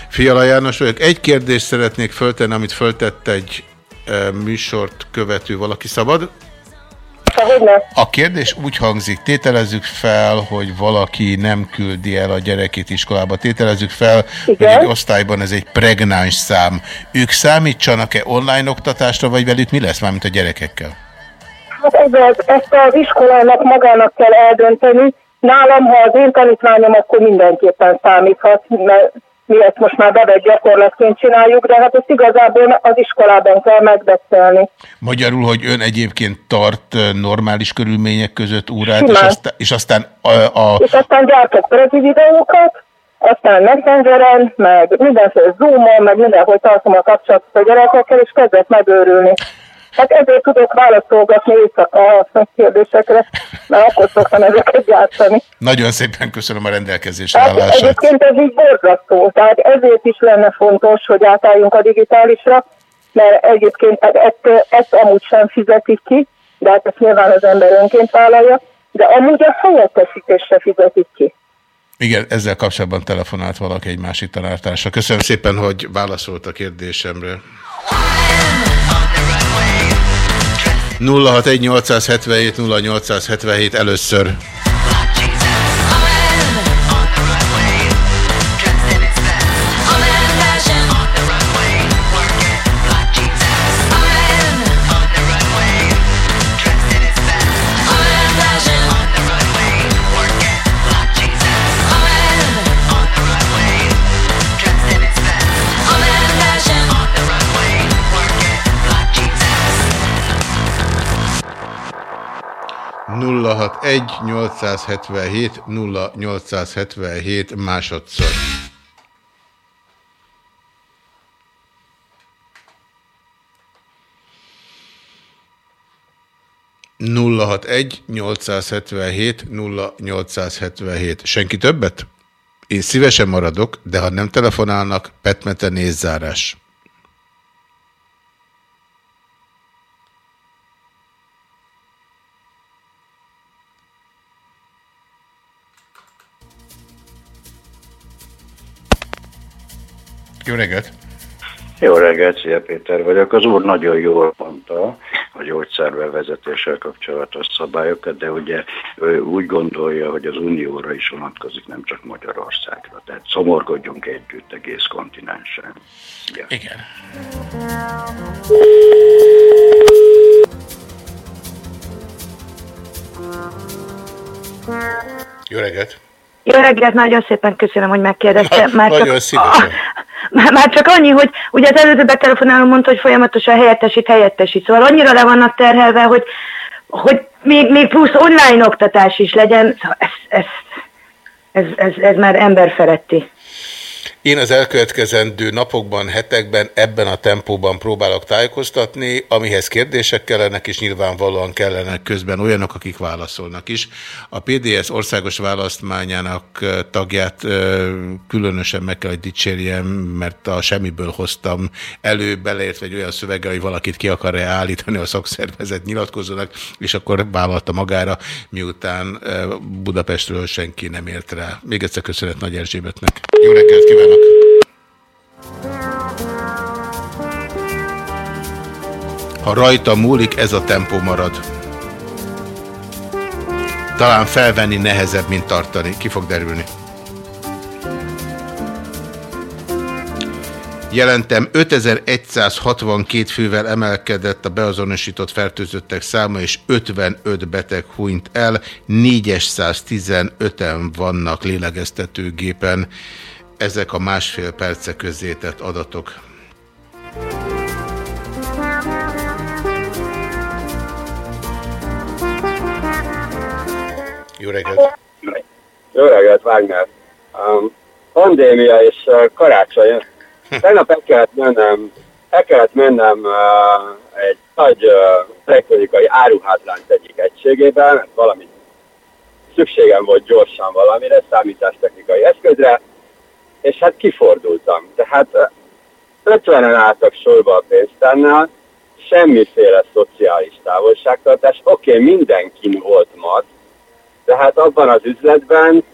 Fiala János vagyok. Egy kérdést szeretnék föltenni, amit föltett egy műsort követő valaki. Szabad? A kérdés úgy hangzik, tételezzük fel, hogy valaki nem küldi el a gyerekét iskolába. Tételezzük fel, Igen. hogy egy osztályban ez egy pregnáns szám. Ők számítsanak-e online oktatásra, vagy velük mi lesz már, mint a gyerekekkel? Hát ez az, ezt az iskolának magának kell eldönteni. Nálam, ha az én tanítványom, akkor mindenképpen számíthat, mert mi ezt most már bevett gyakorlatként csináljuk, de hát ezt igazából az iskolában kell megbeszélni. Magyarul, hogy ön egyébként tart ö, normális körülmények között órát, és aztán, és aztán a, a, És aztán gyártok videókat, aztán messengeren, meg mindenféle zoomon, meg mindenhol tartom a kapcsolatot a gyerekekkel, és kezdek megőrülni. Hát ezért tudok válaszolgatni éjszaka a kérdésekre, mert akkor szoktam ezeket gyártani. nagyon szépen köszönöm a rendelkezésre Hát állását. egyébként ez így borzasztó, tehát ezért is lenne fontos, hogy átálljunk a digitálisra, mert egyébként hát ezt, ezt amúgy sem fizetik ki, de hát ezt nyilván az ember önként vállalja, de amúgy a helyettesítésre fizetik ki. Igen, ezzel kapcsolatban telefonált valaki egy másik tanártársa. Köszönöm szépen, hogy válaszolt a kérdésemre. 061 877 0877 először. Nulla hat egy 877 0877 másodszor. nulla hat egy 877 0877 Senki többet? Én szívesen maradok, de ha nem telefonálnak, petmete nézzárás. Jó reggelt! Jó reggelt, Szia Péter vagyok. Az úr nagyon jól mondta a gyógyszerbevezetéssel kapcsolatos szabályokat, de ugye ő úgy gondolja, hogy az Unióra is vonatkozik, nem csak Magyarországra. Tehát szomorkodjunk együtt egész kontinensen. Ja. Igen. Jó reggelt! Jó reggelt, nagyon szépen köszönöm, hogy megkérdezte. *laughs* Már Nagyon csak, *laughs* már, már csak annyi, hogy ugye az előző betelefonáló mondta, hogy folyamatosan helyettesít, helyettesít. Szóval annyira le vannak terhelve, hogy, hogy még, még plusz online oktatás is legyen. Szóval ez, ez, ez, ez, ez már emberfeletti. Én az elkövetkezendő napokban, hetekben ebben a tempóban próbálok tájékoztatni, amihez kérdések kellenek, és nyilvánvalóan kellenek közben olyanok, akik válaszolnak is. A PDS országos választmányának tagját különösen meg kell, hogy dicsérjem, mert a semmiből hoztam elő, beleértve egy olyan szövege, hogy valakit ki akar-e állítani a szakszervezet nyilatkozónak, és akkor vállalta magára, miután Budapestről senki nem ért rá. Még egyszer köszönet Nagy Erzsébetnek. Jó reggelt kívánok! Ha rajta múlik, ez a tempó marad. Talán felvenni nehezebb, mint tartani. Ki fog derülni. Jelentem 5162 fővel emelkedett a beazonosított fertőzöttek száma, és 55 beteg hunyt el, 415-en vannak lélegeztetőgépen. Ezek a másfél perce közzétett adatok. Jó reggelt! Jó reggelt, Wagner. Um, pandémia és uh, karácsony. Tegnap el kellett mennem, el kellett mennem uh, egy nagy uh, elektronikai áruházlánc egyik egységében, mert valami szükségem volt gyorsan valamire, számítástechnikai eszközre, és hát kifordultam. Tehát uh, 50-en álltak sorba a pénztárnál, semmiféle szociális távolságtartás. Oké, okay, mindenkin volt maszk, de hát abban az üzletben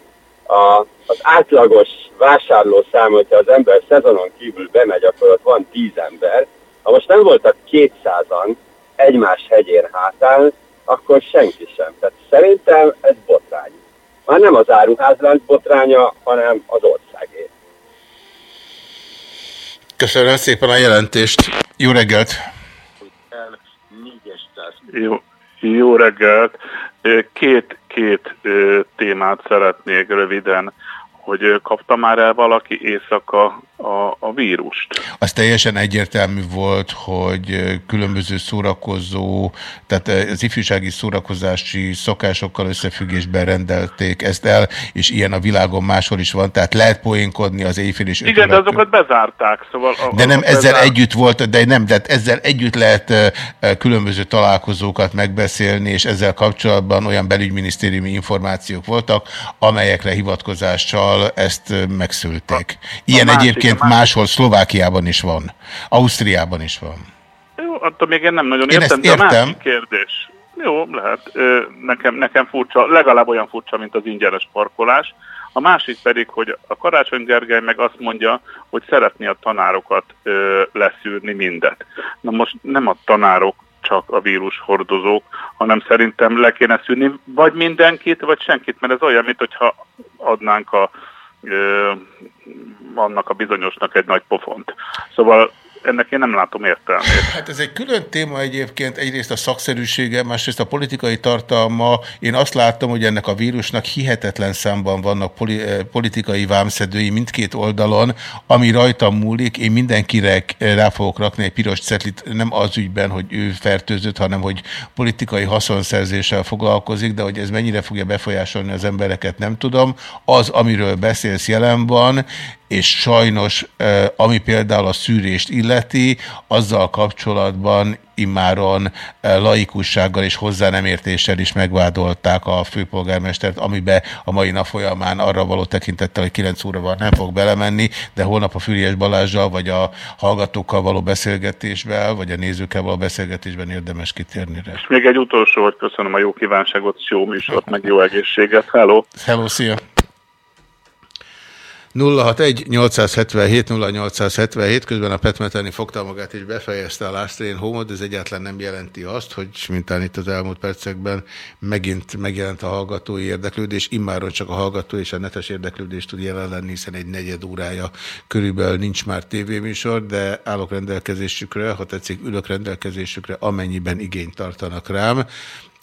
a, az átlagos vásárlószám, hogyha az ember szezonon kívül bemegy, akkor ott van 10 ember. Ha most nem voltak 200-an egymás hegyén hátán, akkor senki sem. Tehát szerintem ez botrány. Már nem az áruházlánc botránya, hanem az országé. Köszönöm szépen a jelentést. Jó reggelt! Jó, jó reggelt! Két, két ö, témát szeretnék röviden, hogy kapta már el valaki éjszaka a, a vírust. Az teljesen egyértelmű volt, hogy különböző szórakozó, tehát az ifjúsági szórakozási szokásokkal összefüggésben rendelték ezt el, és ilyen a világon máshol is van, tehát lehet poénkodni az éjfél és Igen, de azokat bezárták, szóval... A, De nem ezzel bezárt- együtt volt, de nem, de ezzel együtt lehet különböző találkozókat megbeszélni, és ezzel kapcsolatban olyan belügyminisztériumi információk voltak, amelyekre hivatkozással ezt ö, megszülték. Ilyen másik- egyébként másik- máshol Szlovákiában is van, Ausztriában is van. Jó, attól még én nem nagyon Én értem, ezt de a értem. másik kérdés. Jó, lehet. Nekem, nekem furcsa, legalább olyan furcsa, mint az ingyenes parkolás. A másik pedig, hogy a Karácsony Gergely meg azt mondja, hogy szeretné a tanárokat ö, leszűrni mindet. Na most nem a tanárok csak a vírus hordozók, hanem szerintem le kéne szűrni vagy mindenkit, vagy senkit, mert ez olyan, mint hogyha adnánk a, ö, annak a bizonyosnak egy nagy pofont. Szóval ennek én nem látom értelmét. Hát ez egy külön téma egyébként, egyrészt a szakszerűsége, másrészt a politikai tartalma. Én azt látom, hogy ennek a vírusnak hihetetlen számban vannak eh, politikai vámszedői mindkét oldalon, ami rajtam múlik. Én mindenkire rá fogok rakni egy piros cetlit, nem az ügyben, hogy ő fertőzött, hanem hogy politikai haszonszerzéssel foglalkozik, de hogy ez mennyire fogja befolyásolni az embereket, nem tudom. Az, amiről beszélsz jelen van, és sajnos, ami például a szűrést illeti, azzal kapcsolatban immáron laikussággal és hozzá nem értéssel is megvádolták a főpolgármestert, amibe a mai nap folyamán arra való tekintettel, hogy 9 óra van, nem fog belemenni, de holnap a Füriás Balázsjal, vagy a hallgatókkal való beszélgetésben, vagy a nézőkkel való beszélgetésben érdemes kitérni rá. És még egy utolsó, hogy köszönöm a jó kívánságot, jó műsort, meg jó egészséget. Hello! Hello, szia! 061 877 0877, közben a Petmeteni fogta magát és befejezte a Last Train Home-ot, ez egyáltalán nem jelenti azt, hogy mintán itt az elmúlt percekben megint megjelent a hallgatói érdeklődés, immáron csak a hallgató és a netes érdeklődés tud jelen lenni, hiszen egy negyed órája körülbelül nincs már tévéműsor, de állok rendelkezésükre, ha tetszik, ülök rendelkezésükre, amennyiben igényt tartanak rám.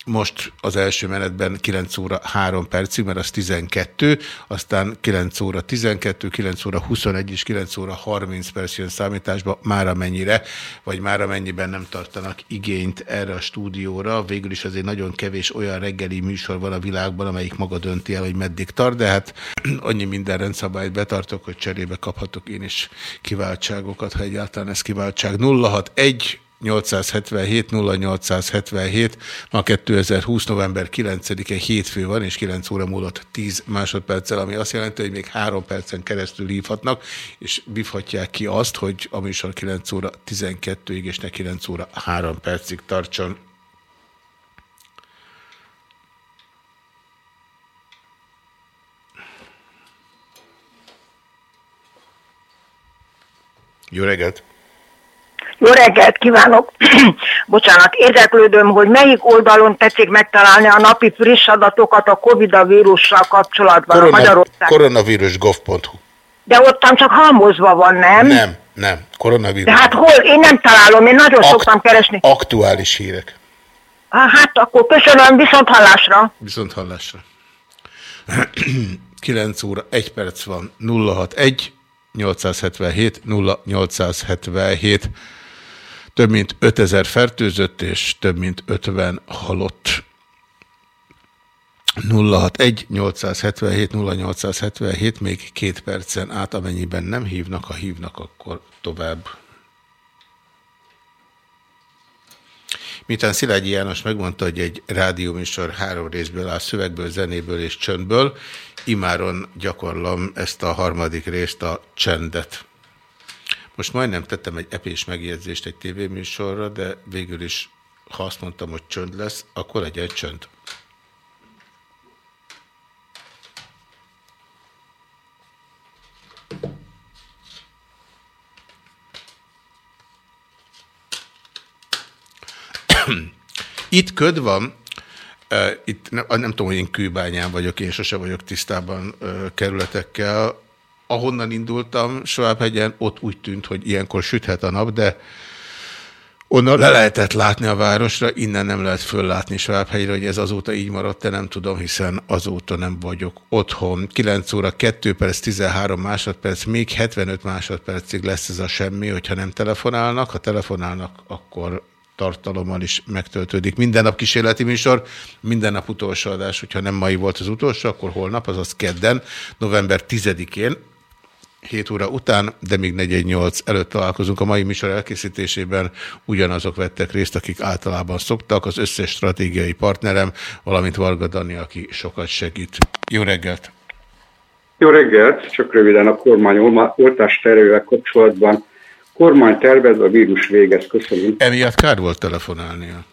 Most az első menetben 9 óra 3 percig, mert az 12, aztán 9 óra 12, 9 óra 21 és 9 óra 30 perc jön számításba, már amennyire, vagy már amennyiben nem tartanak igényt erre a stúdióra. Végül is azért nagyon kevés olyan reggeli műsor van a világban, amelyik maga dönti el, hogy meddig tart, de hát annyi minden rendszabályt betartok, hogy cserébe kaphatok én is kiváltságokat, ha egyáltalán ez kiváltság. 061 877 0877, ma 2020. november 9-e hétfő van, és 9 óra múlott 10 másodperccel, ami azt jelenti, hogy még 3 percen keresztül hívhatnak, és bívhatják ki azt, hogy a műsor 9 óra 12-ig, és ne 9 óra 3 percig tartson. Jó reggelt! Jó reggelt kívánok! *clears throat* Bocsánat, érdeklődöm, hogy melyik oldalon tetszik megtalálni a napi friss adatokat a Covid vírussal kapcsolatban Korona, a Magyarország. koronavírus.gov.hu De ottan csak halmozva van, nem? Nem, nem. Koronavírus. De hát hol? Én nem találom, én nagyon Akt- szoktam keresni. Aktuális hírek. Hát akkor köszönöm, viszont hallásra. Viszont hallásra. *clears throat* 9 óra, 1 perc van, 061 877 0877. Több mint 5000 fertőzött és több mint 50 halott. 061 877 0877, még két percen át, amennyiben nem hívnak, ha hívnak, akkor tovább. Miután Szilágyi János megmondta, hogy egy rádióműsor három részből áll, szövegből, zenéből és csöndből, imáron gyakorlom ezt a harmadik részt, a csendet. Most majdnem tettem egy epés megjegyzést egy tévéműsorra, de végül is, ha azt mondtam, hogy csönd lesz, akkor legyen csönd. *clears throat* Itt köd van, eh, itt nem, nem tudom, hogy én kőbányán vagyok, én sose vagyok tisztában eh, kerületekkel. Ahonnan indultam, Schwab-hegyen, ott úgy tűnt, hogy ilyenkor süthet a nap, de onnan le lehetett látni a városra, innen nem lehet föllátni Schwab-hegyre, hogy ez azóta így maradt, de nem tudom, hiszen azóta nem vagyok otthon. 9 óra 2 perc, 13 másodperc, még 75 másodpercig lesz ez a semmi, hogyha nem telefonálnak. Ha telefonálnak, akkor tartalommal is megtöltődik. Minden nap kísérleti műsor, minden nap utolsó adás, hogyha nem mai volt az utolsó, akkor holnap, azaz kedden, november 10-én, 7 óra után, de még 418 előtt találkozunk. A mai műsor elkészítésében ugyanazok vettek részt, akik általában szoktak, az összes stratégiai partnerem, valamint Varga Dani, aki sokat segít. Jó reggelt! Jó reggelt! Csak röviden a kormány oltás tervével kapcsolatban. Kormány tervez, a vírus végez. Köszönöm. Emiatt kár volt telefonálnia.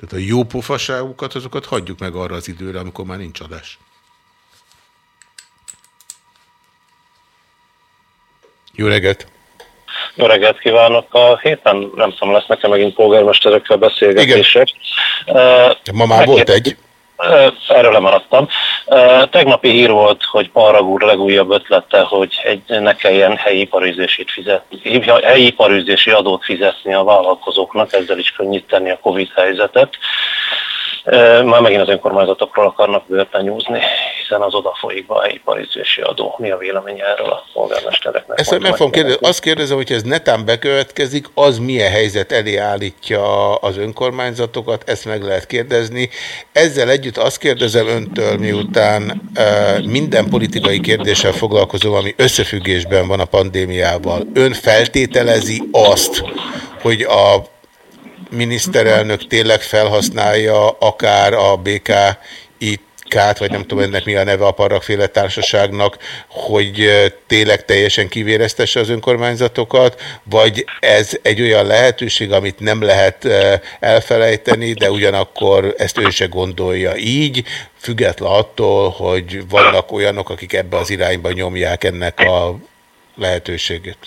Tehát a jó pofaságukat, azokat hagyjuk meg arra az időre, amikor már nincs adás. Jó reggelt! Jó reggelt kívánok! A héten nem tudom, lesz nekem megint polgármesterekkel beszélgetések. Igen. Ma már volt egy. Erről lemaradtam. Tegnapi hír volt, hogy Parag úr legújabb ötlete, hogy egy, ne kelljen helyi iparűzését fizetni, helyi iparűzési adót fizetni a vállalkozóknak, ezzel is könnyíteni a Covid helyzetet. Már megint az önkormányzatokról akarnak bőrben nyúzni, hiszen az oda folyik be a helyi iparűzési adó. Mi a véleménye erről a polgármestereknek? Ezt meg fogom kérdezni. Azt kérdezem, hogy ez netán bekövetkezik, az milyen helyzet elé állítja az önkormányzatokat, ezt meg lehet kérdezni. Ezzel együtt azt kérdezem öntől, miután minden politikai kérdéssel foglalkozom, ami összefüggésben van a pandémiával. Ön feltételezi azt, hogy a miniszterelnök tényleg felhasználja akár a BK Kát, vagy nem tudom ennek mi a neve a parrakféle társaságnak, hogy tényleg teljesen kivéreztesse az önkormányzatokat, vagy ez egy olyan lehetőség, amit nem lehet eh, elfelejteni, de ugyanakkor ezt ő se gondolja így, független attól, hogy vannak olyanok, akik ebbe az irányba nyomják ennek a lehetőségét.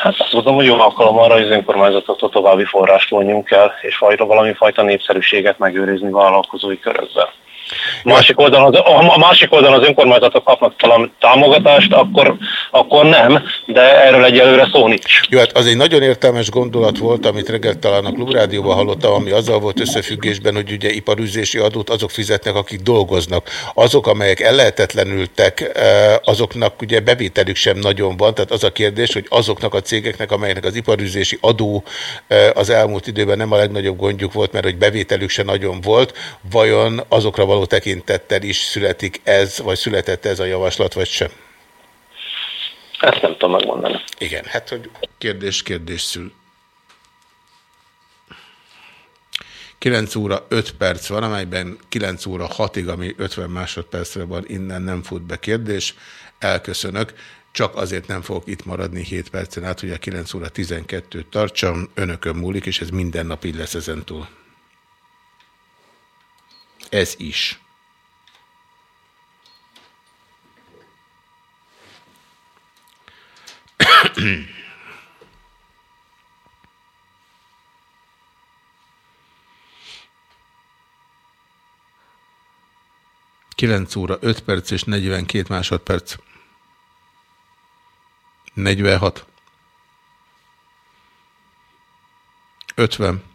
Hát azt mondom, hogy jó alkalom arra, hogy az önkormányzatoktól további forrást vonjunk el, és fajta, valami fajta népszerűséget megőrizni vállalkozói körökben. Másik oldalon az, a másik oldalon az önkormányzatok kapnak talán támogatást, akkor, akkor nem, de erről egyelőre szó nincs. Jó, hát az egy nagyon értelmes gondolat volt, amit reggel talán a Klubrádióban hallottam, ami azzal volt összefüggésben, hogy ugye iparűzési adót azok fizetnek, akik dolgoznak. Azok, amelyek ellehetetlenültek, eh, azoknak ugye bevételük sem nagyon van, tehát az a kérdés, hogy azoknak a cégeknek, amelyeknek az iparűzési adó eh, az elmúlt időben nem a legnagyobb gondjuk volt, mert hogy bevételük se nagyon volt, vajon azokra való tekintettel is születik ez, vagy született ez a javaslat, vagy sem? Ezt nem tudom megmondani. Igen, hát hogy kérdés, kérdés szül. 9 óra 5 perc van, amelyben 9 óra 6-ig, ami 50 másodpercre van, innen nem fut be kérdés. Elköszönök. Csak azért nem fogok itt maradni 7 percen át, hogy a 9 óra 12-t tartsam. Önökön múlik, és ez minden nap így lesz ezentúl. Ez is. Kilenc óra, 5 perc és 42 másodperc. 46. 50.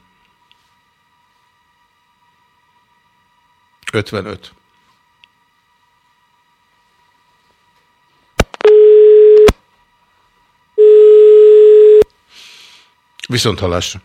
55. Viszont hallásra.